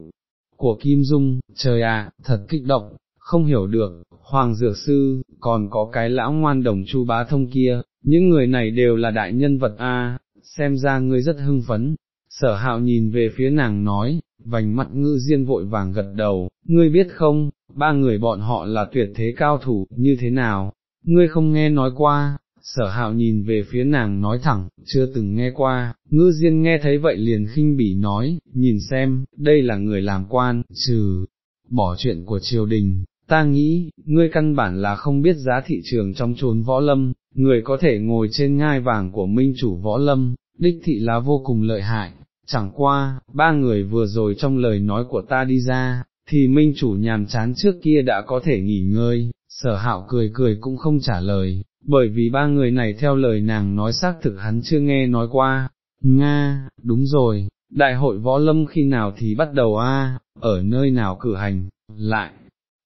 [SPEAKER 1] của Kim Dung, trời à, thật kích động, không hiểu được, Hoàng Dược Sư, còn có cái lão ngoan đồng chu bá thông kia, những người này đều là đại nhân vật a. xem ra ngươi rất hưng phấn, sở hạo nhìn về phía nàng nói, vành mặt ngư diên vội vàng gật đầu, ngươi biết không, ba người bọn họ là tuyệt thế cao thủ, như thế nào, ngươi không nghe nói qua, sở hạo nhìn về phía nàng nói thẳng, chưa từng nghe qua, ngư diên nghe thấy vậy liền khinh bỉ nói, nhìn xem, đây là người làm quan, trừ, bỏ chuyện của triều đình, ta nghĩ, ngươi căn bản là không biết giá thị trường trong chốn võ lâm, người có thể ngồi trên ngai vàng của minh chủ võ lâm, đích thị là vô cùng lợi hại, chẳng qua, ba người vừa rồi trong lời nói của ta đi ra, thì minh chủ nhàm chán trước kia đã có thể nghỉ ngơi, sở hạo cười cười cũng không trả lời, bởi vì ba người này theo lời nàng nói xác thực hắn chưa nghe nói qua, Nga, đúng rồi, đại hội võ lâm khi nào thì bắt đầu a, ở nơi nào cử hành, lại,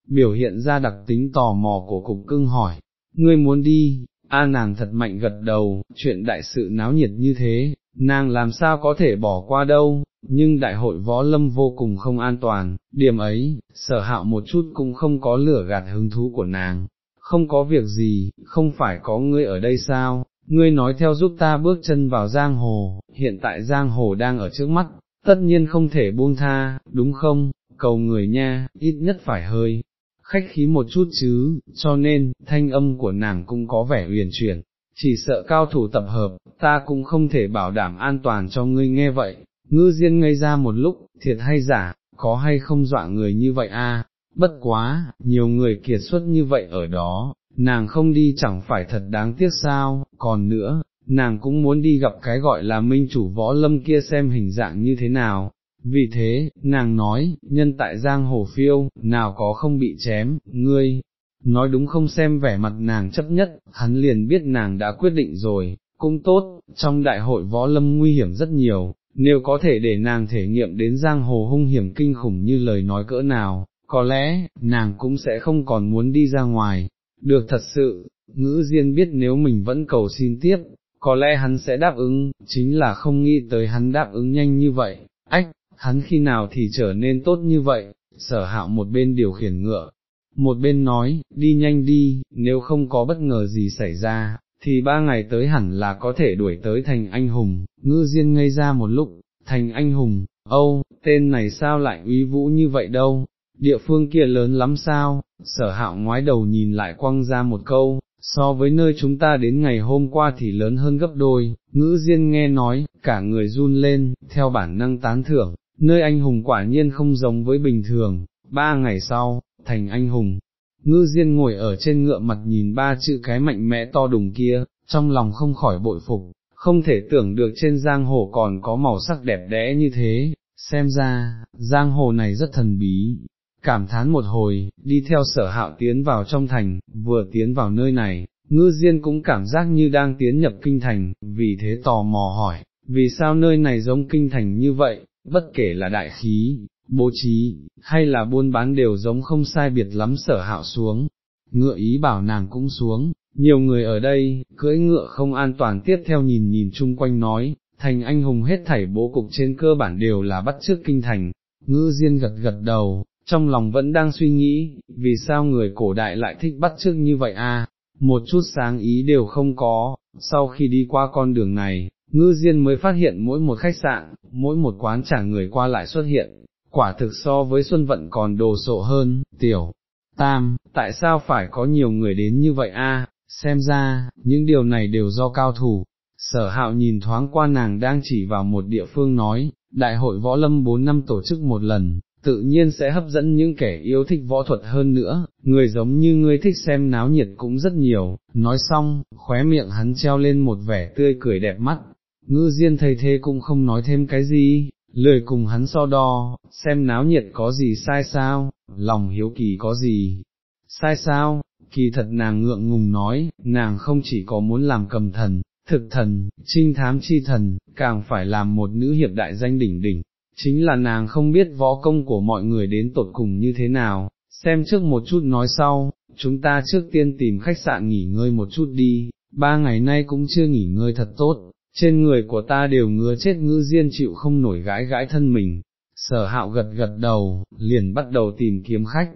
[SPEAKER 1] biểu hiện ra đặc tính tò mò của cục cưng hỏi, ngươi muốn đi, a nàng thật mạnh gật đầu, chuyện đại sự náo nhiệt như thế, nàng làm sao có thể bỏ qua đâu, nhưng đại hội võ lâm vô cùng không an toàn, điểm ấy, sở hạo một chút cũng không có lửa gạt hứng thú của nàng, không có việc gì, không phải có ngươi ở đây sao, ngươi nói theo giúp ta bước chân vào giang hồ, hiện tại giang hồ đang ở trước mắt, tất nhiên không thể buông tha, đúng không, cầu người nha, ít nhất phải hơi, khách khí một chút chứ, cho nên, thanh âm của nàng cũng có vẻ uyển chuyển, chỉ sợ cao thủ tập hợp, ta cũng không thể bảo đảm an toàn cho ngươi nghe vậy, ngư diên ngây ra một lúc, thiệt hay giả, có hay không dọa người như vậy a? Bất quá, nhiều người kiệt xuất như vậy ở đó, nàng không đi chẳng phải thật đáng tiếc sao, còn nữa, nàng cũng muốn đi gặp cái gọi là minh chủ võ lâm kia xem hình dạng như thế nào. Vì thế, nàng nói, nhân tại giang hồ phiêu, nào có không bị chém, ngươi, nói đúng không xem vẻ mặt nàng chấp nhất, hắn liền biết nàng đã quyết định rồi, cũng tốt, trong đại hội võ lâm nguy hiểm rất nhiều, nếu có thể để nàng thể nghiệm đến giang hồ hung hiểm kinh khủng như lời nói cỡ nào, có lẽ, nàng cũng sẽ không còn muốn đi ra ngoài, được thật sự, ngữ diên biết nếu mình vẫn cầu xin tiếp, có lẽ hắn sẽ đáp ứng, chính là không nghĩ tới hắn đáp ứng nhanh như vậy, ách, hắn khi nào thì trở nên tốt như vậy, sở hạo một bên điều khiển ngựa, một bên nói, đi nhanh đi, nếu không có bất ngờ gì xảy ra, thì ba ngày tới hẳn là có thể đuổi tới thành anh hùng, ngư diên ngây ra một lúc, thành anh hùng, âu, tên này sao lại uy vũ như vậy đâu, địa phương kia lớn lắm sao, sở hạo ngoái đầu nhìn lại quăng ra một câu, so với nơi chúng ta đến ngày hôm qua thì lớn hơn gấp đôi, ngữ diên nghe nói, cả người run lên, theo bản năng tán thưởng, nơi anh hùng quả nhiên không giống với bình thường, ba ngày sau, thành anh hùng. Ngư Diên ngồi ở trên ngựa mặt nhìn ba chữ cái mạnh mẽ to đùng kia, trong lòng không khỏi bội phục, không thể tưởng được trên giang hồ còn có màu sắc đẹp đẽ như thế, xem ra, giang hồ này rất thần bí. Cảm thán một hồi, đi theo sở hạo tiến vào trong thành, vừa tiến vào nơi này, ngư diên cũng cảm giác như đang tiến nhập kinh thành, vì thế tò mò hỏi, vì sao nơi này giống kinh thành như vậy, bất kể là đại khí, bố trí, hay là buôn bán đều giống không sai biệt lắm sở hạo xuống, ngựa ý bảo nàng cũng xuống, nhiều người ở đây, cưỡi ngựa không an toàn tiếp theo nhìn nhìn chung quanh nói, thành anh hùng hết thảy bố cục trên cơ bản đều là bắt trước kinh thành, ngư diên gật gật đầu, trong lòng vẫn đang suy nghĩ, vì sao người cổ đại lại thích bắt chước như vậy a? một chút sáng ý đều không có, sau khi đi qua con đường này, ngư diên mới phát hiện mỗi một khách sạn, mỗi một quán trả người qua lại xuất hiện, quả thực so với Xuân Vận còn đồ sộ hơn, tiểu, tam, tại sao phải có nhiều người đến như vậy a? xem ra, những điều này đều do cao thủ. Sở hạo nhìn thoáng qua nàng đang chỉ vào một địa phương nói, đại hội võ lâm 4 năm tổ chức một lần, tự nhiên sẽ hấp dẫn những kẻ yêu thích võ thuật hơn nữa, người giống như ngươi thích xem náo nhiệt cũng rất nhiều, nói xong, khóe miệng hắn treo lên một vẻ tươi cười đẹp mắt, ngư diên thầy thế cũng không nói thêm cái gì, lười cùng hắn so đo, xem náo nhiệt có gì sai sao, lòng hiếu kỳ có gì, sai sao, kỳ thật nàng ngượng ngùng nói, nàng không chỉ có muốn làm cầm thần, thực thần, trinh thám chi thần, càng phải làm một nữ hiệp đại danh đỉnh đỉnh, chính là nàng không biết võ công của mọi người đến tột cùng như thế nào, xem trước một chút nói sau, chúng ta trước tiên tìm khách sạn nghỉ ngơi một chút đi, ba ngày nay cũng chưa nghỉ ngơi thật tốt, trên người của ta đều ngứa chết ngư diên chịu không nổi gãi gãi thân mình, sở hạo gật gật đầu, liền bắt đầu tìm kiếm khách,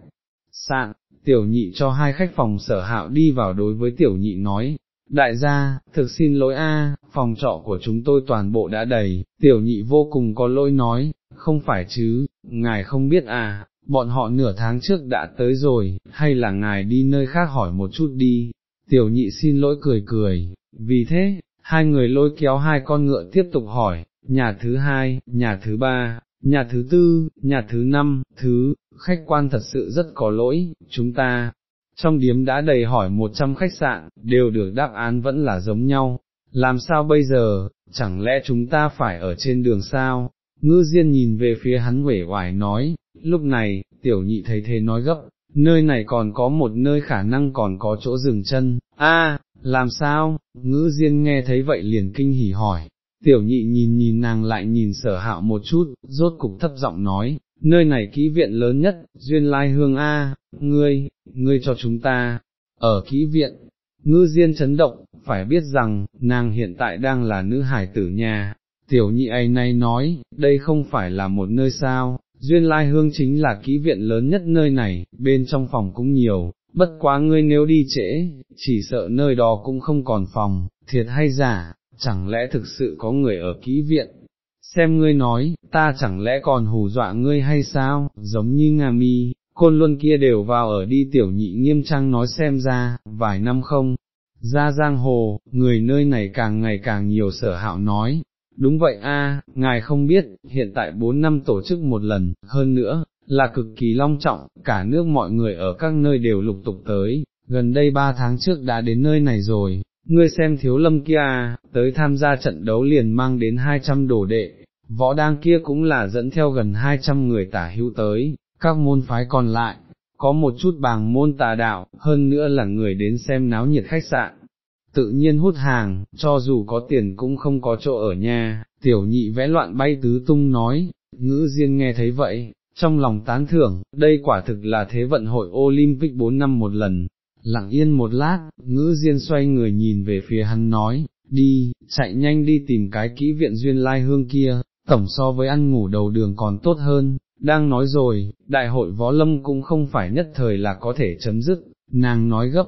[SPEAKER 1] sạn, tiểu nhị cho hai khách phòng sở hạo đi vào đối với tiểu nhị nói, đại gia, thực xin lỗi a, phòng trọ của chúng tôi toàn bộ đã đầy, tiểu nhị vô cùng có lỗi nói, không phải chứ, ngài không biết à, bọn họ nửa tháng trước đã tới rồi, hay là ngài đi nơi khác hỏi một chút đi, tiểu nhị xin lỗi cười cười, vì thế, hai người lôi kéo hai con ngựa tiếp tục hỏi, nhà thứ hai, nhà thứ ba, nhà thứ tư, nhà thứ năm, thứ, khách quan thật sự rất có lỗi, chúng ta, trong điếm đã đầy hỏi một trăm khách sạn, đều được đáp án vẫn là giống nhau, làm sao bây giờ, chẳng lẽ chúng ta phải ở trên đường sao? Ngư Diên nhìn về phía hắn quể hoài nói, lúc này, tiểu nhị thấy thế nói gấp, nơi này còn có một nơi khả năng còn có chỗ dừng chân, a, làm sao, ngữ diên nghe thấy vậy liền kinh hỉ hỏi, tiểu nhị nhìn nhìn nàng lại nhìn sở hạo một chút, rốt cục thấp giọng nói, nơi này kỹ viện lớn nhất, duyên lai hương A, ngươi, ngươi cho chúng ta, ở kỹ viện, ngư diên chấn động, phải biết rằng, nàng hiện tại đang là nữ hải tử nhà, tiểu nhị ấy này nói, đây không phải là một nơi sao, duyên lai hương chính là kỹ viện lớn nhất nơi này, bên trong phòng cũng nhiều, bất quá ngươi nếu đi trễ, chỉ sợ nơi đó cũng không còn phòng, thiệt hay giả, chẳng lẽ thực sự có người ở kỹ viện, xem ngươi nói, ta chẳng lẽ còn hù dọa ngươi hay sao, giống như Nga mi, côn luân kia đều vào ở đi tiểu nhị nghiêm trang nói xem ra, vài năm không, ra giang hồ, người nơi này càng ngày càng nhiều sở hạo nói, đúng vậy a, ngài không biết, hiện tại bốn năm tổ chức một lần, hơn nữa, là cực kỳ long trọng, cả nước mọi người ở các nơi đều lục tục tới, gần đây ba tháng trước đã đến nơi này rồi, ngươi xem thiếu lâm kia, à, tới tham gia trận đấu liền mang đến 200 đồ đệ, võ đang kia cũng là dẫn theo gần 200 người tả hữu tới, các môn phái còn lại, có một chút bàng môn tà đạo, hơn nữa là người đến xem náo nhiệt khách sạn. Tự nhiên hút hàng, cho dù có tiền cũng không có chỗ ở nhà, tiểu nhị vẽ loạn bay tứ tung nói, ngữ diên nghe thấy vậy, trong lòng tán thưởng, đây quả thực là thế vận hội Olympic 4 năm một lần. Lặng yên một lát, ngữ diên xoay người nhìn về phía hắn nói, đi, chạy nhanh đi tìm cái kỹ viện duyên lai hương kia, tổng so với ăn ngủ đầu đường còn tốt hơn, đang nói rồi, đại hội võ lâm cũng không phải nhất thời là có thể chấm dứt, nàng nói gấp,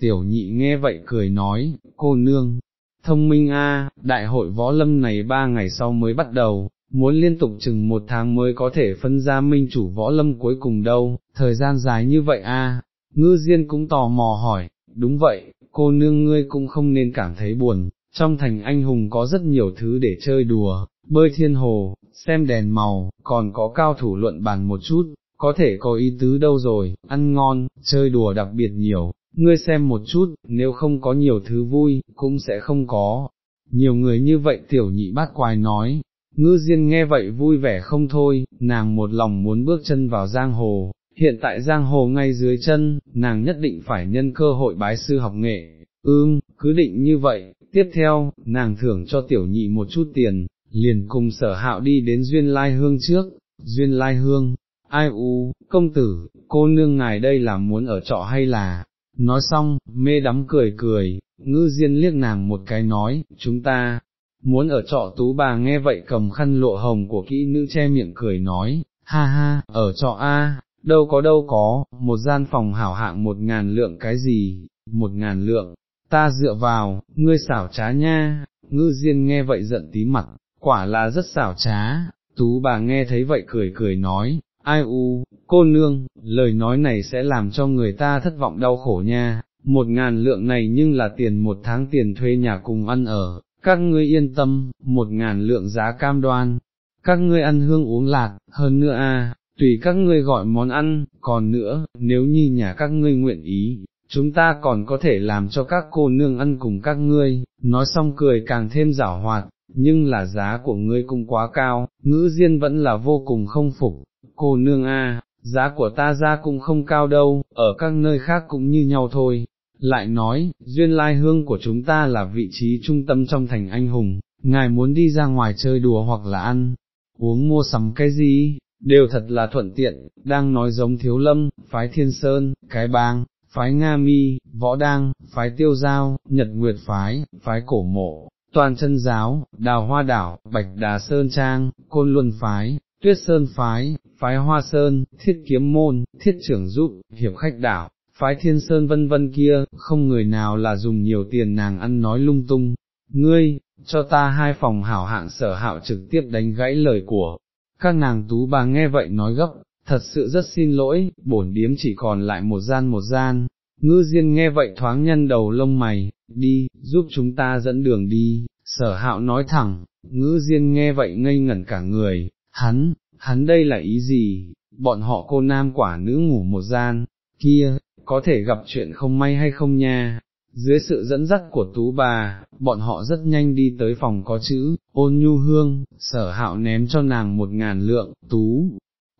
[SPEAKER 1] tiểu nhị nghe vậy cười nói, cô nương, thông minh a, đại hội võ lâm này ba ngày sau mới bắt đầu, muốn liên tục chừng một tháng mới có thể phân ra minh chủ võ lâm cuối cùng đâu, thời gian dài như vậy a ngư diên cũng tò mò hỏi, đúng vậy, cô nương ngươi cũng không nên cảm thấy buồn, trong thành anh hùng có rất nhiều thứ để chơi đùa, bơi thiên hồ, xem đèn màu, còn có cao thủ luận bàn một chút, có thể có ý tứ đâu rồi, ăn ngon, chơi đùa đặc biệt nhiều, ngươi xem một chút, nếu không có nhiều thứ vui, cũng sẽ không có. Nhiều người như vậy tiểu nhị bát quái nói, ngư diên nghe vậy vui vẻ không thôi, nàng một lòng muốn bước chân vào giang hồ, hiện tại giang hồ ngay dưới chân, nàng nhất định phải nhân cơ hội bái sư học nghệ, ương, cứ định như vậy, tiếp theo, nàng thưởng cho tiểu nhị một chút tiền, liền cùng sở hạo đi đến duyên lai hương trước, duyên lai hương, ai u, công tử, cô nương ngài đây là muốn ở trọ hay là, nói xong, mê đắm cười cười, ngư diên liếc nàng một cái nói, chúng ta, muốn ở trọ tú bà nghe vậy cầm khăn lộ hồng của kỹ nữ che miệng cười nói, ha ha, ở trọ a, đâu có đâu có, một gian phòng hảo hạng một ngàn lượng cái gì, một ngàn lượng, ta dựa vào, ngươi xảo trá nha, ngư diên nghe vậy giận tí mặt, quả là rất xảo trá, tú bà nghe thấy vậy cười cười nói, ai u, cô nương, lời nói này sẽ làm cho người ta thất vọng đau khổ nha, một ngàn lượng này nhưng là tiền một tháng tiền thuê nhà cùng ăn ở, các ngươi yên tâm, một ngàn lượng giá cam đoan, các ngươi ăn hương uống lạc, hơn nữa a, tùy các ngươi gọi món ăn, còn nữa, nếu như nhà các ngươi nguyện ý, chúng ta còn có thể làm cho các cô nương ăn cùng các ngươi, nói xong cười càng thêm giảo hoạt, nhưng là giá của ngươi cũng quá cao, ngữ diên vẫn là vô cùng không phục, cô nương a, giá của ta ra cũng không cao đâu, ở các nơi khác cũng như nhau thôi. Lại nói, duyên lai hương của chúng ta là vị trí trung tâm trong thành anh hùng, ngài muốn đi ra ngoài chơi đùa hoặc là ăn, uống mua sắm cái gì, đều thật là thuận tiện, đang nói giống thiếu lâm, phái thiên sơn, cái bang, phái Nga mi, võ đăng, phái tiêu giao, nhật nguyệt phái, phái cổ mộ, toàn chân giáo, đào hoa đảo, bạch đà sơn trang, côn luân phái, tuyết sơn phái, phái hoa sơn, thiết kiếm môn, thiết trưởng giúp, hiệp khách đảo, phái thiên sơn vân vân kia, không người nào là dùng nhiều tiền nàng ăn nói lung tung, ngươi, cho ta hai phòng hảo hạng sở hạo trực tiếp đánh gãy lời của, các nàng tú bà nghe vậy nói gấp, thật sự rất xin lỗi, bổn điếm chỉ còn lại một gian một gian, ngư diên nghe vậy thoáng nhân đầu lông mày, đi, giúp chúng ta dẫn đường đi, sở hạo nói thẳng, ngư diên nghe vậy ngây ngẩn cả người, hắn, hắn đây là ý gì, bọn họ cô nam quả nữ ngủ một gian, kia, có thể gặp chuyện không may hay không nha. Dưới sự dẫn dắt của tú bà, bọn họ rất nhanh đi tới phòng có chữ, ôn nhu hương, sở hạo ném cho nàng một ngàn lượng, tú,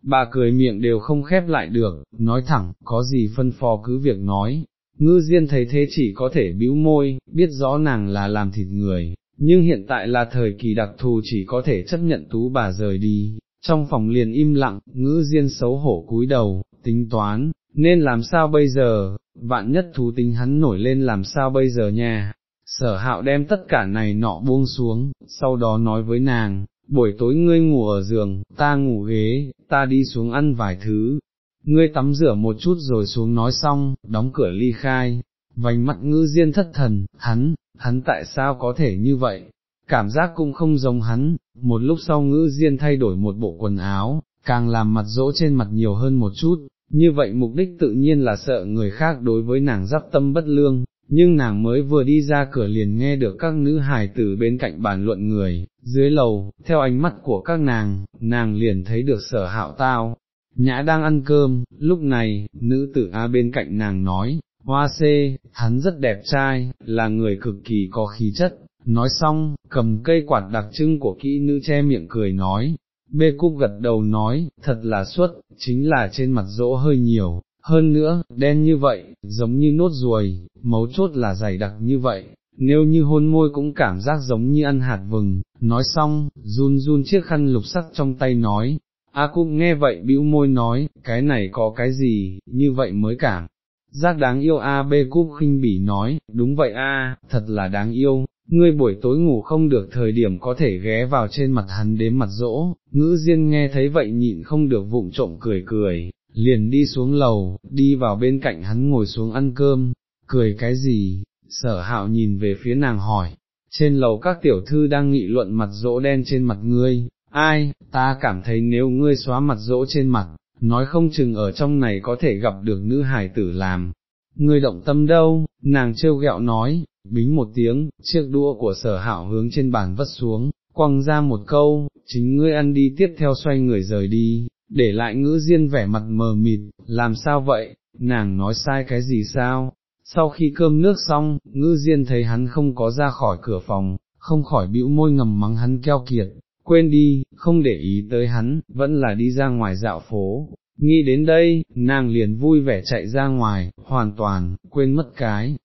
[SPEAKER 1] bà cười miệng đều không khép lại được, nói thẳng, có gì phân phò cứ việc nói, ngư diên thấy thế chỉ có thể bĩu môi, biết rõ nàng là làm thịt người, nhưng hiện tại là thời kỳ đặc thù chỉ có thể chấp nhận tú bà rời đi, trong phòng liền im lặng, ngư diên xấu hổ cúi đầu, tính toán, nên làm sao bây giờ, vạn nhất thú tính hắn nổi lên làm sao bây giờ nha. Sở hạo đem tất cả này nọ buông xuống, sau đó nói với nàng, buổi tối ngươi ngủ ở giường, ta ngủ ghế, ta đi xuống ăn vài thứ, ngươi tắm rửa một chút rồi xuống nói xong, đóng cửa ly khai, vành mặt ngư diên thất thần, hắn, hắn tại sao có thể như vậy, cảm giác cũng không giống hắn, một lúc sau ngữ diên thay đổi một bộ quần áo, càng làm mặt dỗ trên mặt nhiều hơn một chút, như vậy mục đích tự nhiên là sợ người khác đối với nàng giáp tâm bất lương, nhưng nàng mới vừa đi ra cửa liền nghe được các nữ hài tử bên cạnh bàn luận người, dưới lầu, theo ánh mắt của các nàng, nàng liền thấy được sở hạo tao, nhã đang ăn cơm, lúc này, nữ tử A bên cạnh nàng nói, hoa xê, hắn rất đẹp trai, là người cực kỳ có khí chất, nói xong, cầm cây quạt đặc trưng của kỹ nữ che miệng cười nói, bê cúc gật đầu nói, thật là suất, chính là trên mặt rỗ hơi nhiều, hơn nữa, đen như vậy, giống như nốt ruồi, mấu chốt là dày đặc như vậy, nếu như hôn môi cũng cảm giác giống như ăn hạt vừng, nói xong, run run chiếc khăn lục sắc trong tay nói, A Cúc nghe vậy bĩu môi nói, cái này có cái gì, như vậy mới cảm. Giác đáng yêu. A B Cúc khinh bỉ nói, đúng vậy A, thật là đáng yêu, ngươi buổi tối ngủ không được thời điểm có thể ghé vào trên mặt hắn đến mặt dỗ, ngữ diên nghe thấy vậy nhịn không được vụng trộm cười cười, liền đi xuống lầu, đi vào bên cạnh hắn ngồi xuống ăn cơm, cười cái gì, sở hạo nhìn về phía nàng hỏi, trên lầu các tiểu thư đang nghị luận mặt dỗ đen trên mặt ngươi, ai, ta cảm thấy nếu ngươi xóa mặt dỗ trên mặt, nói không chừng ở trong này có thể gặp được nữ hài tử làm. Ngươi động tâm đâu, nàng trêu ghẹo nói, bính một tiếng, chiếc đũa của sở hảo hướng trên bàn vất xuống, quăng ra một câu, chính ngươi ăn đi tiếp theo xoay người rời đi, để lại ngữ diên vẻ mặt mờ mịt, làm sao vậy, nàng nói sai cái gì sao, sau khi cơm nước xong, ngữ diên thấy hắn không có ra khỏi cửa phòng, không khỏi bĩu môi ngầm mắng hắn keo kiệt, quên đi, không để ý tới hắn, vẫn là đi ra ngoài dạo phố. Nghĩ đến đây, nàng liền vui vẻ chạy ra ngoài, hoàn toàn, quên mất cái.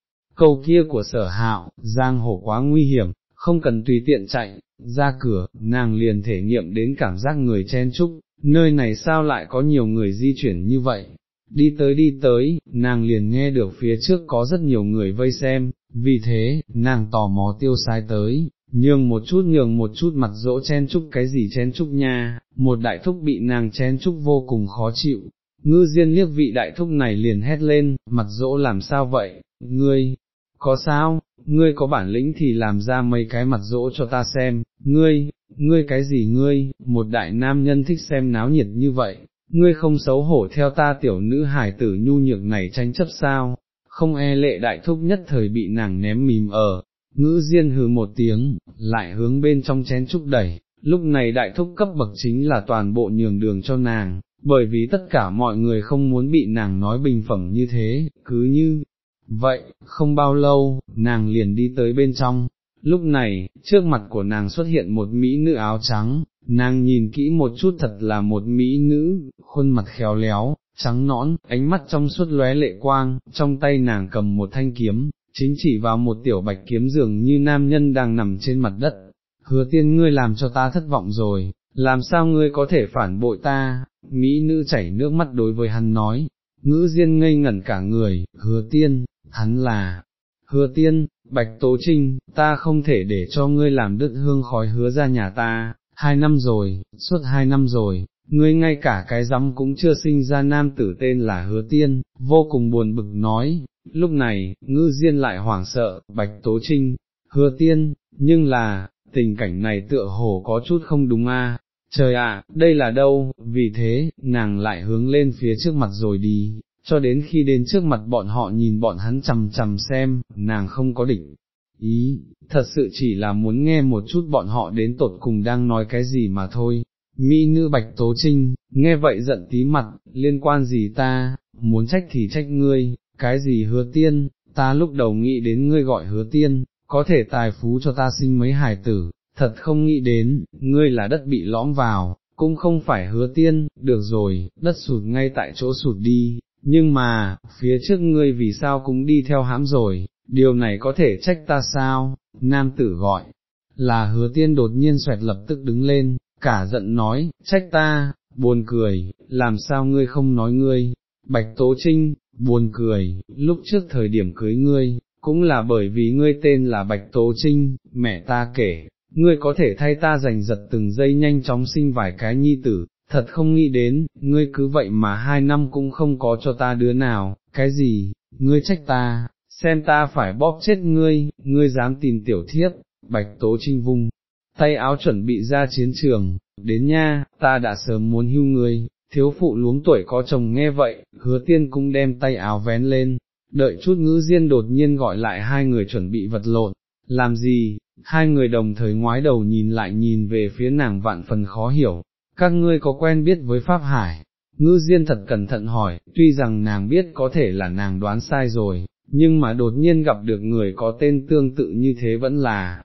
[SPEAKER 1] Câu kia của sở hạo, giang hồ quá nguy hiểm, không cần tùy tiện chạy, ra cửa, nàng liền thể nghiệm đến cảm giác người chen chúc, nơi này sao lại có nhiều người di chuyển như vậy, đi tới đi tới, nàng liền nghe được phía trước có rất nhiều người vây xem, vì thế, nàng tò mò tiêu sai tới, nhường một chút nhường một chút mặt dỗ chen chúc cái gì chen chúc nha, một đại thúc bị nàng chen chúc vô cùng khó chịu, ngư diên liếc vị đại thúc này liền hét lên, mặt dỗ làm sao vậy, ngươi, có sao, ngươi có bản lĩnh thì làm ra mấy cái mặt dỗ cho ta xem, ngươi, ngươi cái gì ngươi, một đại nam nhân thích xem náo nhiệt như vậy, ngươi không xấu hổ theo ta tiểu nữ hài tử nhu nhược này tranh chấp sao, không e lệ đại thúc nhất thời bị nàng ném mìm ở, ngữ diên hừ một tiếng, lại hướng bên trong chén trúc đẩy, lúc này đại thúc cấp bậc chính là toàn bộ nhường đường cho nàng, bởi vì tất cả mọi người không muốn bị nàng nói bình phẩm như thế, cứ như, vậy, không bao lâu, nàng liền đi tới bên trong, lúc này, trước mặt của nàng xuất hiện một mỹ nữ áo trắng, nàng nhìn kỹ một chút thật là một mỹ nữ, khuôn mặt khéo léo, trắng nõn, ánh mắt trong suốt lóe lệ quang, trong tay nàng cầm một thanh kiếm, chính chỉ vào một tiểu bạch kiếm dường như nam nhân đang nằm trên mặt đất, hứa tiên ngươi làm cho ta thất vọng rồi, làm sao ngươi có thể phản bội ta, mỹ nữ chảy nước mắt đối với hắn nói, ngữ diên ngây ngẩn cả người, hứa tiên, hắn là, hứa tiên, bạch tố trinh, ta không thể để cho ngươi làm đứt hương khói hứa ra nhà ta, hai năm rồi, suốt hai năm rồi, ngươi ngay cả cái rắm cũng chưa sinh ra nam tử tên là hứa tiên, vô cùng buồn bực nói, lúc này, ngư diên lại hoảng sợ, bạch tố trinh, hứa tiên, nhưng là, tình cảnh này tựa hồ có chút không đúng a. Trời ạ, đây là đâu, vì thế, nàng lại hướng lên phía trước mặt rồi đi, cho đến khi đến trước mặt bọn họ nhìn bọn hắn chầm chầm xem, nàng không có định ý, thật sự chỉ là muốn nghe một chút bọn họ đến tột cùng đang nói cái gì mà thôi. Mỹ nữ bạch tố trinh, nghe vậy giận tí mặt, liên quan gì ta, muốn trách thì trách ngươi, cái gì hứa tiên, ta lúc đầu nghĩ đến ngươi gọi hứa tiên, có thể tài phú cho ta sinh mấy hải tử, thật không nghĩ đến, ngươi là đất bị lõm vào, cũng không phải hứa tiên, được rồi, đất sụt ngay tại chỗ sụt đi, nhưng mà, phía trước ngươi vì sao cũng đi theo hãm rồi, điều này có thể trách ta sao, nam tử gọi, là hứa tiên đột nhiên xoẹt lập tức đứng lên, cả giận nói, trách ta, buồn cười, làm sao ngươi không nói ngươi, bạch tố trinh, buồn cười, lúc trước thời điểm cưới ngươi, cũng là bởi vì ngươi tên là bạch tố trinh, mẹ ta kể, ngươi có thể thay ta giành giật từng giây nhanh chóng sinh vài cái nhi tử, thật không nghĩ đến, ngươi cứ vậy mà hai năm cũng không có cho ta đứa nào, cái gì, ngươi trách ta, xem ta phải bóp chết ngươi, ngươi dám tìm tiểu thiếp, bạch tố trinh vung, tay áo chuẩn bị ra chiến trường, đến nha, ta đã sớm muốn hưu ngươi, thiếu phụ luống tuổi có chồng nghe vậy, hứa tiên cũng đem tay áo vén lên, đợi chút ngữ diên đột nhiên gọi lại hai người chuẩn bị vật lộn, làm gì, hai người đồng thời ngoái đầu nhìn lại nhìn về phía nàng vạn phần khó hiểu, các ngươi có quen biết với Pháp Hải, ngữ diên thật cẩn thận hỏi, tuy rằng nàng biết có thể là nàng đoán sai rồi, nhưng mà đột nhiên gặp được người có tên tương tự như thế vẫn là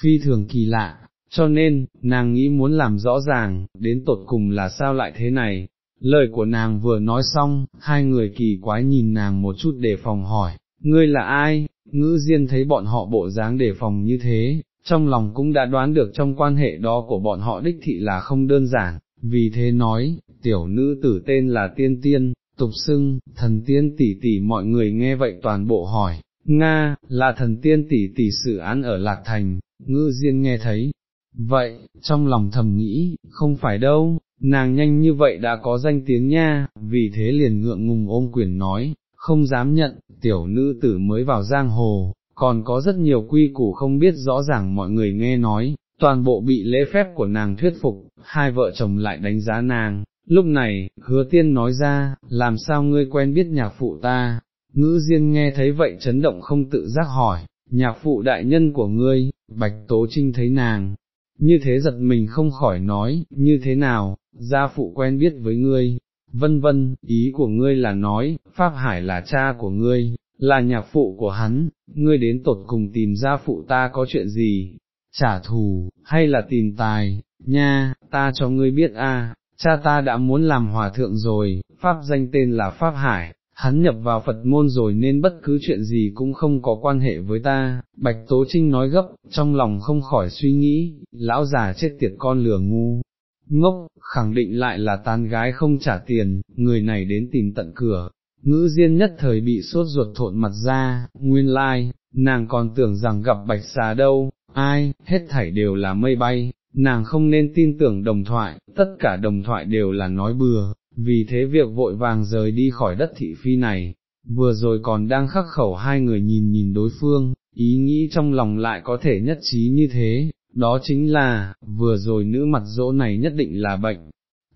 [SPEAKER 1] phi thường kỳ lạ, cho nên, nàng nghĩ muốn làm rõ ràng, đến tột cùng là sao lại thế này, lời của nàng vừa nói xong, hai người kỳ quái nhìn nàng một chút để phòng hỏi, ngươi là ai, ngữ diên thấy bọn họ bộ dáng đề phòng như thế, trong lòng cũng đã đoán được trong quan hệ đó của bọn họ đích thị là không đơn giản, vì thế nói, tiểu nữ tử tên là tiên tiên, tục xưng, thần tiên tỷ tỷ mọi người nghe vậy toàn bộ hỏi, Nga, là thần tiên tỷ tỷ sự án ở Lạc Thành, ngư diên nghe thấy. Vậy, trong lòng thầm nghĩ, không phải đâu, nàng nhanh như vậy đã có danh tiếng nha, vì thế liền ngượng ngùng ôm quyền nói, không dám nhận, tiểu nữ tử mới vào giang hồ, còn có rất nhiều quy củ không biết rõ ràng mọi người nghe nói, toàn bộ bị lễ phép của nàng thuyết phục, hai vợ chồng lại đánh giá nàng, lúc này, hứa tiên nói ra, làm sao ngươi quen biết nhạc phụ ta, ngữ diên nghe thấy vậy chấn động không tự giác hỏi, nhạc phụ đại nhân của ngươi, bạch tố trinh thấy nàng, như thế giật mình không khỏi nói, như thế nào, gia phụ quen biết với ngươi, vân vân, ý của ngươi là nói, Pháp Hải là cha của ngươi, là nhạc phụ của hắn, ngươi đến tột cùng tìm ra phụ ta có chuyện gì, trả thù, hay là tìm tài, nha, ta cho ngươi biết a, cha ta đã muốn làm hòa thượng rồi, Pháp danh tên là Pháp Hải, hắn nhập vào Phật môn rồi nên bất cứ chuyện gì cũng không có quan hệ với ta, Bạch Tố Trinh nói gấp, trong lòng không khỏi suy nghĩ, lão già chết tiệt con lừa ngu, ngốc, khẳng định lại là tán gái không trả tiền, người này đến tìm tận cửa, ngữ diên nhất thời bị sốt ruột thộn mặt ra, nguyên lai, like, nàng còn tưởng rằng gặp bạch xà đâu, ai, hết thảy đều là mây bay, nàng không nên tin tưởng đồng thoại, tất cả đồng thoại đều là nói bừa, vì thế việc vội vàng rời đi khỏi đất thị phi này, vừa rồi còn đang khắc khẩu hai người nhìn nhìn đối phương, ý nghĩ trong lòng lại có thể nhất trí như thế, đó chính là, vừa rồi nữ mặt dỗ này nhất định là bệnh,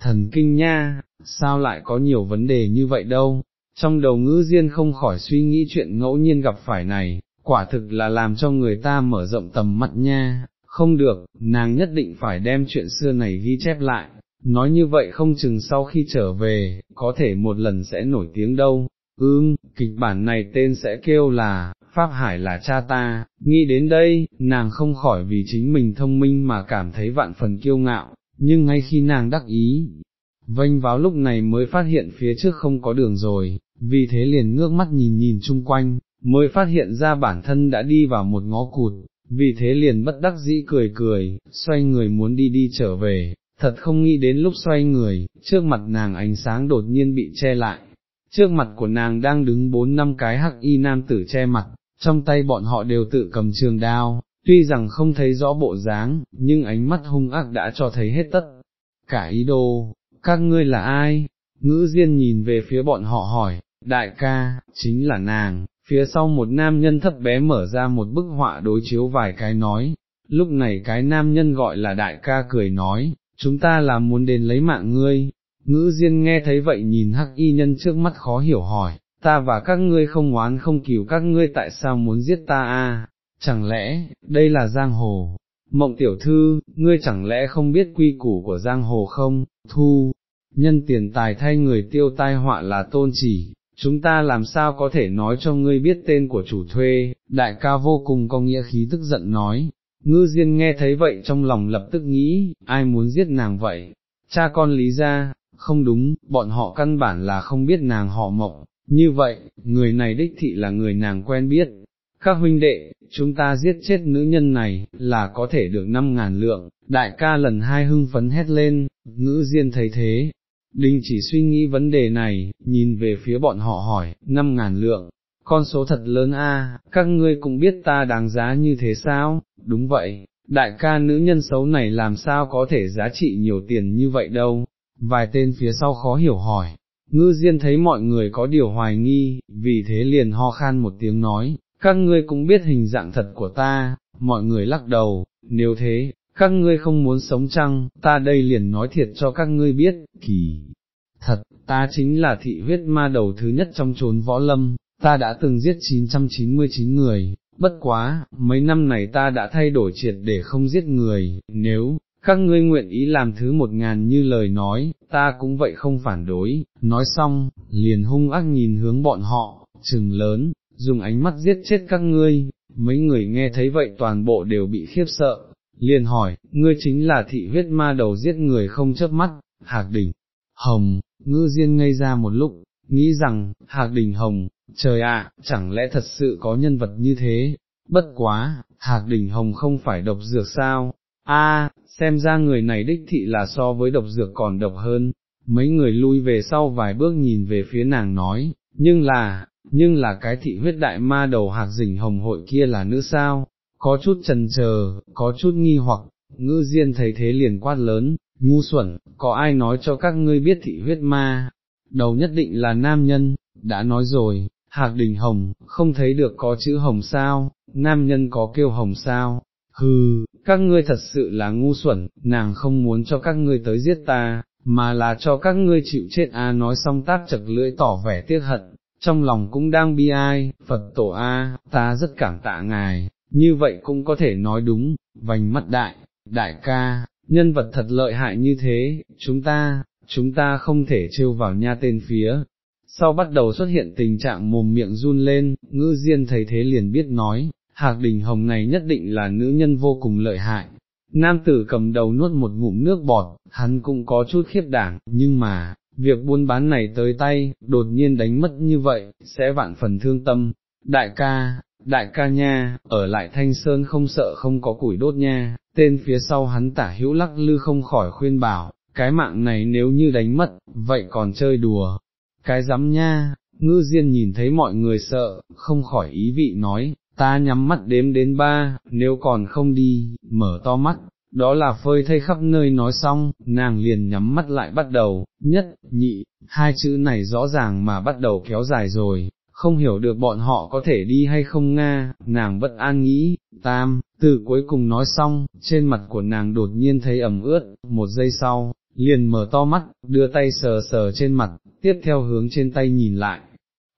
[SPEAKER 1] thần kinh nha, sao lại có nhiều vấn đề như vậy đâu, trong đầu ngữ diên không khỏi suy nghĩ chuyện ngẫu nhiên gặp phải này, quả thực là làm cho người ta mở rộng tầm mắt nha, không được, nàng nhất định phải đem chuyện xưa này ghi chép lại, nói như vậy không chừng sau khi trở về, có thể một lần sẽ nổi tiếng đâu, ưm, kịch bản này tên sẽ kêu là, Pháp Hải là cha ta, nghĩ đến đây, nàng không khỏi vì chính mình thông minh mà cảm thấy vạn phần kiêu ngạo, nhưng ngay khi nàng đắc ý, vênh vào lúc này mới phát hiện phía trước không có đường rồi, vì thế liền ngước mắt nhìn nhìn chung quanh, mới phát hiện ra bản thân đã đi vào một ngõ cụt, vì thế liền bất đắc dĩ cười cười, xoay người muốn đi đi trở về, thật không nghĩ đến lúc xoay người, trước mặt nàng ánh sáng đột nhiên bị che lại, trước mặt của nàng đang đứng bốn năm cái hắc y nam tử che mặt, trong tay bọn họ đều tự cầm trường đao, tuy rằng không thấy rõ bộ dáng, nhưng ánh mắt hung ác đã cho thấy hết tất. Cả ý đồ, các ngươi là ai? Ngữ Diên nhìn về phía bọn họ hỏi, đại ca, chính là nàng, phía sau một nam nhân thấp bé mở ra một bức họa đối chiếu vài cái nói, lúc này cái nam nhân gọi là đại ca cười nói, chúng ta là muốn đến lấy mạng ngươi, ngữ diên nghe thấy vậy nhìn hắc y nhân trước mắt khó hiểu hỏi, ta và các ngươi không oán không cừu các ngươi tại sao muốn giết ta a? chẳng lẽ, đây là giang hồ, mộng tiểu thư, ngươi chẳng lẽ không biết quy củ của giang hồ không, thu, nhân tiền tài thay người tiêu tai họa là tôn chỉ, chúng ta làm sao có thể nói cho ngươi biết tên của chủ thuê, đại ca vô cùng có nghĩa khí tức giận nói, ngư diên nghe thấy vậy trong lòng lập tức nghĩ, ai muốn giết nàng vậy, cha con lý ra, không đúng, bọn họ căn bản là không biết nàng họ mộng, như vậy, người này đích thị là người nàng quen biết, các huynh đệ, chúng ta giết chết nữ nhân này, là có thể được năm ngàn lượng, đại ca lần hai hưng phấn hét lên, ngữ diên thấy thế, Đinh chỉ suy nghĩ vấn đề này, nhìn về phía bọn họ hỏi, năm ngàn lượng, con số thật lớn a, các ngươi cũng biết ta đáng giá như thế sao, đúng vậy, đại ca nữ nhân xấu này làm sao có thể giá trị nhiều tiền như vậy đâu, vài tên phía sau khó hiểu hỏi, ngư diên thấy mọi người có điều hoài nghi, vì thế liền ho khan một tiếng nói, các ngươi cũng biết hình dạng thật của ta, mọi người lắc đầu, nếu thế, các ngươi không muốn sống chăng, ta đây liền nói thiệt cho các ngươi biết, kỳ, thật, ta chính là thị huyết ma đầu thứ nhất trong chốn võ lâm, ta đã từng giết 999 người, bất quá, mấy năm này ta đã thay đổi triệt để không giết người, nếu, các ngươi nguyện ý làm thứ một ngàn như lời nói, ta cũng vậy không phản đối, nói xong, liền hung ác nhìn hướng bọn họ, trừng lớn, dùng ánh mắt giết chết các ngươi, mấy người nghe thấy vậy toàn bộ đều bị khiếp sợ, liền hỏi, ngươi chính là thị huyết ma đầu giết người không chớp mắt, hạc đỉnh, hồng, ngư diên ngây ra một lúc, nghĩ rằng, Hạc Đình Hồng, trời ạ, chẳng lẽ thật sự có nhân vật như thế, bất quá, Hạc Đình Hồng không phải độc dược sao, a xem ra người này đích thị là so với độc dược còn độc hơn, mấy người lui về sau vài bước nhìn về phía nàng nói, nhưng là, nhưng là cái thị huyết đại ma đầu Hạc Dình Hồng hội kia là nữ sao, có chút trần chờ, có chút nghi hoặc, ngư diên thấy thế liền quát lớn, ngu xuẩn, có ai nói cho các ngươi biết thị huyết ma, đầu nhất định là nam nhân, đã nói rồi, hạc đình hồng, không thấy được có chữ hồng sao, nam nhân có kêu hồng sao, hừ, các ngươi thật sự là ngu xuẩn, nàng không muốn cho các ngươi tới giết ta, mà là cho các ngươi chịu chết. A nói xong tác chật lưỡi tỏ vẻ tiếc hận, trong lòng cũng đang bi ai, Phật tổ a, ta rất cảm tạ ngài, như vậy cũng có thể nói đúng, vành mắt đại, đại ca, nhân vật thật lợi hại như thế, chúng ta, chúng ta không thể trêu vào nha tên phía. Sau bắt đầu xuất hiện tình trạng mồm miệng run lên, ngư diên thấy thế liền biết nói, Hạc Đình Hồng này nhất định là nữ nhân vô cùng lợi hại. Nam tử cầm đầu nuốt một ngụm nước bọt, hắn cũng có chút khiếp đảng, nhưng mà, việc buôn bán này tới tay, đột nhiên đánh mất như vậy, sẽ vạn phần thương tâm. Đại ca, đại ca nha, ở lại thanh sơn không sợ không có củi đốt nha, tên phía sau hắn tả hữu lắc lư không khỏi khuyên bảo, cái mạng này nếu như đánh mất, vậy còn chơi đùa, cái dám nha, ngư diên nhìn thấy mọi người sợ, không khỏi ý vị nói, ta nhắm mắt đếm đến ba, nếu còn không đi, mở to mắt, đó là phơi thay khắp nơi nói xong, nàng liền nhắm mắt lại bắt đầu, nhất, nhị, hai chữ này rõ ràng mà bắt đầu kéo dài rồi, không hiểu được bọn họ có thể đi hay không nga, nàng bất an nghĩ, tam, từ cuối cùng nói xong, trên mặt của nàng đột nhiên thấy ẩm ướt, một giây sau, liền mở to mắt, đưa tay sờ sờ trên mặt, tiếp theo hướng trên tay nhìn lại.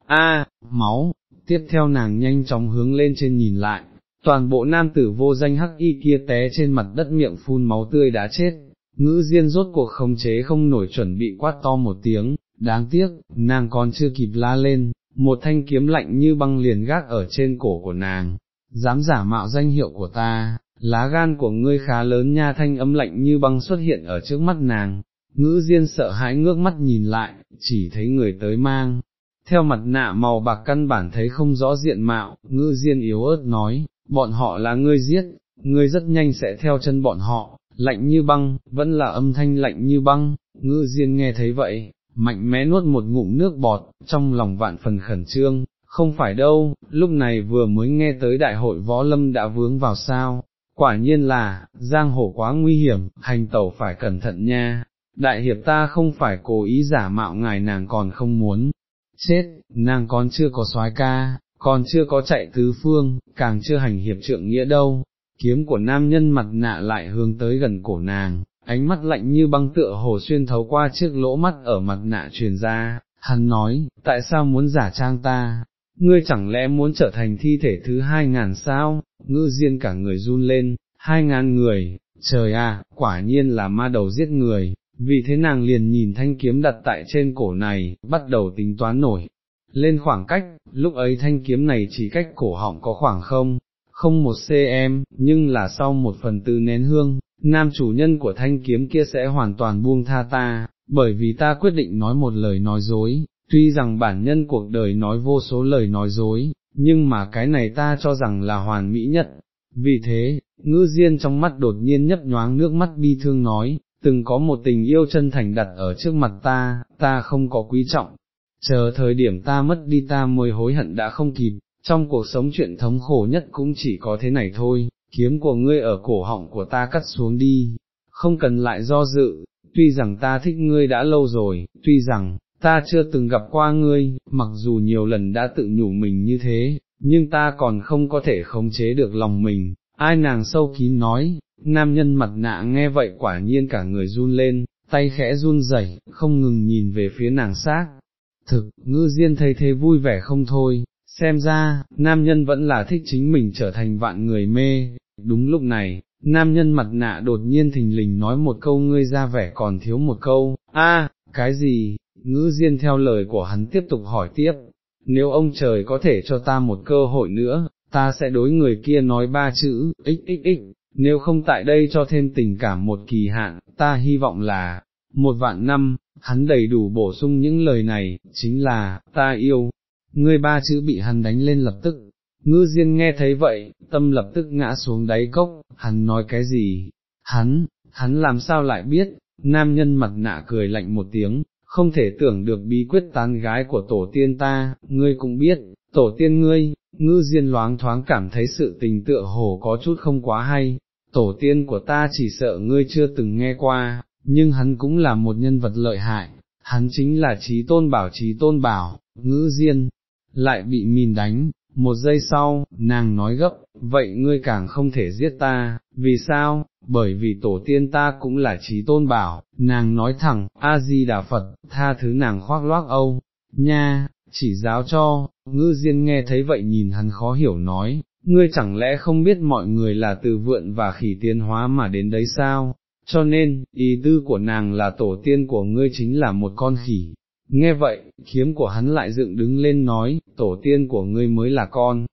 [SPEAKER 1] A, máu, tiếp theo nàng nhanh chóng hướng lên trên nhìn lại, toàn bộ nam tử vô danh hắc y kia té trên mặt đất miệng phun máu tươi đã chết, ngữ diên rốt cuộc khống chế không nổi chuẩn bị quát to một tiếng, đáng tiếc, nàng còn chưa kịp la lên, một thanh kiếm lạnh như băng liền gác ở trên cổ của nàng, dám giả mạo danh hiệu của ta, lá gan của ngươi khá lớn nha thanh âm lạnh như băng xuất hiện ở trước mắt nàng, ngữ diên sợ hãi ngước mắt nhìn lại, chỉ thấy người tới mang. Theo mặt nạ màu bạc căn bản thấy không rõ diện mạo, ngư diên yếu ớt nói, bọn họ là ngươi giết, ngươi rất nhanh sẽ theo chân bọn họ, lạnh như băng, vẫn là âm thanh lạnh như băng, ngư diên nghe thấy vậy, mạnh mẽ nuốt một ngụm nước bọt, trong lòng vạn phần khẩn trương, không phải đâu, lúc này vừa mới nghe tới đại hội võ lâm đã vướng vào sao, quả nhiên là, giang hồ quá nguy hiểm, hành tẩu phải cẩn thận nha, đại hiệp ta không phải cố ý giả mạo ngài nàng còn không muốn, chết, nàng còn chưa có soái ca, còn chưa có chạy tứ phương, càng chưa hành hiệp trượng nghĩa đâu, kiếm của nam nhân mặt nạ lại hướng tới gần cổ nàng, ánh mắt lạnh như băng tựa hồ xuyên thấu qua chiếc lỗ mắt ở mặt nạ truyền ra, hắn nói, tại sao muốn giả trang ta, ngươi chẳng lẽ muốn trở thành thi thể thứ hai ngàn sao, ngư diên cả người run lên, hai ngàn người, trời à, quả nhiên là ma đầu giết người, vì thế nàng liền nhìn thanh kiếm đặt tại trên cổ này, bắt đầu tính toán nổi. Lên khoảng cách, lúc ấy thanh kiếm này chỉ cách cổ họng có khoảng không, không một cm, nhưng là sau một phần tư nén hương, nam chủ nhân của thanh kiếm kia sẽ hoàn toàn buông tha ta, bởi vì ta quyết định nói một lời nói dối, tuy rằng bản nhân cuộc đời nói vô số lời nói dối, nhưng mà cái này ta cho rằng là hoàn mỹ nhất. Vì thế, ngữ diên trong mắt đột nhiên nhấp nhoáng nước mắt bi thương nói, từng có một tình yêu chân thành đặt ở trước mặt ta, ta không có quý trọng, chờ thời điểm ta mất đi ta mới hối hận đã không kịp, trong cuộc sống chuyện thống khổ nhất cũng chỉ có thế này thôi, kiếm của ngươi ở cổ họng của ta cắt xuống đi, không cần lại do dự, tuy rằng ta thích ngươi đã lâu rồi, tuy rằng, ta chưa từng gặp qua ngươi, mặc dù nhiều lần đã tự nhủ mình như thế, nhưng ta còn không có thể khống chế được lòng mình, ai nàng sâu kín nói, nam nhân mặt nạ nghe vậy quả nhiên cả người run lên, tay khẽ run rẩy, không ngừng nhìn về phía nàng xác. Thực, ngư diên thấy thế vui vẻ không thôi, xem ra, nam nhân vẫn là thích chính mình trở thành vạn người mê, đúng lúc này, nam nhân mặt nạ đột nhiên thình lình nói một câu ngươi ra vẻ còn thiếu một câu, a cái gì, ngữ diên theo lời của hắn tiếp tục hỏi tiếp, nếu ông trời có thể cho ta một cơ hội nữa, ta sẽ đối người kia nói ba chữ, xxx, nếu không tại đây cho thêm tình cảm một kỳ hạn, ta hy vọng là, một vạn năm, hắn đầy đủ bổ sung những lời này, chính là, ta yêu, ngươi ba chữ bị hắn đánh lên lập tức, ngư diên nghe thấy vậy, tâm lập tức ngã xuống đáy cốc, hắn nói cái gì, hắn, hắn làm sao lại biết, nam nhân mặt nạ cười lạnh một tiếng, không thể tưởng được bí quyết tán gái của tổ tiên ta, ngươi cũng biết, tổ tiên ngươi, ngư diên loáng thoáng cảm thấy sự tình tựa hồ có chút không quá hay, tổ tiên của ta chỉ sợ ngươi chưa từng nghe qua, nhưng hắn cũng là một nhân vật lợi hại, hắn chính là trí tôn bảo trí tôn bảo, ngữ diên, lại bị mìn đánh, một giây sau, nàng nói gấp, vậy ngươi càng không thể giết ta, vì sao, bởi vì tổ tiên ta cũng là trí tôn bảo, nàng nói thẳng, A-di-đà Phật, tha thứ nàng khoác loác âu, nha, chỉ giáo cho, ngư diên nghe thấy vậy nhìn hắn khó hiểu nói, ngươi chẳng lẽ không biết mọi người là từ vượn và khỉ tiến hóa mà đến đấy sao, cho nên, ý tư của nàng là tổ tiên của ngươi chính là một con khỉ. Nghe vậy, kiếm của hắn lại dựng đứng lên nói, tổ tiên của ngươi mới là con,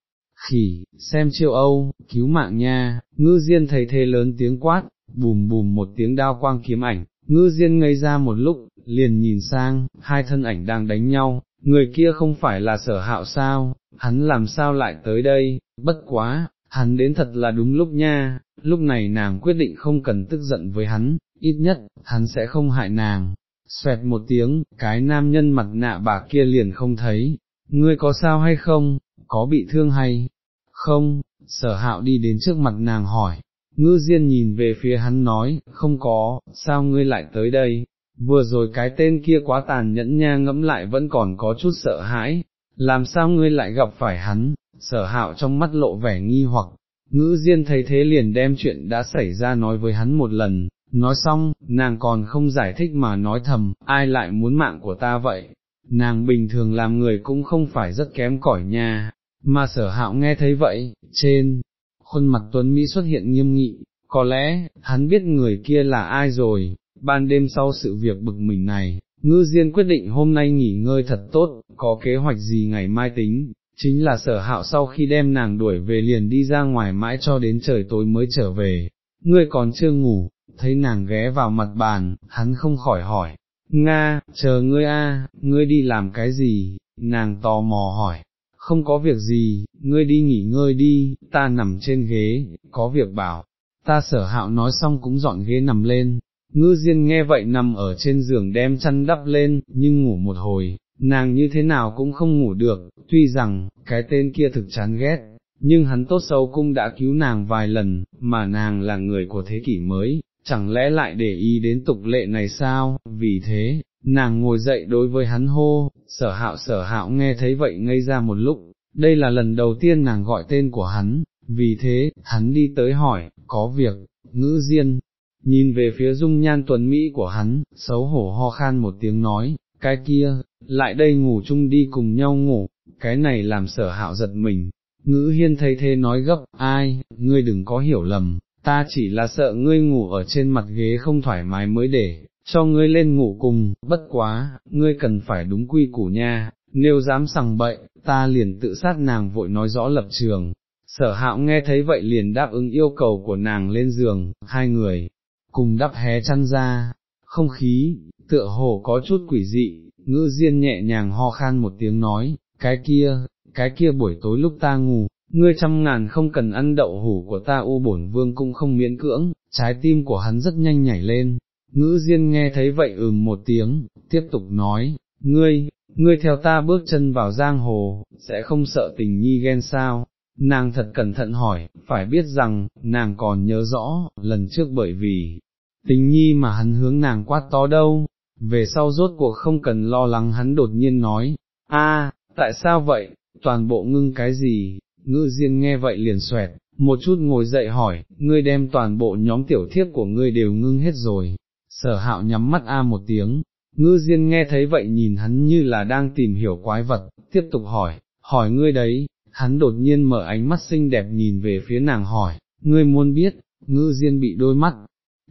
[SPEAKER 1] khỉ, xem chiêu Âu, cứu mạng nha, ngư diên thấy thế lớn tiếng quát, bùm bùm một tiếng đao quang kiếm ảnh, ngư diên ngây ra một lúc, liền nhìn sang, hai thân ảnh đang đánh nhau, người kia không phải là sở hạo sao, hắn làm sao lại tới đây, bất quá, hắn đến thật là đúng lúc nha, lúc này nàng quyết định không cần tức giận với hắn, ít nhất, hắn sẽ không hại nàng. Xoẹt một tiếng, cái nam nhân mặt nạ bà kia liền không thấy, ngươi có sao hay không, có bị thương hay? Không, sở hạo đi đến trước mặt nàng hỏi, ngư diên nhìn về phía hắn nói, không có, sao ngươi lại tới đây, vừa rồi cái tên kia quá tàn nhẫn nha ngẫm lại vẫn còn có chút sợ hãi, làm sao ngươi lại gặp phải hắn, sở hạo trong mắt lộ vẻ nghi hoặc, ngữ diên thấy thế liền đem chuyện đã xảy ra nói với hắn một lần, nói xong, nàng còn không giải thích mà nói thầm, ai lại muốn mạng của ta vậy, nàng bình thường làm người cũng không phải rất kém cỏi nha, mà sở hạo nghe thấy vậy, trên, khuôn mặt Tuấn Mỹ xuất hiện nghiêm nghị, có lẽ, hắn biết người kia là ai rồi, ban đêm sau sự việc bực mình này, ngư diên quyết định hôm nay nghỉ ngơi thật tốt, có kế hoạch gì ngày mai tính, chính là sở hạo sau khi đem nàng đuổi về liền đi ra ngoài mãi cho đến trời tối mới trở về, ngươi còn chưa ngủ, thấy nàng ghé vào mặt bàn, hắn không khỏi hỏi, Nga, chờ ngươi a, ngươi đi làm cái gì, nàng tò mò hỏi, không có việc gì, ngươi đi nghỉ ngơi đi, ta nằm trên ghế, có việc bảo, ta sở hạo nói xong cũng dọn ghế nằm lên, ngư diên nghe vậy nằm ở trên giường đem chăn đắp lên, nhưng ngủ một hồi, nàng như thế nào cũng không ngủ được, tuy rằng, cái tên kia thực chán ghét, nhưng hắn tốt xấu cũng đã cứu nàng vài lần, mà nàng là người của thế kỷ mới, chẳng lẽ lại để ý đến tục lệ này sao, vì thế, nàng ngồi dậy đối với hắn hô, sở hạo sở hạo nghe thấy vậy ngây ra một lúc, đây là lần đầu tiên nàng gọi tên của hắn, vì thế, hắn đi tới hỏi, có việc, ngữ diên, nhìn về phía dung nhan tuần Mỹ của hắn, xấu hổ ho khan một tiếng nói, cái kia, lại đây ngủ chung đi cùng nhau ngủ, cái này làm sở hạo giật mình, ngữ hiên thấy thế nói gấp, ai, ngươi đừng có hiểu lầm, ta chỉ là sợ ngươi ngủ ở trên mặt ghế không thoải mái mới để, cho ngươi lên ngủ cùng, bất quá, ngươi cần phải đúng quy củ nha, nếu dám sằng bậy, ta liền tự sát nàng vội nói rõ lập trường. Sở hạo nghe thấy vậy liền đáp ứng yêu cầu của nàng lên giường, hai người, cùng đắp hé chăn ra, không khí, tựa hồ có chút quỷ dị, ngữ diên nhẹ nhàng ho khan một tiếng nói, cái kia, cái kia buổi tối lúc ta ngủ, ngươi trăm ngàn không cần ăn đậu hủ của ta u bổn vương cũng không miễn cưỡng, trái tim của hắn rất nhanh nhảy lên, ngữ diên nghe thấy vậy ừm một tiếng, tiếp tục nói, ngươi, ngươi theo ta bước chân vào giang hồ, sẽ không sợ tình nhi ghen sao, nàng thật cẩn thận hỏi, phải biết rằng, nàng còn nhớ rõ, lần trước bởi vì, tình nhi mà hắn hướng nàng quát to đâu, về sau rốt cuộc không cần lo lắng hắn đột nhiên nói, a, tại sao vậy, toàn bộ ngưng cái gì, ngư diên nghe vậy liền xoẹt, một chút ngồi dậy hỏi, ngươi đem toàn bộ nhóm tiểu thiếp của ngươi đều ngưng hết rồi, sở hạo nhắm mắt a một tiếng, ngư diên nghe thấy vậy nhìn hắn như là đang tìm hiểu quái vật, tiếp tục hỏi, hỏi ngươi đấy, hắn đột nhiên mở ánh mắt xinh đẹp nhìn về phía nàng hỏi, ngươi muốn biết, ngư diên bị đôi mắt,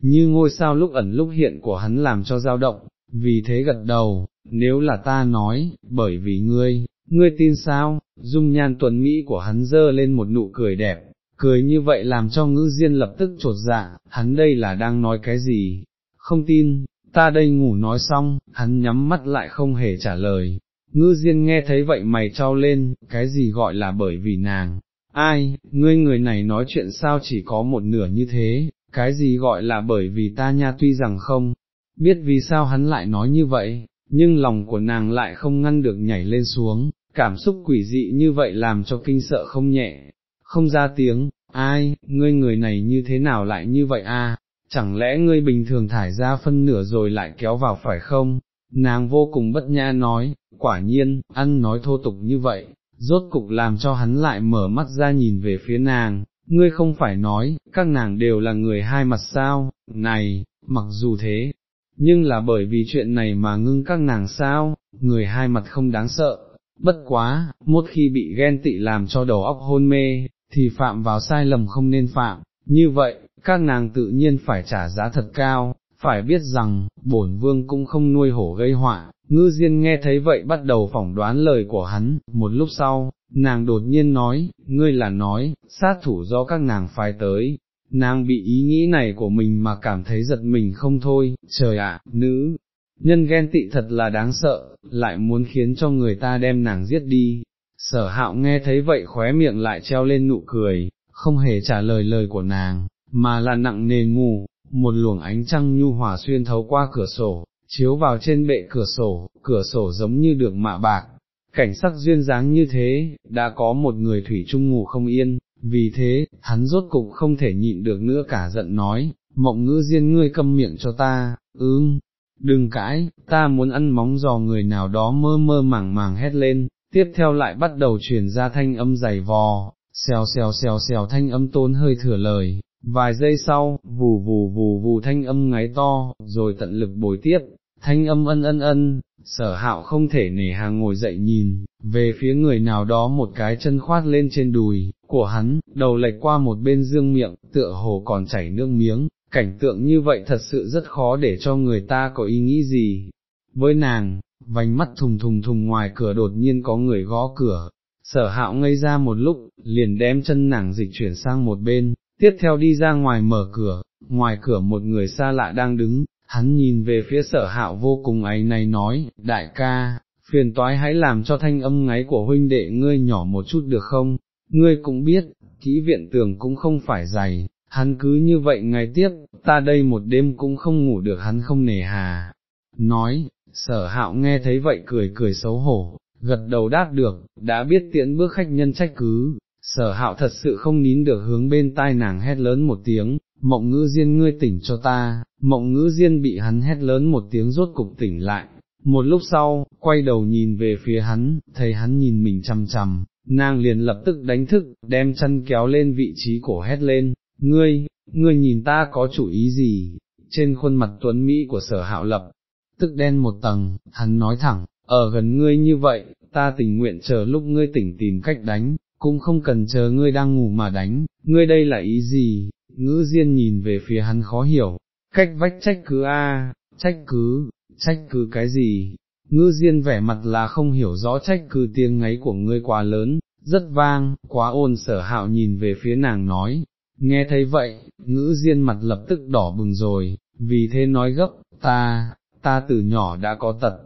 [SPEAKER 1] như ngôi sao lúc ẩn lúc hiện của hắn làm cho dao động, vì thế gật đầu, nếu là ta nói, bởi vì ngươi, ngươi tin sao, dung nhan tuần Mỹ của hắn dơ lên một nụ cười đẹp, cười như vậy làm cho ngữ diên lập tức trột dạ, hắn đây là đang nói cái gì, không tin, ta đây ngủ nói xong, hắn nhắm mắt lại không hề trả lời. Ngư Diên nghe thấy vậy mày trao lên, cái gì gọi là bởi vì nàng, ai, ngươi người này nói chuyện sao chỉ có một nửa như thế, cái gì gọi là bởi vì ta nha tuy rằng không, biết vì sao hắn lại nói như vậy, nhưng lòng của nàng lại không ngăn được nhảy lên xuống, cảm xúc quỷ dị như vậy làm cho kinh sợ không nhẹ, không ra tiếng, ai, ngươi người này như thế nào lại như vậy a? chẳng lẽ ngươi bình thường thải ra phân nửa rồi lại kéo vào phải không? Nàng vô cùng bất nhã nói, quả nhiên, ăn nói thô tục như vậy, rốt cục làm cho hắn lại mở mắt ra nhìn về phía nàng, ngươi không phải nói, các nàng đều là người hai mặt sao, này, mặc dù thế, nhưng là bởi vì chuyện này mà ngưng các nàng sao, người hai mặt không đáng sợ, bất quá, một khi bị ghen tị làm cho đầu óc hôn mê, thì phạm vào sai lầm không nên phạm, như vậy, các nàng tự nhiên phải trả giá thật cao, phải biết rằng, bổn vương cũng không nuôi hổ gây họa, ngư diên nghe thấy vậy bắt đầu phỏng đoán lời của hắn, một lúc sau, nàng đột nhiên nói, ngươi là nói, sát thủ do các nàng phái tới, nàng bị ý nghĩ này của mình mà cảm thấy giật mình không thôi, trời ạ, nữ, nhân ghen tị thật là đáng sợ, lại muốn khiến cho người ta đem nàng giết đi. Sở hạo nghe thấy vậy khóe miệng lại treo lên nụ cười, không hề trả lời lời của nàng, mà là nặng nề ngủ, một luồng ánh trăng nhu hòa xuyên thấu qua cửa sổ, chiếu vào trên bệ cửa sổ, cửa sổ giống như được mạ bạc. Cảnh sắc duyên dáng như thế, đã có một người thủy chung ngủ không yên, vì thế, hắn rốt cục không thể nhịn được nữa cả giận nói, mộng ngữ diên ngươi câm miệng cho ta, ưm, đừng cãi, ta muốn ăn móng giò người nào đó mơ mơ màng màng hét lên, tiếp theo lại bắt đầu truyền ra thanh âm dày vò, xèo xèo xèo xèo thanh âm tốn hơi thừa lời, vài giây sau, vù vù vù vù thanh âm ngáy to, rồi tận lực bồi tiếp, thanh âm ân ân ân, sở hạo không thể nể hàng ngồi dậy nhìn, về phía người nào đó một cái chân khoát lên trên đùi, của hắn, đầu lệch qua một bên dương miệng, tựa hồ còn chảy nước miếng, cảnh tượng như vậy thật sự rất khó để cho người ta có ý nghĩ gì. Với nàng, vành mắt thùng thùng thùng ngoài cửa đột nhiên có người gõ cửa, sở hạo ngây ra một lúc, liền đem chân nàng dịch chuyển sang một bên, tiếp theo đi ra ngoài mở cửa, ngoài cửa một người xa lạ đang đứng, hắn nhìn về phía sở hạo vô cùng ấy này nói, đại ca, phiền toái hãy làm cho thanh âm ngáy của huynh đệ ngươi nhỏ một chút được không, ngươi cũng biết, kỹ viện tường cũng không phải dày, hắn cứ như vậy ngày tiếp, ta đây một đêm cũng không ngủ được hắn không nề hà. Nói, sở hạo nghe thấy vậy cười cười xấu hổ, gật đầu đáp được, đã biết tiễn bước khách nhân trách cứ, sở hạo thật sự không nín được hướng bên tai nàng hét lớn một tiếng, mộng ngữ diên ngươi tỉnh cho ta, mộng ngữ diên bị hắn hét lớn một tiếng rốt cục tỉnh lại, một lúc sau, quay đầu nhìn về phía hắn, thấy hắn nhìn mình chằm chằm, nàng liền lập tức đánh thức, đem chân kéo lên vị trí cổ hét lên, ngươi, ngươi nhìn ta có chủ ý gì, trên khuôn mặt tuấn Mỹ của sở hạo lập, tức đen một tầng, hắn nói thẳng, ở gần ngươi như vậy, ta tình nguyện chờ lúc ngươi tỉnh tìm cách đánh, cũng không cần chờ ngươi đang ngủ mà đánh, ngươi đây là ý gì, ngữ diên nhìn về phía hắn khó hiểu, cách vách trách cứ a, trách cứ, trách cứ cái gì, ngữ diên vẻ mặt là không hiểu rõ trách cứ tiếng ngáy của ngươi quá lớn, rất vang, quá ôn sở hạo nhìn về phía nàng nói, nghe thấy vậy, ngữ diên mặt lập tức đỏ bừng rồi, vì thế nói gấp, ta, ta từ nhỏ đã có tật,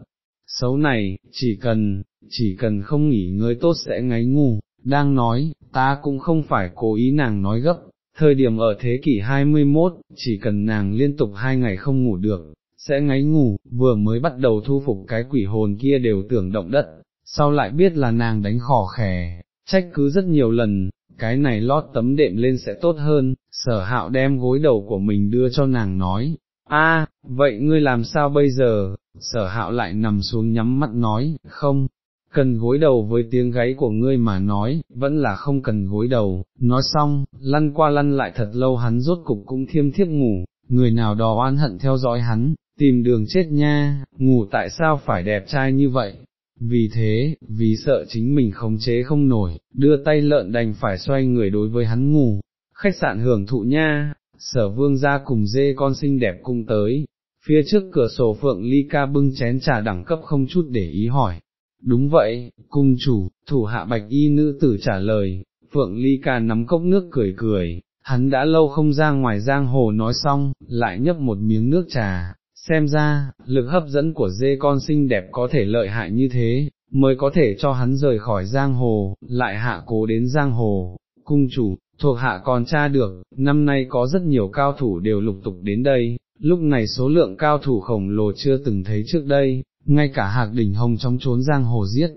[SPEAKER 1] xấu này, chỉ cần, chỉ cần không nghỉ ngơi tốt sẽ ngáy ngủ, đang nói, ta cũng không phải cố ý nàng nói gấp, thời điểm ở thế kỷ 21, chỉ cần nàng liên tục hai ngày không ngủ được, sẽ ngáy ngủ, vừa mới bắt đầu thu phục cái quỷ hồn kia đều tưởng động đất, sau lại biết là nàng đánh khò khè, trách cứ rất nhiều lần, cái này lót tấm đệm lên sẽ tốt hơn, sở hạo đem gối đầu của mình đưa cho nàng nói, a, vậy ngươi làm sao bây giờ, sở hạo lại nằm xuống nhắm mắt nói, không, cần gối đầu với tiếng gáy của ngươi mà nói, vẫn là không cần gối đầu, nói xong, lăn qua lăn lại thật lâu hắn rốt cục cũng thiêm thiếp ngủ, người nào đó oan hận theo dõi hắn, tìm đường chết nha, ngủ tại sao phải đẹp trai như vậy. Vì thế, vì sợ chính mình khống chế không nổi, đưa tay lợn đành phải xoay người đối với hắn ngủ, khách sạn hưởng thụ nha, sở vương ra cùng dê con xinh đẹp cung tới, phía trước cửa sổ phượng ly ca bưng chén trà đẳng cấp không chút để ý hỏi, Đúng vậy, cung chủ, thủ hạ bạch y nữ tử trả lời, Phượng Ly Ca nắm cốc nước cười cười, hắn đã lâu không ra ngoài giang hồ nói xong, lại nhấp một miếng nước trà, xem ra, lực hấp dẫn của dê con xinh đẹp có thể lợi hại như thế, mới có thể cho hắn rời khỏi giang hồ, lại hạ cố đến giang hồ, cung chủ, thuộc hạ còn tra được, năm nay có rất nhiều cao thủ đều lục tục đến đây, lúc này số lượng cao thủ khổng lồ chưa từng thấy trước đây, ngay cả hạc đỉnh hồng trong trốn giang hồ giết.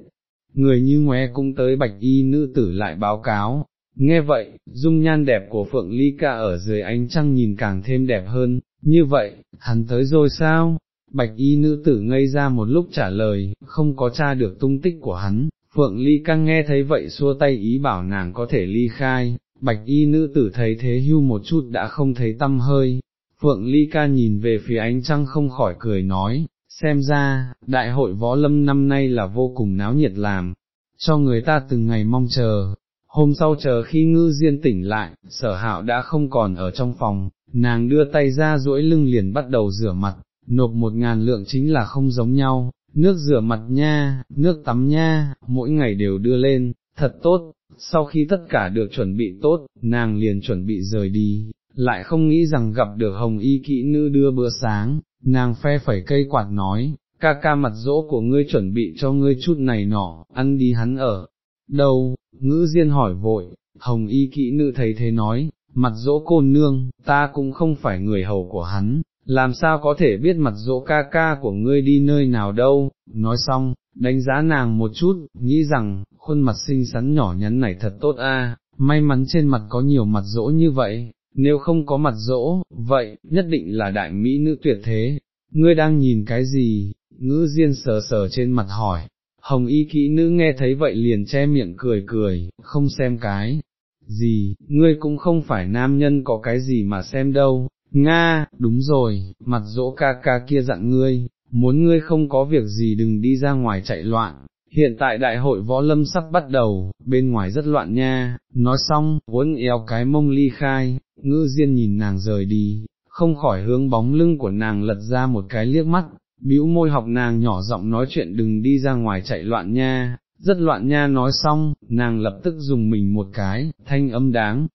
[SPEAKER 1] Người như ngoe cũng tới bạch y nữ tử lại báo cáo, nghe vậy, dung nhan đẹp của Phượng Ly Ca ở dưới ánh trăng nhìn càng thêm đẹp hơn, như vậy, hắn tới rồi sao? Bạch y nữ tử ngây ra một lúc trả lời, không có tra được tung tích của hắn, Phượng Ly Căng nghe thấy vậy xua tay ý bảo nàng có thể ly khai, bạch y nữ tử thấy thế hưu một chút đã không thấy tâm hơi, Phượng Ly Ca nhìn về phía ánh trăng không khỏi cười nói, xem ra, đại hội võ lâm năm nay là vô cùng náo nhiệt làm, cho người ta từng ngày mong chờ. Hôm sau chờ khi ngư diên tỉnh lại, sở hạo đã không còn ở trong phòng, nàng đưa tay ra duỗi lưng liền bắt đầu rửa mặt, nộp một ngàn lượng chính là không giống nhau, nước rửa mặt nha, nước tắm nha, mỗi ngày đều đưa lên, thật tốt, sau khi tất cả được chuẩn bị tốt, nàng liền chuẩn bị rời đi, lại không nghĩ rằng gặp được hồng y kỹ nữ đưa bữa sáng, nàng phe phẩy cây quạt nói, ca ca mặt dỗ của ngươi chuẩn bị cho ngươi chút này nọ, ăn đi hắn ở, đâu, ngữ diên hỏi vội, hồng y kỹ nữ thấy thế nói, mặt dỗ côn nương, ta cũng không phải người hầu của hắn, làm sao có thể biết mặt dỗ ca ca của ngươi đi nơi nào đâu, nói xong, đánh giá nàng một chút, nghĩ rằng, khuôn mặt xinh xắn nhỏ nhắn này thật tốt a, may mắn trên mặt có nhiều mặt dỗ như vậy, nếu không có mặt dỗ, vậy, nhất định là đại mỹ nữ tuyệt thế, ngươi đang nhìn cái gì, ngữ diên sờ sờ trên mặt hỏi, hồng y kỹ nữ nghe thấy vậy liền che miệng cười cười, không xem cái, gì, ngươi cũng không phải nam nhân có cái gì mà xem đâu, Nga, đúng rồi, mặt dỗ ca ca kia dặn ngươi, muốn ngươi không có việc gì đừng đi ra ngoài chạy loạn, hiện tại đại hội võ lâm sắp bắt đầu, bên ngoài rất loạn nha, nói xong, uốn eo cái mông ly khai, ngư diên nhìn nàng rời đi, không khỏi hướng bóng lưng của nàng lật ra một cái liếc mắt, bĩu môi học nàng nhỏ giọng nói chuyện đừng đi ra ngoài chạy loạn nha, rất loạn nha nói xong, nàng lập tức dùng mình một cái, thanh âm đáng,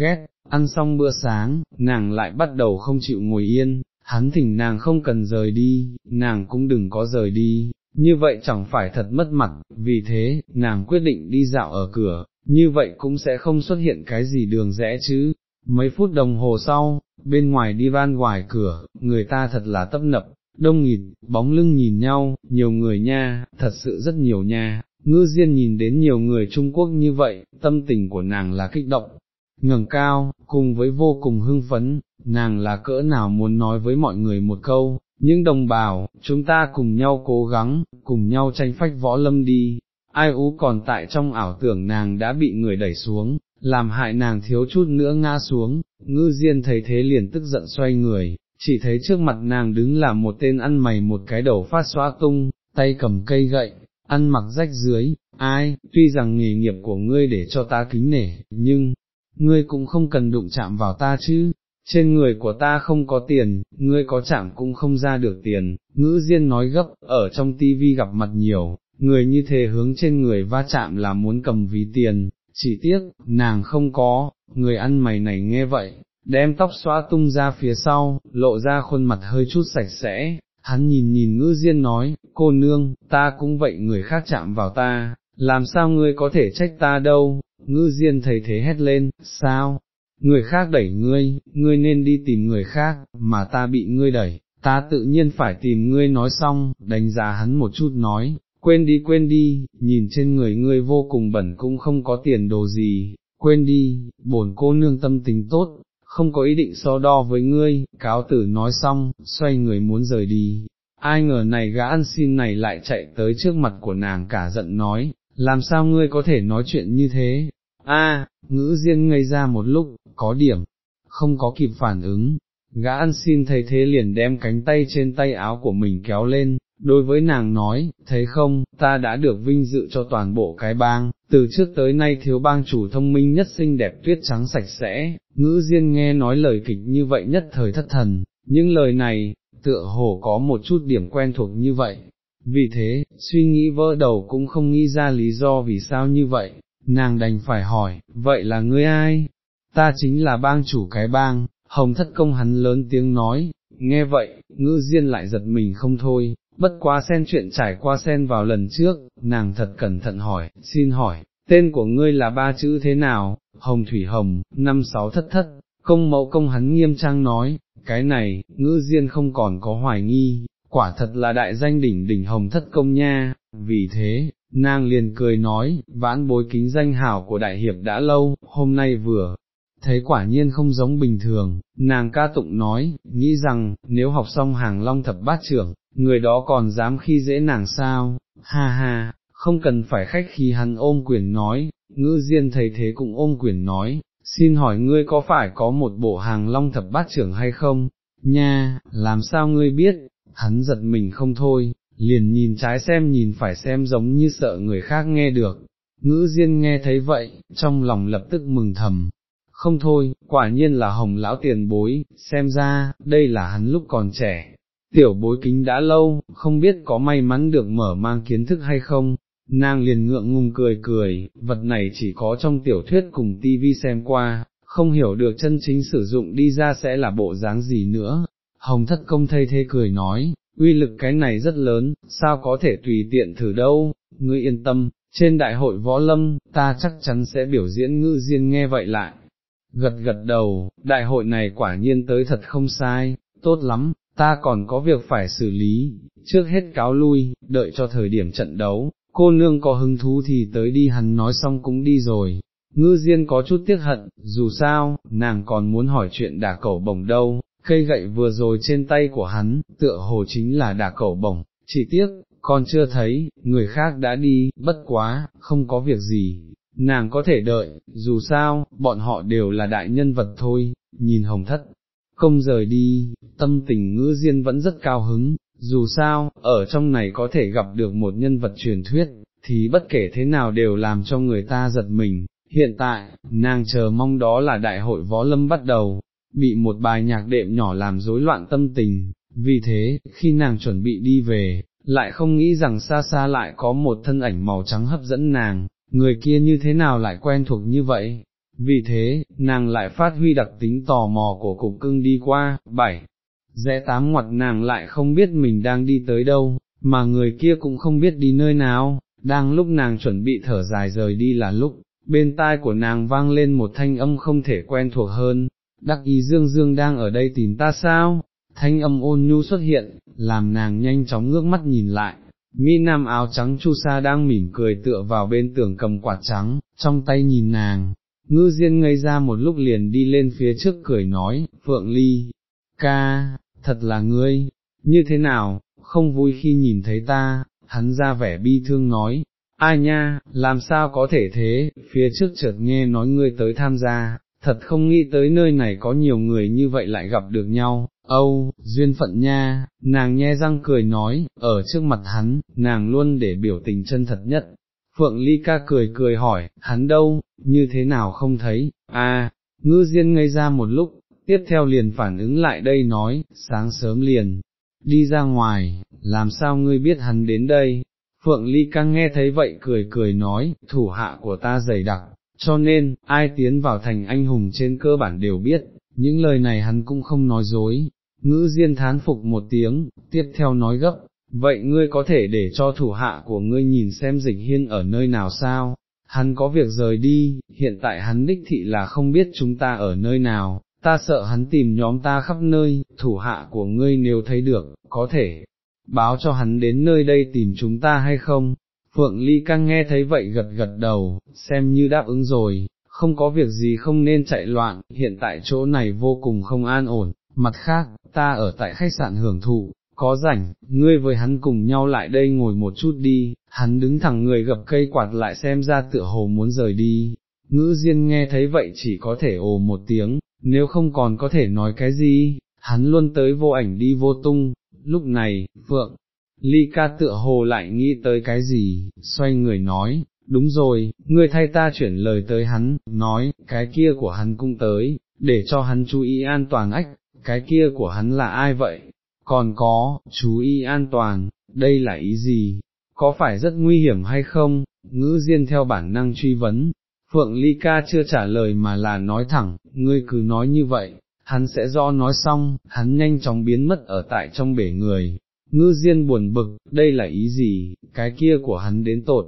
[SPEAKER 1] ghét, ăn xong bữa sáng, nàng lại bắt đầu không chịu ngồi yên, hắn thỉnh nàng không cần rời đi, nàng cũng đừng có rời đi, như vậy chẳng phải thật mất mặt, vì thế, nàng quyết định đi dạo ở cửa, như vậy cũng sẽ không xuất hiện cái gì đường rẽ chứ. Mấy phút đồng hồ sau, bên ngoài đi van ngoài cửa, người ta thật là tấp nập, đông nghịt, bóng lưng nhìn nhau, nhiều người nha, thật sự rất nhiều nha, ngư diên nhìn đến nhiều người Trung Quốc như vậy, tâm tình của nàng là kích động, ngẩng cao, cùng với vô cùng hưng phấn, nàng là cỡ nào muốn nói với mọi người một câu, những đồng bào, chúng ta cùng nhau cố gắng, cùng nhau tranh phách võ lâm đi, ai ú còn tại trong ảo tưởng nàng đã bị người đẩy xuống, làm hại nàng thiếu chút nữa ngã xuống, ngư diên thấy thế liền tức giận xoay người, chỉ thấy trước mặt nàng đứng là một tên ăn mày một cái đầu phát xóa tung, tay cầm cây gậy, ăn mặc rách dưới, ai, tuy rằng nghề nghiệp của ngươi để cho ta kính nể, nhưng, ngươi cũng không cần đụng chạm vào ta chứ, trên người của ta không có tiền, ngươi có chạm cũng không ra được tiền, ngữ diên nói gấp, ở trong tivi gặp mặt nhiều, người như thế hướng trên người va chạm là muốn cầm ví tiền, chỉ tiếc, nàng không có, người ăn mày này nghe vậy, đem tóc xóa tung ra phía sau, lộ ra khuôn mặt hơi chút sạch sẽ, hắn nhìn nhìn ngữ diên nói, cô nương, ta cũng vậy người khác chạm vào ta, làm sao ngươi có thể trách ta đâu, ngữ diên thấy thế hét lên, sao, người khác đẩy ngươi, ngươi nên đi tìm người khác, mà ta bị ngươi đẩy, ta tự nhiên phải tìm ngươi nói xong, đánh giá hắn một chút nói, quên đi quên đi, nhìn trên người ngươi vô cùng bẩn cũng không có tiền đồ gì, quên đi, bổn cô nương tâm tình tốt, không có ý định so đo với ngươi, cáo tử nói xong, xoay người muốn rời đi. Ai ngờ này gã ăn xin này lại chạy tới trước mặt của nàng cả giận nói, làm sao ngươi có thể nói chuyện như thế, a ngữ diên ngây ra một lúc, có điểm, không có kịp phản ứng, gã ăn xin thấy thế liền đem cánh tay trên tay áo của mình kéo lên, đối với nàng nói, thấy không, ta đã được vinh dự cho toàn bộ cái bang, từ trước tới nay thiếu bang chủ thông minh nhất xinh đẹp tuyết trắng sạch sẽ, ngữ diên nghe nói lời kịch như vậy nhất thời thất thần, những lời này, tựa hồ có một chút điểm quen thuộc như vậy. Vì thế, suy nghĩ vỡ đầu cũng không nghĩ ra lý do vì sao như vậy, nàng đành phải hỏi, vậy là ngươi ai? Ta chính là bang chủ cái bang, hồng thất công hắn lớn tiếng nói, nghe vậy, ngữ diên lại giật mình không thôi, bất quá xen chuyện trải qua xen vào lần trước, nàng thật cẩn thận hỏi, xin hỏi, tên của ngươi là ba chữ thế nào, hồng thủy hồng, năm sáu thất thất, công mẫu công hắn nghiêm trang nói, cái này, ngữ diên không còn có hoài nghi, quả thật là đại danh đỉnh đỉnh hồng thất công nha, vì thế, nàng liền cười nói, vãn bối kính danh hảo của đại hiệp đã lâu, hôm nay vừa, thấy quả nhiên không giống bình thường, nàng ca tụng nói, nghĩ rằng, nếu học xong hàng long thập bát trưởng, người đó còn dám khi dễ nàng sao, ha ha, không cần phải khách khi hắn ôm quyền nói, ngữ diên thấy thế cũng ôm quyền nói, xin hỏi ngươi có phải có một bộ hàng long thập bát trưởng hay không, nha, làm sao ngươi biết, hắn giật mình không thôi, liền nhìn trái xem nhìn phải xem giống như sợ người khác nghe được, ngữ diên nghe thấy vậy, trong lòng lập tức mừng thầm. Không thôi, quả nhiên là hồng lão tiền bối, xem ra, đây là hắn lúc còn trẻ, tiểu bối kính đã lâu, không biết có may mắn được mở mang kiến thức hay không, nàng liền ngượng ngùng cười cười, vật này chỉ có trong tiểu thuyết cùng tivi xem qua, không hiểu được chân chính sử dụng đi ra sẽ là bộ dáng gì nữa. Hồng thất công thay thế cười nói, uy lực cái này rất lớn, sao có thể tùy tiện thử đâu, ngươi yên tâm, trên đại hội võ lâm, ta chắc chắn sẽ biểu diễn ngư riêng nghe vậy lại. Gật gật đầu, đại hội này quả nhiên tới thật không sai, tốt lắm, ta còn có việc phải xử lý, trước hết cáo lui, đợi cho thời điểm trận đấu, cô nương có hứng thú thì tới đi hắn nói xong cũng đi rồi. Ngư Diên có chút tiếc hận, dù sao, nàng còn muốn hỏi chuyện đả cẩu bổng đâu, cây gậy vừa rồi trên tay của hắn, tựa hồ chính là đả cẩu bổng, chỉ tiếc, còn chưa thấy, người khác đã đi, bất quá, không có việc gì, nàng có thể đợi, dù sao, bọn họ đều là đại nhân vật thôi, nhìn hồng thất, công rời đi, tâm tình ngữ diên vẫn rất cao hứng, dù sao, ở trong này có thể gặp được một nhân vật truyền thuyết, thì bất kể thế nào đều làm cho người ta giật mình. Hiện tại, nàng chờ mong đó là đại hội võ lâm bắt đầu, bị một bài nhạc đệm nhỏ làm rối loạn tâm tình, vì thế, khi nàng chuẩn bị đi về, lại không nghĩ rằng xa xa lại có một thân ảnh màu trắng hấp dẫn nàng, người kia như thế nào lại quen thuộc như vậy, vì thế, nàng lại phát huy đặc tính tò mò của cục cưng đi qua, bảy, rẽ tám ngoặt nàng lại không biết mình đang đi tới đâu, mà người kia cũng không biết đi nơi nào, đang lúc nàng chuẩn bị thở dài rời đi là lúc, bên tai của nàng vang lên một thanh âm không thể quen thuộc hơn, đắc ý dương dương đang ở đây tìm ta sao, thanh âm ôn nhu xuất hiện, làm nàng nhanh chóng ngước mắt nhìn lại. Mi nam áo trắng chu sa đang mỉm cười tựa vào bên tường cầm quạt trắng, trong tay nhìn nàng, ngư diên ngây ra một lúc liền đi lên phía trước cười nói, Phượng Ly, ca, thật là ngươi, như thế nào, không vui khi nhìn thấy ta, hắn ra vẻ bi thương nói, ai nha, làm sao có thể thế, phía trước chợt nghe nói ngươi tới tham gia, thật không nghĩ tới nơi này có nhiều người như vậy lại gặp được nhau, âu, duyên phận nha, nàng nhe răng cười nói, ở trước mặt hắn, nàng luôn để biểu tình chân thật nhất. Phượng Ly ca cười cười hỏi, hắn đâu, như thế nào không thấy, À, ngư diên ngây ra một lúc, tiếp theo liền phản ứng lại đây nói, sáng sớm liền, đi ra ngoài, làm sao ngươi biết hắn đến đây, Phượng Ly ca nghe thấy vậy cười cười nói, thủ hạ của ta dày đặc, cho nên, ai tiến vào thành anh hùng trên cơ bản đều biết, những lời này hắn cũng không nói dối, ngữ diên thán phục một tiếng, tiếp theo nói gấp, vậy ngươi có thể để cho thủ hạ của ngươi nhìn xem dịch hiên ở nơi nào sao, hắn có việc rời đi, hiện tại hắn đích thị là không biết chúng ta ở nơi nào, ta sợ hắn tìm nhóm ta khắp nơi, thủ hạ của ngươi nếu thấy được, có thể, báo cho hắn đến nơi đây tìm chúng ta hay không? Phượng Ly Căng nghe thấy vậy gật gật đầu, xem như đáp ứng rồi, không có việc gì không nên chạy loạn, hiện tại chỗ này vô cùng không an ổn, mặt khác, ta ở tại khách sạn hưởng thụ, có rảnh, ngươi với hắn cùng nhau lại đây ngồi một chút đi, hắn đứng thẳng người gập cây quạt lại xem ra tựa hồ muốn rời đi, ngữ diên nghe thấy vậy chỉ có thể ồ một tiếng, nếu không còn có thể nói cái gì, hắn luôn tới vô ảnh đi vô tung, lúc này, Phượng, Ly ca tựa hồ lại nghĩ tới cái gì, xoay người nói, đúng rồi, ngươi thay ta chuyển lời tới hắn, nói, cái kia của hắn cũng tới, để cho hắn chú ý an toàn ách, cái kia của hắn là ai vậy, còn có, chú ý an toàn, đây là ý gì, có phải rất nguy hiểm hay không, ngữ diên theo bản năng truy vấn, Phượng Ly ca chưa trả lời mà là nói thẳng, ngươi cứ nói như vậy, hắn sẽ do nói xong, hắn nhanh chóng biến mất ở tại trong bể người. Ngư Diên buồn bực, đây là ý gì, cái kia của hắn đến tột.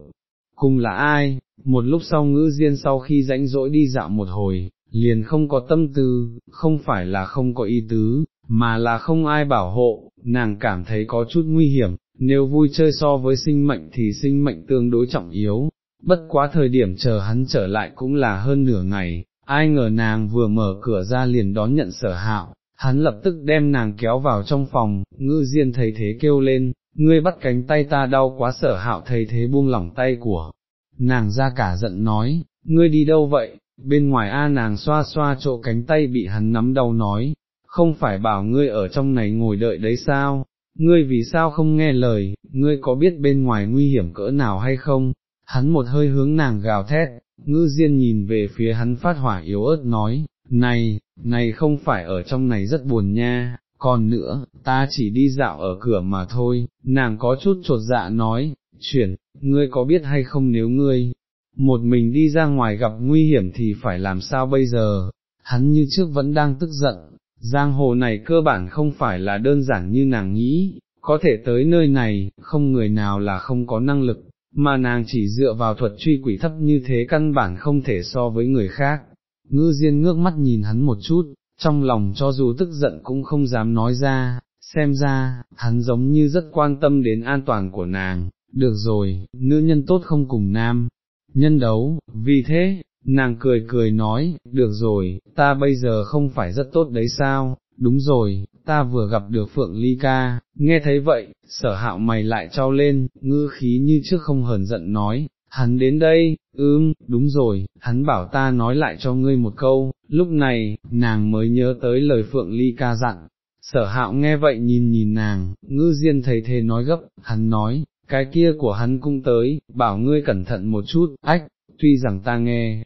[SPEAKER 1] Cùng là ai, một lúc sau ngữ Diên sau khi rãnh rỗi đi dạo một hồi, liền không có tâm tư, không phải là không có ý tứ, mà là không ai bảo hộ, nàng cảm thấy có chút nguy hiểm, nếu vui chơi so với sinh mệnh thì sinh mệnh tương đối trọng yếu, bất quá thời điểm chờ hắn trở lại cũng là hơn nửa ngày, ai ngờ nàng vừa mở cửa ra liền đón nhận sở hạo, hắn lập tức đem nàng kéo vào trong phòng, ngư diên thấy thế kêu lên, ngươi bắt cánh tay ta đau quá sở hạo thấy thế buông lỏng tay của, nàng ra cả giận nói, ngươi đi đâu vậy, bên ngoài A nàng xoa xoa chỗ cánh tay bị hắn nắm đau nói, không phải bảo ngươi ở trong này ngồi đợi đấy sao, ngươi vì sao không nghe lời, ngươi có biết bên ngoài nguy hiểm cỡ nào hay không, hắn một hơi hướng nàng gào thét, ngư diên nhìn về phía hắn phát hỏa yếu ớt nói, này, này không phải ở trong này rất buồn nha, còn nữa, ta chỉ đi dạo ở cửa mà thôi, nàng có chút trột dạ nói, chuyển, ngươi có biết hay không nếu ngươi, một mình đi ra ngoài gặp nguy hiểm thì phải làm sao bây giờ, hắn như trước vẫn đang tức giận, giang hồ này cơ bản không phải là đơn giản như nàng nghĩ, có thể tới nơi này, không người nào là không có năng lực, mà nàng chỉ dựa vào thuật truy quỷ thấp như thế căn bản không thể so với người khác. Ngư Diên ngước mắt nhìn hắn một chút, trong lòng cho dù tức giận cũng không dám nói ra, xem ra, hắn giống như rất quan tâm đến an toàn của nàng, được rồi, nữ nhân tốt không cùng nam, nhân đấu, vì thế, nàng cười cười nói, được rồi, ta bây giờ không phải rất tốt đấy sao, đúng rồi, ta vừa gặp được Phượng Ly Ca, nghe thấy vậy, sở hạo mày lại trao lên, ngư khí như trước không hờn giận nói, hắn đến đây, ưm, đúng rồi, hắn bảo ta nói lại cho ngươi một câu, lúc này, nàng mới nhớ tới lời Phượng Ly Ca dặn. Sở hạo nghe vậy nhìn nhìn nàng, ngư diên thấy thế nói gấp, hắn nói, cái kia của hắn cũng tới, bảo ngươi cẩn thận một chút, ách, tuy rằng ta nghe,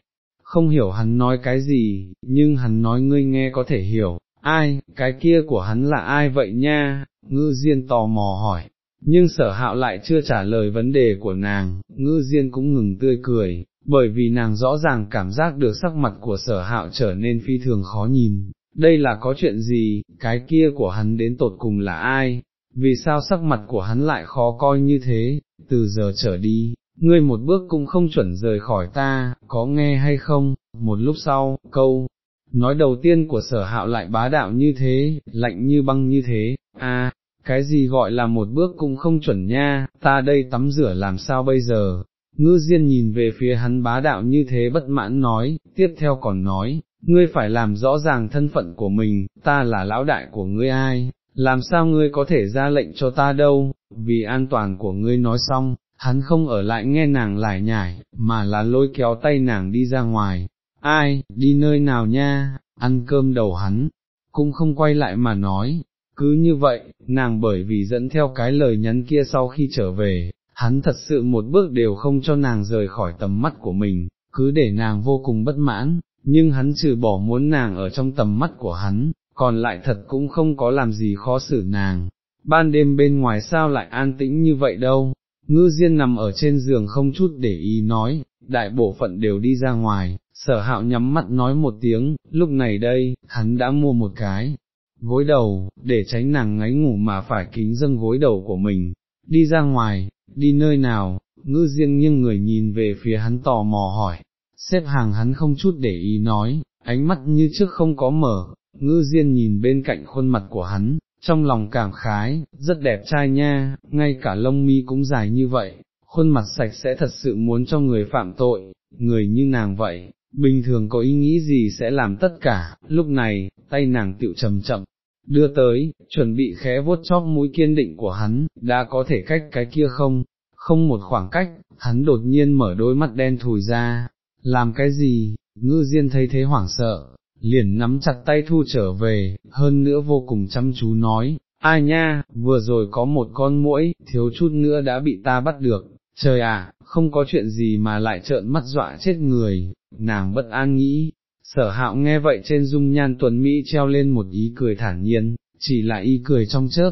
[SPEAKER 1] không hiểu hắn nói cái gì, nhưng hắn nói ngươi nghe có thể hiểu, ai, cái kia của hắn là ai vậy nha, ngư diên tò mò hỏi, nhưng sở hạo lại chưa trả lời vấn đề của nàng, ngư diên cũng ngừng tươi cười, bởi vì nàng rõ ràng cảm giác được sắc mặt của sở hạo trở nên phi thường khó nhìn, đây là có chuyện gì, cái kia của hắn đến tột cùng là ai, vì sao sắc mặt của hắn lại khó coi như thế, từ giờ trở đi, ngươi một bước cũng không chuẩn rời khỏi ta, có nghe hay không, một lúc sau, câu, nói đầu tiên của sở hạo lại bá đạo như thế, lạnh như băng như thế, À, cái gì gọi là một bước cũng không chuẩn nha, ta đây tắm rửa làm sao bây giờ, ngư diên nhìn về phía hắn bá đạo như thế bất mãn nói, tiếp theo còn nói, ngươi phải làm rõ ràng thân phận của mình, ta là lão đại của ngươi ai, làm sao ngươi có thể ra lệnh cho ta đâu, vì an toàn của ngươi nói xong, hắn không ở lại nghe nàng lải nhải, mà là lôi kéo tay nàng đi ra ngoài, ai, đi nơi nào nha, ăn cơm đầu hắn, cũng không quay lại mà nói, cứ như vậy, nàng bởi vì dẫn theo cái lời nhắn kia sau khi trở về, hắn thật sự một bước đều không cho nàng rời khỏi tầm mắt của mình, cứ để nàng vô cùng bất mãn, nhưng hắn trừ bỏ muốn nàng ở trong tầm mắt của hắn, còn lại thật cũng không có làm gì khó xử nàng. Ban đêm bên ngoài sao lại an tĩnh như vậy đâu, ngư diên nằm ở trên giường không chút để ý nói, đại bộ phận đều đi ra ngoài, sở hạo nhắm mắt nói một tiếng, lúc này đây, hắn đã mua một cái, gối đầu, để tránh nàng ngáy ngủ mà phải kính dâng gối đầu của mình, đi ra ngoài, đi nơi nào, ngư diên nghiêng người nhìn về phía hắn tò mò hỏi, xếp hàng hắn không chút để ý nói, ánh mắt như trước không có mở, ngư diên nhìn bên cạnh khuôn mặt của hắn, trong lòng cảm khái, rất đẹp trai nha, ngay cả lông mi cũng dài như vậy, khuôn mặt sạch sẽ thật sự muốn cho người phạm tội, người như nàng vậy, bình thường có ý nghĩ gì sẽ làm tất cả, lúc này, tay nàng tựu chậm chậm, đưa tới, chuẩn bị khẽ vuốt chóp mũi kiên định của hắn, đã có thể cách cái kia không, không một khoảng cách, hắn đột nhiên mở đôi mắt đen thùi ra, làm cái gì, ngư diên thấy thế hoảng sợ, liền nắm chặt tay thu trở về, hơn nữa vô cùng chăm chú nói, ai nha, vừa rồi có một con muỗi, thiếu chút nữa đã bị ta bắt được, trời à, không có chuyện gì mà lại trợn mắt dọa chết người, nàng bất an nghĩ, sở hạo nghe vậy trên dung nhan Tuần Mỹ treo lên một ý cười thản nhiên, chỉ là ý cười trong chớp,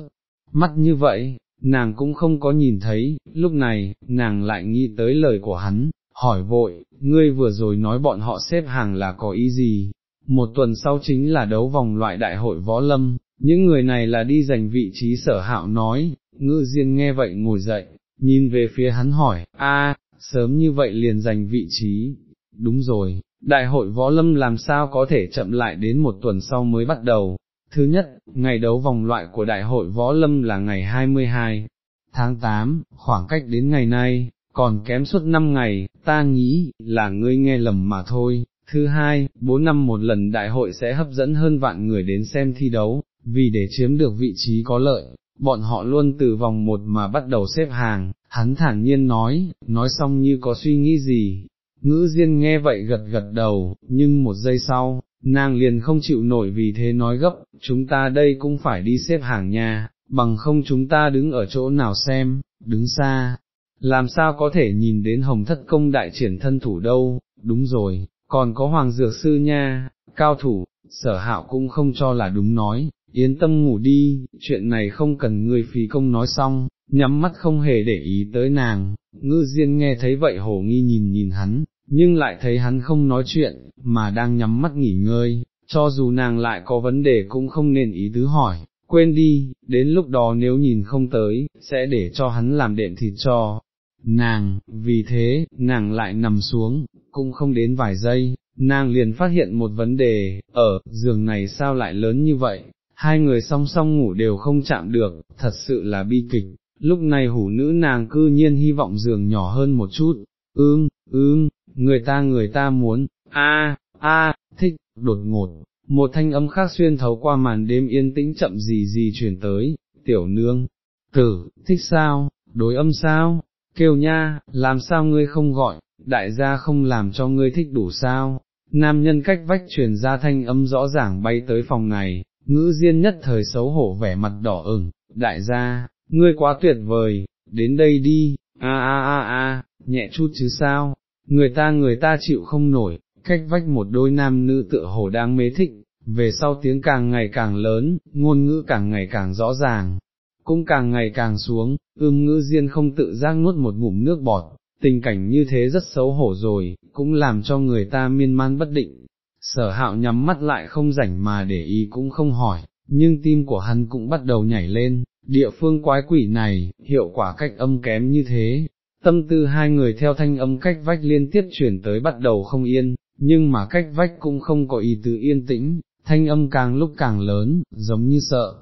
[SPEAKER 1] mắt như vậy, nàng cũng không có nhìn thấy, lúc này, nàng lại nghĩ tới lời của hắn, hỏi vội, ngươi vừa rồi nói bọn họ xếp hàng là có ý gì, một tuần sau chính là đấu vòng loại đại hội võ lâm, những người này là đi giành vị trí sở hạo nói, ngư diên nghe vậy ngồi dậy, nhìn về phía hắn hỏi, a, sớm như vậy liền giành vị trí, đúng rồi, đại hội võ lâm làm sao có thể chậm lại đến một tuần sau mới bắt đầu. Thứ nhất, ngày đấu vòng loại của đại hội võ lâm là ngày 22 tháng 8, khoảng cách đến ngày nay, còn kém suốt 5 ngày, ta nghĩ, là ngươi nghe lầm mà thôi. Thứ hai, 4 năm một lần đại hội sẽ hấp dẫn hơn vạn người đến xem thi đấu, vì để chiếm được vị trí có lợi, bọn họ luôn từ vòng một mà bắt đầu xếp hàng, hắn thản nhiên nói, nói xong như có suy nghĩ gì, ngữ diên nghe vậy gật gật đầu, nhưng một giây sau, nàng liền không chịu nổi vì thế nói gấp, chúng ta đây cũng phải đi xếp hàng nha, bằng không chúng ta đứng ở chỗ nào xem, đứng xa, làm sao có thể nhìn đến hồng thất công đại triển thân thủ đâu, đúng rồi, còn có hoàng dược sư nha, cao thủ, sở hạo cũng không cho là đúng nói, yên tâm ngủ đi, chuyện này không cần người phí công nói xong, nhắm mắt không hề để ý tới nàng, ngư diên nghe thấy vậy hổ nghi nhìn nhìn hắn, nhưng lại thấy hắn không nói chuyện, mà đang nhắm mắt nghỉ ngơi, cho dù nàng lại có vấn đề cũng không nên ý tứ hỏi, quên đi, đến lúc đó nếu nhìn không tới, sẽ để cho hắn làm đệm thịt cho. Nàng, vì thế, nàng lại nằm xuống, cũng không đến vài giây, nàng liền phát hiện một vấn đề, ở, giường này sao lại lớn như vậy, hai người song song ngủ đều không chạm được, thật sự là bi kịch, lúc này hủ nữ nàng cư nhiên hy vọng giường nhỏ hơn một chút, ưm, ưm, người ta người ta muốn, a a thích, đột ngột, một thanh âm khác xuyên thấu qua màn đêm yên tĩnh chậm gì gì chuyển tới, tiểu nương, tử, thích sao, đối âm sao, kêu nha, làm sao ngươi không gọi, đại gia không làm cho ngươi thích đủ sao, nam nhân cách vách truyền ra thanh âm rõ ràng bay tới phòng này, ngữ diên nhất thời xấu hổ vẻ mặt đỏ ửng, đại gia, ngươi quá tuyệt vời, đến đây đi, a a a a, nhẹ chút chứ sao, người ta người ta chịu không nổi, cách vách một đôi nam nữ tựa hồ đang mê thích, về sau tiếng càng ngày càng lớn, ngôn ngữ càng ngày càng rõ ràng, cũng càng ngày càng xuống, ưm ngữ diên không tự giác nuốt một ngụm nước bọt, tình cảnh như thế rất xấu hổ rồi, cũng làm cho người ta miên man bất định. Sở hạo nhắm mắt lại không rảnh mà để ý cũng không hỏi, nhưng tim của hắn cũng bắt đầu nhảy lên, địa phương quái quỷ này, hiệu quả cách âm kém như thế, tâm tư hai người theo thanh âm cách vách liên tiếp chuyển tới bắt đầu không yên, nhưng mà cách vách cũng không có ý tứ yên tĩnh, thanh âm càng lúc càng lớn, giống như sợ.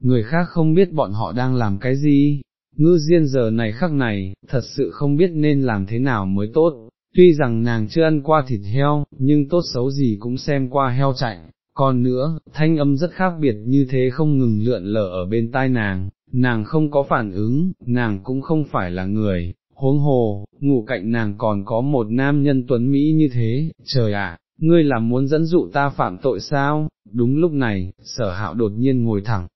[SPEAKER 1] Người khác không biết bọn họ đang làm cái gì, ngư diên giờ này khắc này, thật sự không biết nên làm thế nào mới tốt, tuy rằng nàng chưa ăn qua thịt heo, nhưng tốt xấu gì cũng xem qua heo chạy, còn nữa, thanh âm rất khác biệt như thế không ngừng lượn lờ ở bên tai nàng, nàng không có phản ứng, nàng cũng không phải là người, huống hồ, ngủ cạnh nàng còn có một nam nhân tuấn Mỹ như thế, trời ạ, ngươi là muốn dẫn dụ ta phạm tội sao, đúng lúc này, sở hạo đột nhiên ngồi thẳng,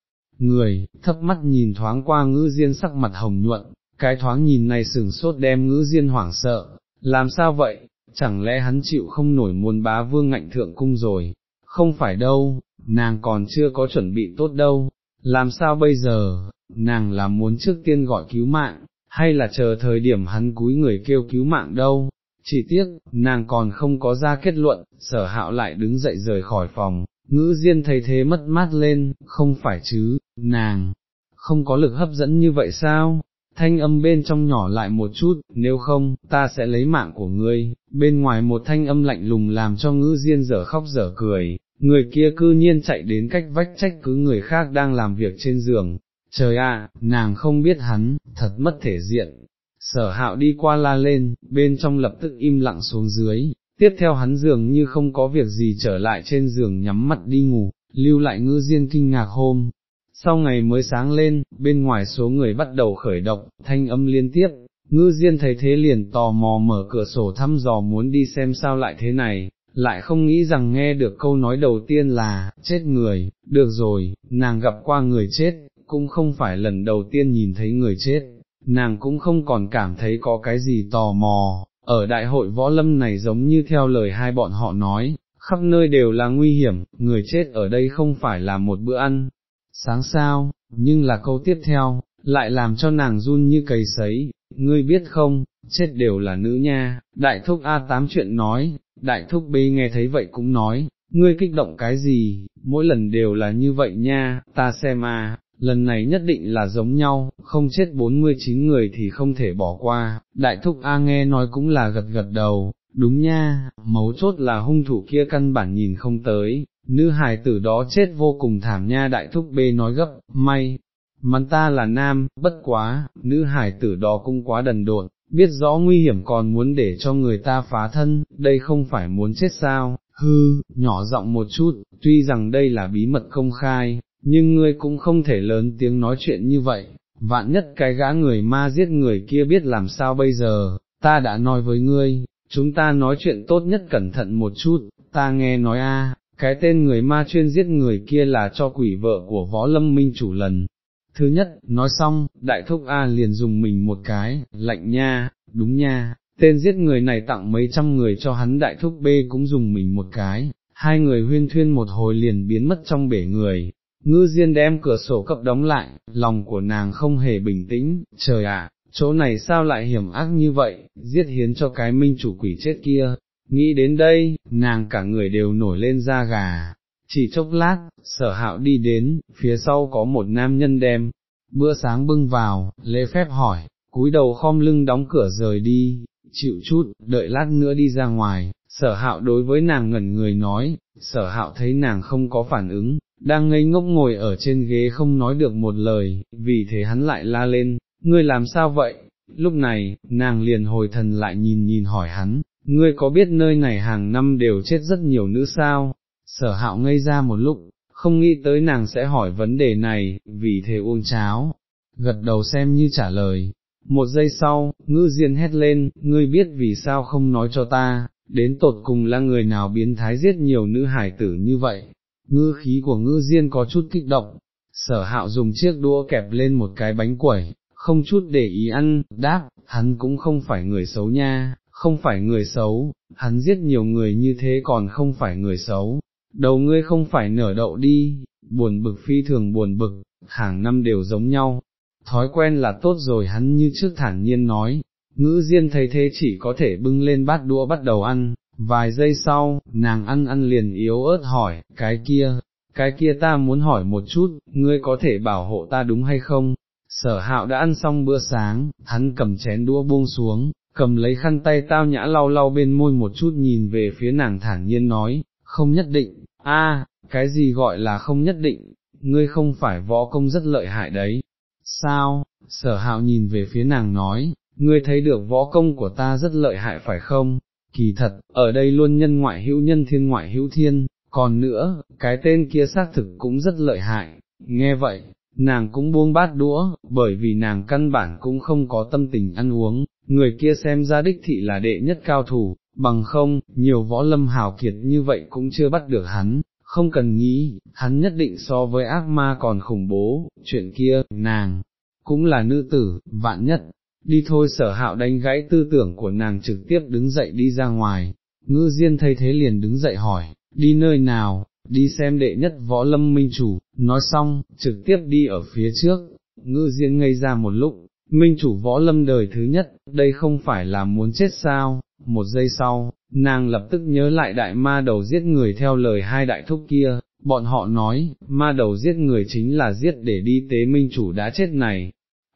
[SPEAKER 1] người, thấp mắt nhìn thoáng qua ngữ diên sắc mặt hồng nhuận, cái thoáng nhìn này sừng sốt đem ngữ diên hoảng sợ, làm sao vậy, chẳng lẽ hắn chịu không nổi muốn bá vương ngạnh thượng cung rồi, không phải đâu, nàng còn chưa có chuẩn bị tốt đâu, làm sao bây giờ, nàng là muốn trước tiên gọi cứu mạng, hay là chờ thời điểm hắn cúi người kêu cứu mạng đâu, chỉ tiếc, nàng còn không có ra kết luận, sở hạo lại đứng dậy rời khỏi phòng, ngữ diên thấy thế mất mát lên, không phải chứ, nàng, không có lực hấp dẫn như vậy sao? Thanh âm bên trong nhỏ lại một chút, nếu không, ta sẽ lấy mạng của ngươi, bên ngoài một thanh âm lạnh lùng làm cho ngữ diên dở khóc dở cười, người kia cư nhiên chạy đến cách vách trách cứ người khác đang làm việc trên giường, trời ạ, nàng không biết hắn, thật mất thể diện, sở hạo đi qua la lên, bên trong lập tức im lặng xuống dưới, tiếp theo hắn dường như không có việc gì trở lại trên giường nhắm mắt đi ngủ, lưu lại ngư diên kinh ngạc hôm. Sau ngày mới sáng lên, bên ngoài số người bắt đầu khởi động, thanh âm liên tiếp, ngư diên thấy thế liền tò mò mở cửa sổ thăm dò muốn đi xem sao lại thế này, lại không nghĩ rằng nghe được câu nói đầu tiên là, chết người, được rồi, nàng gặp qua người chết, cũng không phải lần đầu tiên nhìn thấy người chết, nàng cũng không còn cảm thấy có cái gì tò mò, ở đại hội võ lâm này giống như theo lời hai bọn họ nói, khắp nơi đều là nguy hiểm, người chết ở đây không phải là một bữa ăn, sáng sao, nhưng là câu tiếp theo, lại làm cho nàng run như cầy sấy, ngươi biết không, chết đều là nữ nha, đại thúc A8 chuyện nói, đại thúc B nghe thấy vậy cũng nói, ngươi kích động cái gì, mỗi lần đều là như vậy nha, ta xem à, lần này nhất định là giống nhau, không chết 49 người thì không thể bỏ qua, đại thúc A nghe nói cũng là gật gật đầu, đúng nha, mấu chốt là hung thủ kia căn bản nhìn không tới, nữ hài tử đó chết vô cùng thảm nha đại thúc B nói gấp, may, mắn ta là nam, bất quá, nữ hài tử đó cũng quá đần độn, biết rõ nguy hiểm còn muốn để cho người ta phá thân, đây không phải muốn chết sao, hư, nhỏ giọng một chút, tuy rằng đây là bí mật công khai, nhưng ngươi cũng không thể lớn tiếng nói chuyện như vậy, vạn nhất cái gã người ma giết người kia biết làm sao bây giờ, ta đã nói với ngươi, chúng ta nói chuyện tốt nhất cẩn thận một chút, ta nghe nói a, cái tên người ma chuyên giết người kia là cho quỷ vợ của võ lâm minh chủ lần. Thứ nhất, nói xong, đại thúc A liền dùng mình một cái, lạnh nha, đúng nha, tên giết người này tặng mấy trăm người cho hắn đại thúc B cũng dùng mình một cái, hai người huyên thuyên một hồi liền biến mất trong bể người, ngư diên đem cửa sổ cập đóng lại, lòng của nàng không hề bình tĩnh, trời ạ, chỗ này sao lại hiểm ác như vậy, giết hiến cho cái minh chủ quỷ chết kia, nghĩ đến đây, nàng cả người đều nổi lên da gà, chỉ chốc lát, sở hạo đi đến, phía sau có một nam nhân đem, bữa sáng bưng vào, lê phép hỏi, cúi đầu khom lưng đóng cửa rời đi, chịu chút, đợi lát nữa đi ra ngoài, sở hạo đối với nàng ngẩn người nói, sở hạo thấy nàng không có phản ứng, đang ngây ngốc ngồi ở trên ghế không nói được một lời, vì thế hắn lại la lên, ngươi làm sao vậy? Lúc này, nàng liền hồi thần lại nhìn nhìn hỏi hắn, ngươi có biết nơi này hàng năm đều chết rất nhiều nữ sao? Sở hạo ngây ra một lúc, không nghĩ tới nàng sẽ hỏi vấn đề này, vì thế uống cháo, gật đầu xem như trả lời. Một giây sau, ngư diên hét lên, ngươi biết vì sao không nói cho ta, đến tột cùng là người nào biến thái giết nhiều nữ hải tử như vậy, ngư khí của ngư diên có chút kích động, sở hạo dùng chiếc đũa kẹp lên một cái bánh quẩy, không chút để ý ăn, đáp, hắn cũng không phải người xấu nha, không phải người xấu, hắn giết nhiều người như thế còn không phải người xấu, đầu ngươi không phải nở đậu đi, buồn bực phi thường buồn bực, hàng năm đều giống nhau, thói quen là tốt rồi hắn như trước thản nhiên nói, ngữ diên thấy thế chỉ có thể bưng lên bát đũa bắt đầu ăn, vài giây sau, nàng ăn ăn liền yếu ớt hỏi, cái kia, cái kia ta muốn hỏi một chút, ngươi có thể bảo hộ ta đúng hay không? Sở hạo đã ăn xong bữa sáng, hắn cầm chén đũa buông xuống, cầm lấy khăn tay tao nhã lau lau bên môi một chút nhìn về phía nàng thản nhiên nói, không nhất định, a, cái gì gọi là không nhất định, ngươi không phải võ công rất lợi hại đấy, sao, sở hạo nhìn về phía nàng nói, ngươi thấy được võ công của ta rất lợi hại phải không, kỳ thật, ở đây luôn nhân ngoại hữu nhân thiên ngoại hữu thiên, còn nữa, cái tên kia xác thực cũng rất lợi hại, nghe vậy, nàng cũng buông bát đũa, bởi vì nàng căn bản cũng không có tâm tình ăn uống, người kia xem ra đích thị là đệ nhất cao thủ, bằng không, nhiều võ lâm hào kiệt như vậy cũng chưa bắt được hắn, không cần nghĩ, hắn nhất định so với ác ma còn khủng bố, chuyện kia, nàng, cũng là nữ tử, vạn nhất, đi thôi sở hạo đánh gãy tư tưởng của nàng trực tiếp đứng dậy đi ra ngoài, ngư diên thấy thế liền đứng dậy hỏi, đi nơi nào, đi xem đệ nhất võ lâm minh chủ, nói xong, trực tiếp đi ở phía trước, ngư diên ngây ra một lúc, minh chủ võ lâm đời thứ nhất, đây không phải là muốn chết sao, một giây sau, nàng lập tức nhớ lại đại ma đầu giết người theo lời hai đại thúc kia, bọn họ nói, ma đầu giết người chính là giết để đi tế minh chủ đã chết này,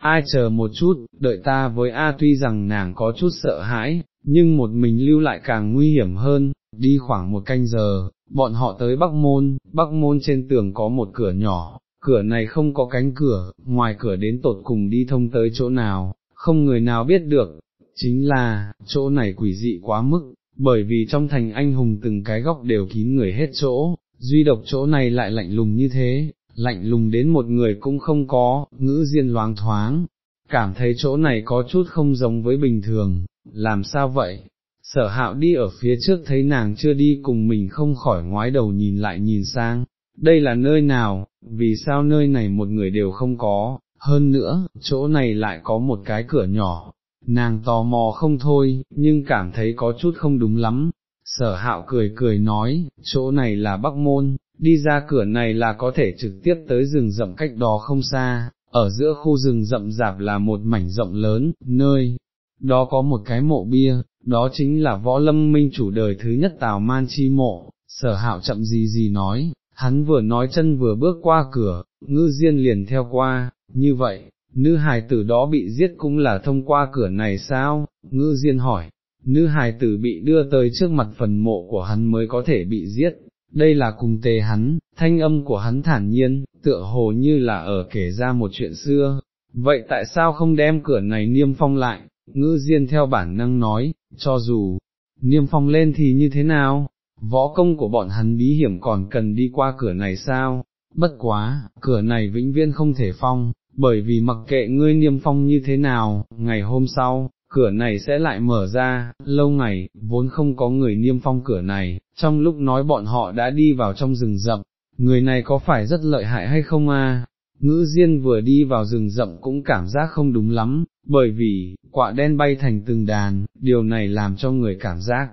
[SPEAKER 1] ai chờ một chút, đợi ta với A tuy rằng nàng có chút sợ hãi, nhưng một mình lưu lại càng nguy hiểm hơn, đi khoảng một canh giờ, bọn họ tới Bắc Môn, Bắc Môn trên tường có một cửa nhỏ, cửa này không có cánh cửa, ngoài cửa đến tột cùng đi thông tới chỗ nào, không người nào biết được, chính là, chỗ này quỷ dị quá mức, bởi vì trong thành anh hùng từng cái góc đều kín người hết chỗ, duy độc chỗ này lại lạnh lùng như thế, lạnh lùng đến một người cũng không có, ngữ diên loáng thoáng, cảm thấy chỗ này có chút không giống với bình thường, làm sao vậy? Sở hạo đi ở phía trước thấy nàng chưa đi cùng mình không khỏi ngoái đầu nhìn lại nhìn sang, đây là nơi nào, vì sao nơi này một người đều không có, hơn nữa, chỗ này lại có một cái cửa nhỏ, nàng tò mò không thôi, nhưng cảm thấy có chút không đúng lắm, sở hạo cười cười nói, chỗ này là Bắc Môn, đi ra cửa này là có thể trực tiếp tới rừng rậm cách đó không xa, ở giữa khu rừng rậm rạp là một mảnh rộng lớn, nơi, đó có một cái mộ bia, đó chính là võ lâm minh chủ đời thứ nhất Tào Man Chi mộ, sở hạo chậm gì gì nói, hắn vừa nói chân vừa bước qua cửa, ngư diên liền theo qua, như vậy, nữ hài tử đó bị giết cũng là thông qua cửa này sao, ngư diên hỏi, nữ hài tử bị đưa tới trước mặt phần mộ của hắn mới có thể bị giết, đây là cùng tề hắn, thanh âm của hắn thản nhiên, tựa hồ như là ở kể ra một chuyện xưa, vậy tại sao không đem cửa này niêm phong lại, ngữ diên theo bản năng nói, cho dù, niêm phong lên thì như thế nào, võ công của bọn hắn bí hiểm còn cần đi qua cửa này sao, bất quá, cửa này vĩnh viễn không thể phong, bởi vì mặc kệ ngươi niêm phong như thế nào, ngày hôm sau, cửa này sẽ lại mở ra, lâu ngày, vốn không có người niêm phong cửa này, trong lúc nói bọn họ đã đi vào trong rừng rậm, người này có phải rất lợi hại hay không a? Ngữ Diên vừa đi vào rừng rậm cũng cảm giác không đúng lắm, bởi vì, quạ đen bay thành từng đàn, điều này làm cho người cảm giác,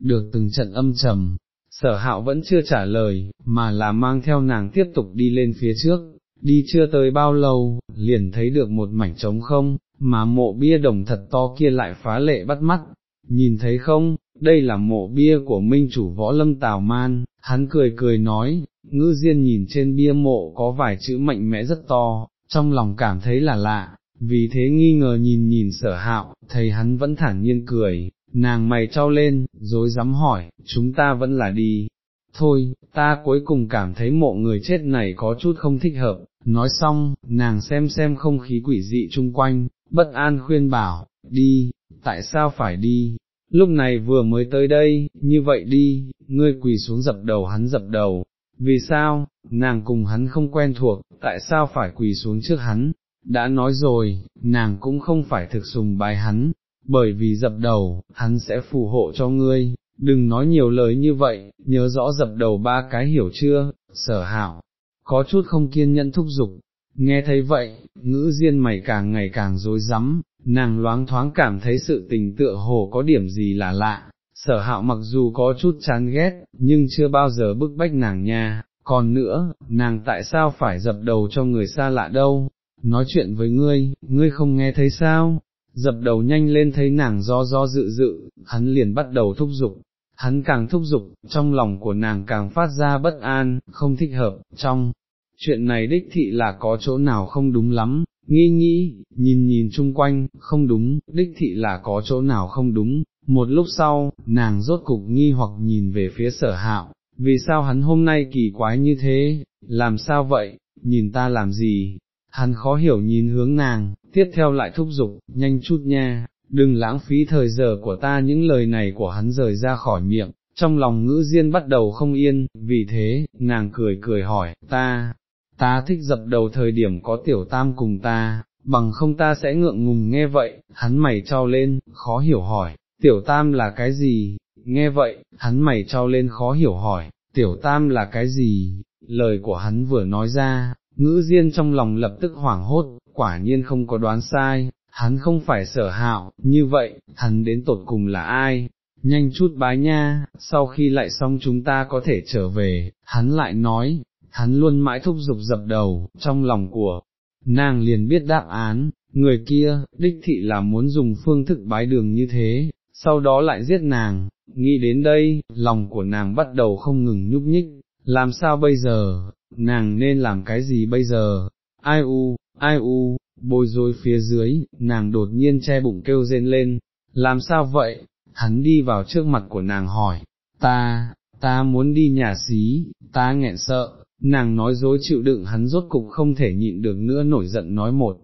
[SPEAKER 1] được từng trận âm trầm, sở hạo vẫn chưa trả lời, mà là mang theo nàng tiếp tục đi lên phía trước, đi chưa tới bao lâu, liền thấy được một mảnh trống không, mà mộ bia đồng thật to kia lại phá lệ bắt mắt, nhìn thấy không, đây là mộ bia của minh chủ võ lâm Tào Man, hắn cười cười nói, ngư diên nhìn trên bia mộ có vài chữ mạnh mẽ rất to, trong lòng cảm thấy là lạ, vì thế nghi ngờ nhìn nhìn sở hạo, thấy hắn vẫn thản nhiên cười, nàng mày trao lên, dối dám hỏi, chúng ta vẫn là đi. Thôi, ta cuối cùng cảm thấy mộ người chết này có chút không thích hợp, nói xong, nàng xem xem không khí quỷ dị chung quanh, bất an khuyên bảo, đi, tại sao phải đi, lúc này vừa mới tới đây, như vậy đi, ngươi quỳ xuống dập đầu hắn dập đầu, vì sao, nàng cùng hắn không quen thuộc, tại sao phải quỳ xuống trước hắn, đã nói rồi, nàng cũng không phải thực sùng bài hắn, bởi vì dập đầu, hắn sẽ phù hộ cho ngươi, đừng nói nhiều lời như vậy, nhớ rõ dập đầu ba cái hiểu chưa, sở hảo, có chút không kiên nhẫn thúc giục, nghe thấy vậy, ngữ diên mày càng ngày càng rối rắm, nàng loáng thoáng cảm thấy sự tình tựa hồ có điểm gì là lạ, sở hạo mặc dù có chút chán ghét, nhưng chưa bao giờ bức bách nàng nha, còn nữa, nàng tại sao phải dập đầu cho người xa lạ đâu, nói chuyện với ngươi, ngươi không nghe thấy sao, dập đầu nhanh lên thấy nàng do do dự dự, hắn liền bắt đầu thúc giục, hắn càng thúc giục, trong lòng của nàng càng phát ra bất an, không thích hợp, trong chuyện này đích thị là có chỗ nào không đúng lắm, nghi nghĩ, nhìn nhìn chung quanh, không đúng, đích thị là có chỗ nào không đúng, một lúc sau, nàng rốt cục nghi hoặc nhìn về phía sở hạo, vì sao hắn hôm nay kỳ quái như thế, làm sao vậy, nhìn ta làm gì, hắn khó hiểu nhìn hướng nàng, tiếp theo lại thúc giục, nhanh chút nha, đừng lãng phí thời giờ của ta những lời này của hắn rời ra khỏi miệng, trong lòng ngữ diên bắt đầu không yên, vì thế, nàng cười cười hỏi, ta, ta thích dập đầu thời điểm có tiểu tam cùng ta, bằng không ta sẽ ngượng ngùng nghe vậy, hắn mày trao lên, khó hiểu hỏi, tiểu tam là cái gì, nghe vậy, hắn mày trao lên khó hiểu hỏi, tiểu tam là cái gì, lời của hắn vừa nói ra, ngữ diên trong lòng lập tức hoảng hốt, quả nhiên không có đoán sai, hắn không phải sở hạo, như vậy, hắn đến tột cùng là ai, nhanh chút bái nha, sau khi lại xong chúng ta có thể trở về, hắn lại nói, hắn luôn mãi thúc giục dập đầu, trong lòng của, nàng liền biết đáp án, người kia, đích thị là muốn dùng phương thức bái đường như thế, sau đó lại giết nàng, nghĩ đến đây, lòng của nàng bắt đầu không ngừng nhúc nhích, làm sao bây giờ, nàng nên làm cái gì bây giờ, ai u, ai u, bồi rối phía dưới, nàng đột nhiên che bụng kêu rên lên, làm sao vậy, hắn đi vào trước mặt của nàng hỏi, ta, ta muốn đi nhà xí, ta nghẹn sợ, nàng nói dối chịu đựng hắn rốt cục không thể nhịn được nữa nổi giận nói một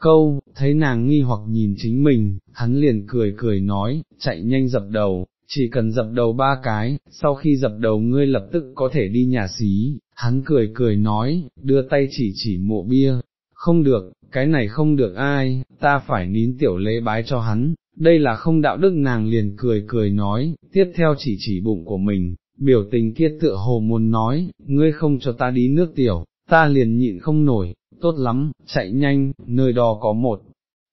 [SPEAKER 1] câu, thấy nàng nghi hoặc nhìn chính mình, hắn liền cười cười nói, chạy nhanh dập đầu, chỉ cần dập đầu ba cái, sau khi dập đầu ngươi lập tức có thể đi nhà xí, hắn cười cười nói, đưa tay chỉ chỉ mộ bia, không được, cái này không được ai, ta phải nín tiểu lễ bái cho hắn, đây là không đạo đức nàng liền cười cười nói, tiếp theo chỉ chỉ bụng của mình, biểu tình kia tựa hồ muốn nói, ngươi không cho ta đi nước tiểu, ta liền nhịn không nổi, tốt lắm, chạy nhanh, nơi đó có một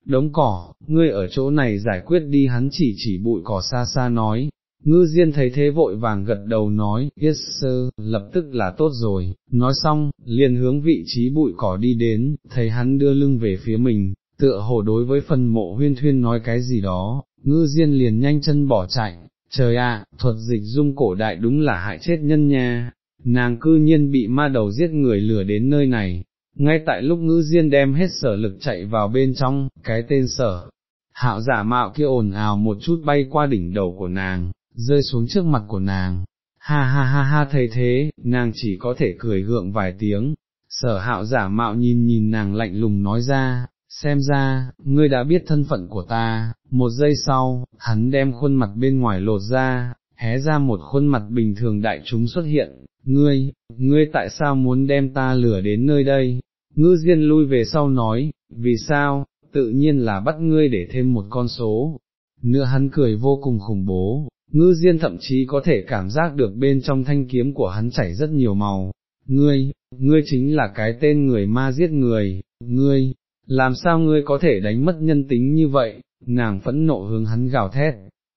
[SPEAKER 1] đống cỏ, ngươi ở chỗ này giải quyết đi. Hắn chỉ chỉ bụi cỏ xa xa nói, ngư diên thấy thế vội vàng gật đầu nói, yes sir, lập tức là tốt rồi, nói xong, liền hướng vị trí bụi cỏ đi đến, thấy hắn đưa lưng về phía mình, tựa hồ đối với phần mộ huyên thuyên nói cái gì đó, ngư diên liền nhanh chân bỏ chạy, trời ạ, thuật dịch dung cổ đại đúng là hại chết nhân nha, nàng cư nhiên bị ma đầu giết người lừa đến nơi này, ngay tại lúc ngữ diên đem hết sở lực chạy vào bên trong, cái tên sở, hạo giả mạo kia ồn ào một chút bay qua đỉnh đầu của nàng, rơi xuống trước mặt của nàng, ha ha ha ha thấy thế, nàng chỉ có thể cười gượng vài tiếng, sở hạo giả mạo nhìn nhìn nàng lạnh lùng nói ra, xem ra, ngươi đã biết thân phận của ta, một giây sau, hắn đem khuôn mặt bên ngoài lột ra, hé ra một khuôn mặt bình thường đại chúng xuất hiện, ngươi, ngươi tại sao muốn đem ta lửa đến nơi đây, ngư diên lui về sau nói, vì sao, tự nhiên là bắt ngươi để thêm một con số, nữa hắn cười vô cùng khủng bố, ngư diên thậm chí có thể cảm giác được bên trong thanh kiếm của hắn chảy rất nhiều màu, ngươi, ngươi chính là cái tên người ma giết người, ngươi, làm sao ngươi có thể đánh mất nhân tính như vậy, nàng phẫn nộ hướng hắn gào thét,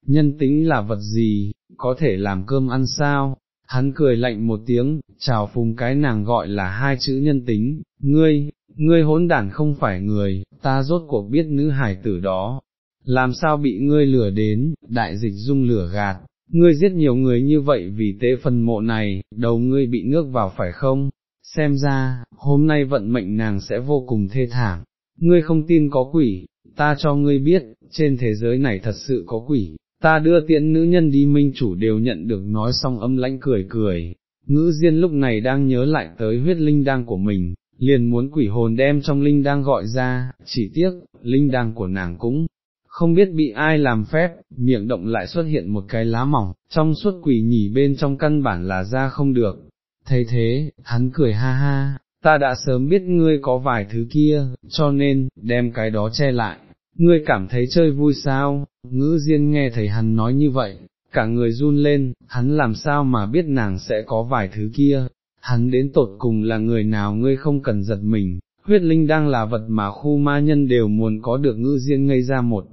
[SPEAKER 1] nhân tính là vật gì, có thể làm cơm ăn sao, hắn cười lạnh một tiếng, chào phùng cái nàng gọi là hai chữ nhân tính, ngươi, ngươi hỗn đản không phải người, ta rốt cuộc biết nữ hải tử đó, làm sao bị ngươi lừa đến, đại dịch dung lửa gạt, ngươi giết nhiều người như vậy vì tế phần mộ này, đầu ngươi bị nước vào phải không, xem ra, hôm nay vận mệnh nàng sẽ vô cùng thê thảm, ngươi không tin có quỷ, ta cho ngươi biết, trên thế giới này thật sự có quỷ, ta đưa tiễn nữ nhân đi minh chủ đều nhận được nói xong âm lãnh cười cười, ngữ diên lúc này đang nhớ lại tới huyết linh đăng của mình, liền muốn quỷ hồn đem trong linh đăng gọi ra, chỉ tiếc, linh đăng của nàng cũng không biết bị ai làm phép, miệng động lại xuất hiện một cái lá mỏng, trong suốt quỷ nhỉ bên trong căn bản là ra không được. Thấy thế, hắn cười ha ha, ta đã sớm biết ngươi có vài thứ kia, cho nên, đem cái đó che lại, ngươi cảm thấy chơi vui sao, ngữ diên nghe thấy hắn nói như vậy, cả người run lên, hắn làm sao mà biết nàng sẽ có vài thứ kia, hắn đến tột cùng là người nào ngươi không cần giật mình, huyết linh đang là vật mà khu ma nhân đều muốn có được ngữ diên ngây ra một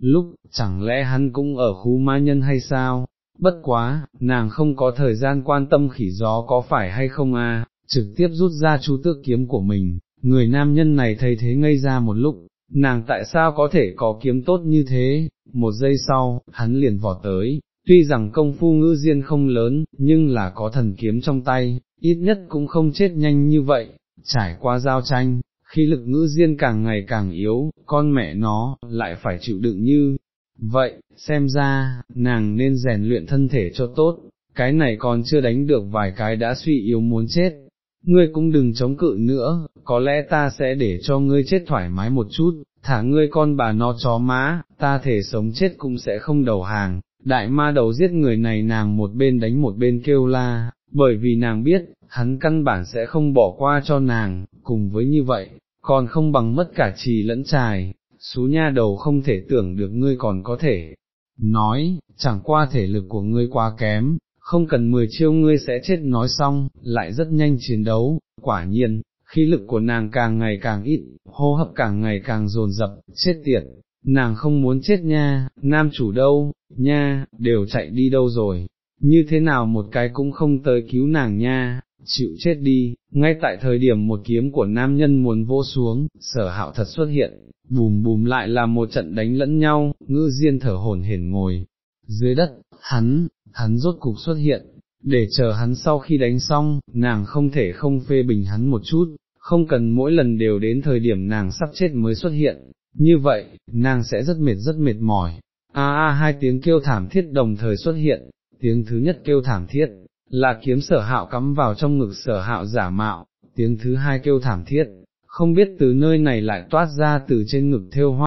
[SPEAKER 1] lúc, chẳng lẽ hắn cũng ở khu ma nhân hay sao? Bất quá, nàng không có thời gian quan tâm khỉ gió có phải hay không a, trực tiếp rút ra chú tước kiếm của mình, người nam nhân này thấy thế ngây ra một lúc, nàng tại sao có thể có kiếm tốt như thế, một giây sau, hắn liền vọt tới, tuy rằng công phu ngữ diên không lớn, nhưng là có thần kiếm trong tay, ít nhất cũng không chết nhanh như vậy, trải qua giao tranh, khi lực ngữ diên càng ngày càng yếu, con mẹ nó, lại phải chịu đựng như, vậy, xem ra, nàng nên rèn luyện thân thể cho tốt, cái này còn chưa đánh được vài cái đã suy yếu muốn chết, ngươi cũng đừng chống cự nữa, có lẽ ta sẽ để cho ngươi chết thoải mái một chút, thả ngươi con bà nó chó má, ta thể sống chết cũng sẽ không đầu hàng, đại ma đầu giết người này nàng một bên đánh một bên kêu la, bởi vì nàng biết, hắn căn bản sẽ không bỏ qua cho nàng, cùng với như vậy, còn không bằng mất cả trì lẫn trài, xú nha đầu không thể tưởng được ngươi còn có thể. Nói, chẳng qua thể lực của ngươi quá kém, không cần 10 chiêu ngươi sẽ chết. Nói xong, lại rất nhanh chiến đấu, quả nhiên, khí lực của nàng càng ngày càng ít, hô hấp càng ngày càng dồn dập, chết tiệt, nàng không muốn chết nha, nam chủ đâu, nha, đều chạy đi đâu rồi, như thế nào một cái cũng không tới cứu nàng nha, chịu chết đi, ngay tại thời điểm một kiếm của nam nhân muốn vô xuống, sở hạo thật xuất hiện, bùm bùm lại là một trận đánh lẫn nhau, ngư diên thở hổn hển ngồi, dưới đất, hắn, hắn rốt cục xuất hiện, để chờ hắn sau khi đánh xong, nàng không thể không phê bình hắn một chút, không cần mỗi lần đều đến thời điểm nàng sắp chết mới xuất hiện, như vậy, nàng sẽ rất mệt rất mệt mỏi. A a hai tiếng kêu thảm thiết đồng thời xuất hiện, tiếng thứ nhất kêu thảm thiết, là kiếm sở hạo cắm vào trong ngực sở hạo giả mạo, tiếng thứ hai kêu thảm thiết, không biết từ nơi này lại toát ra từ trên ngực theo hoa.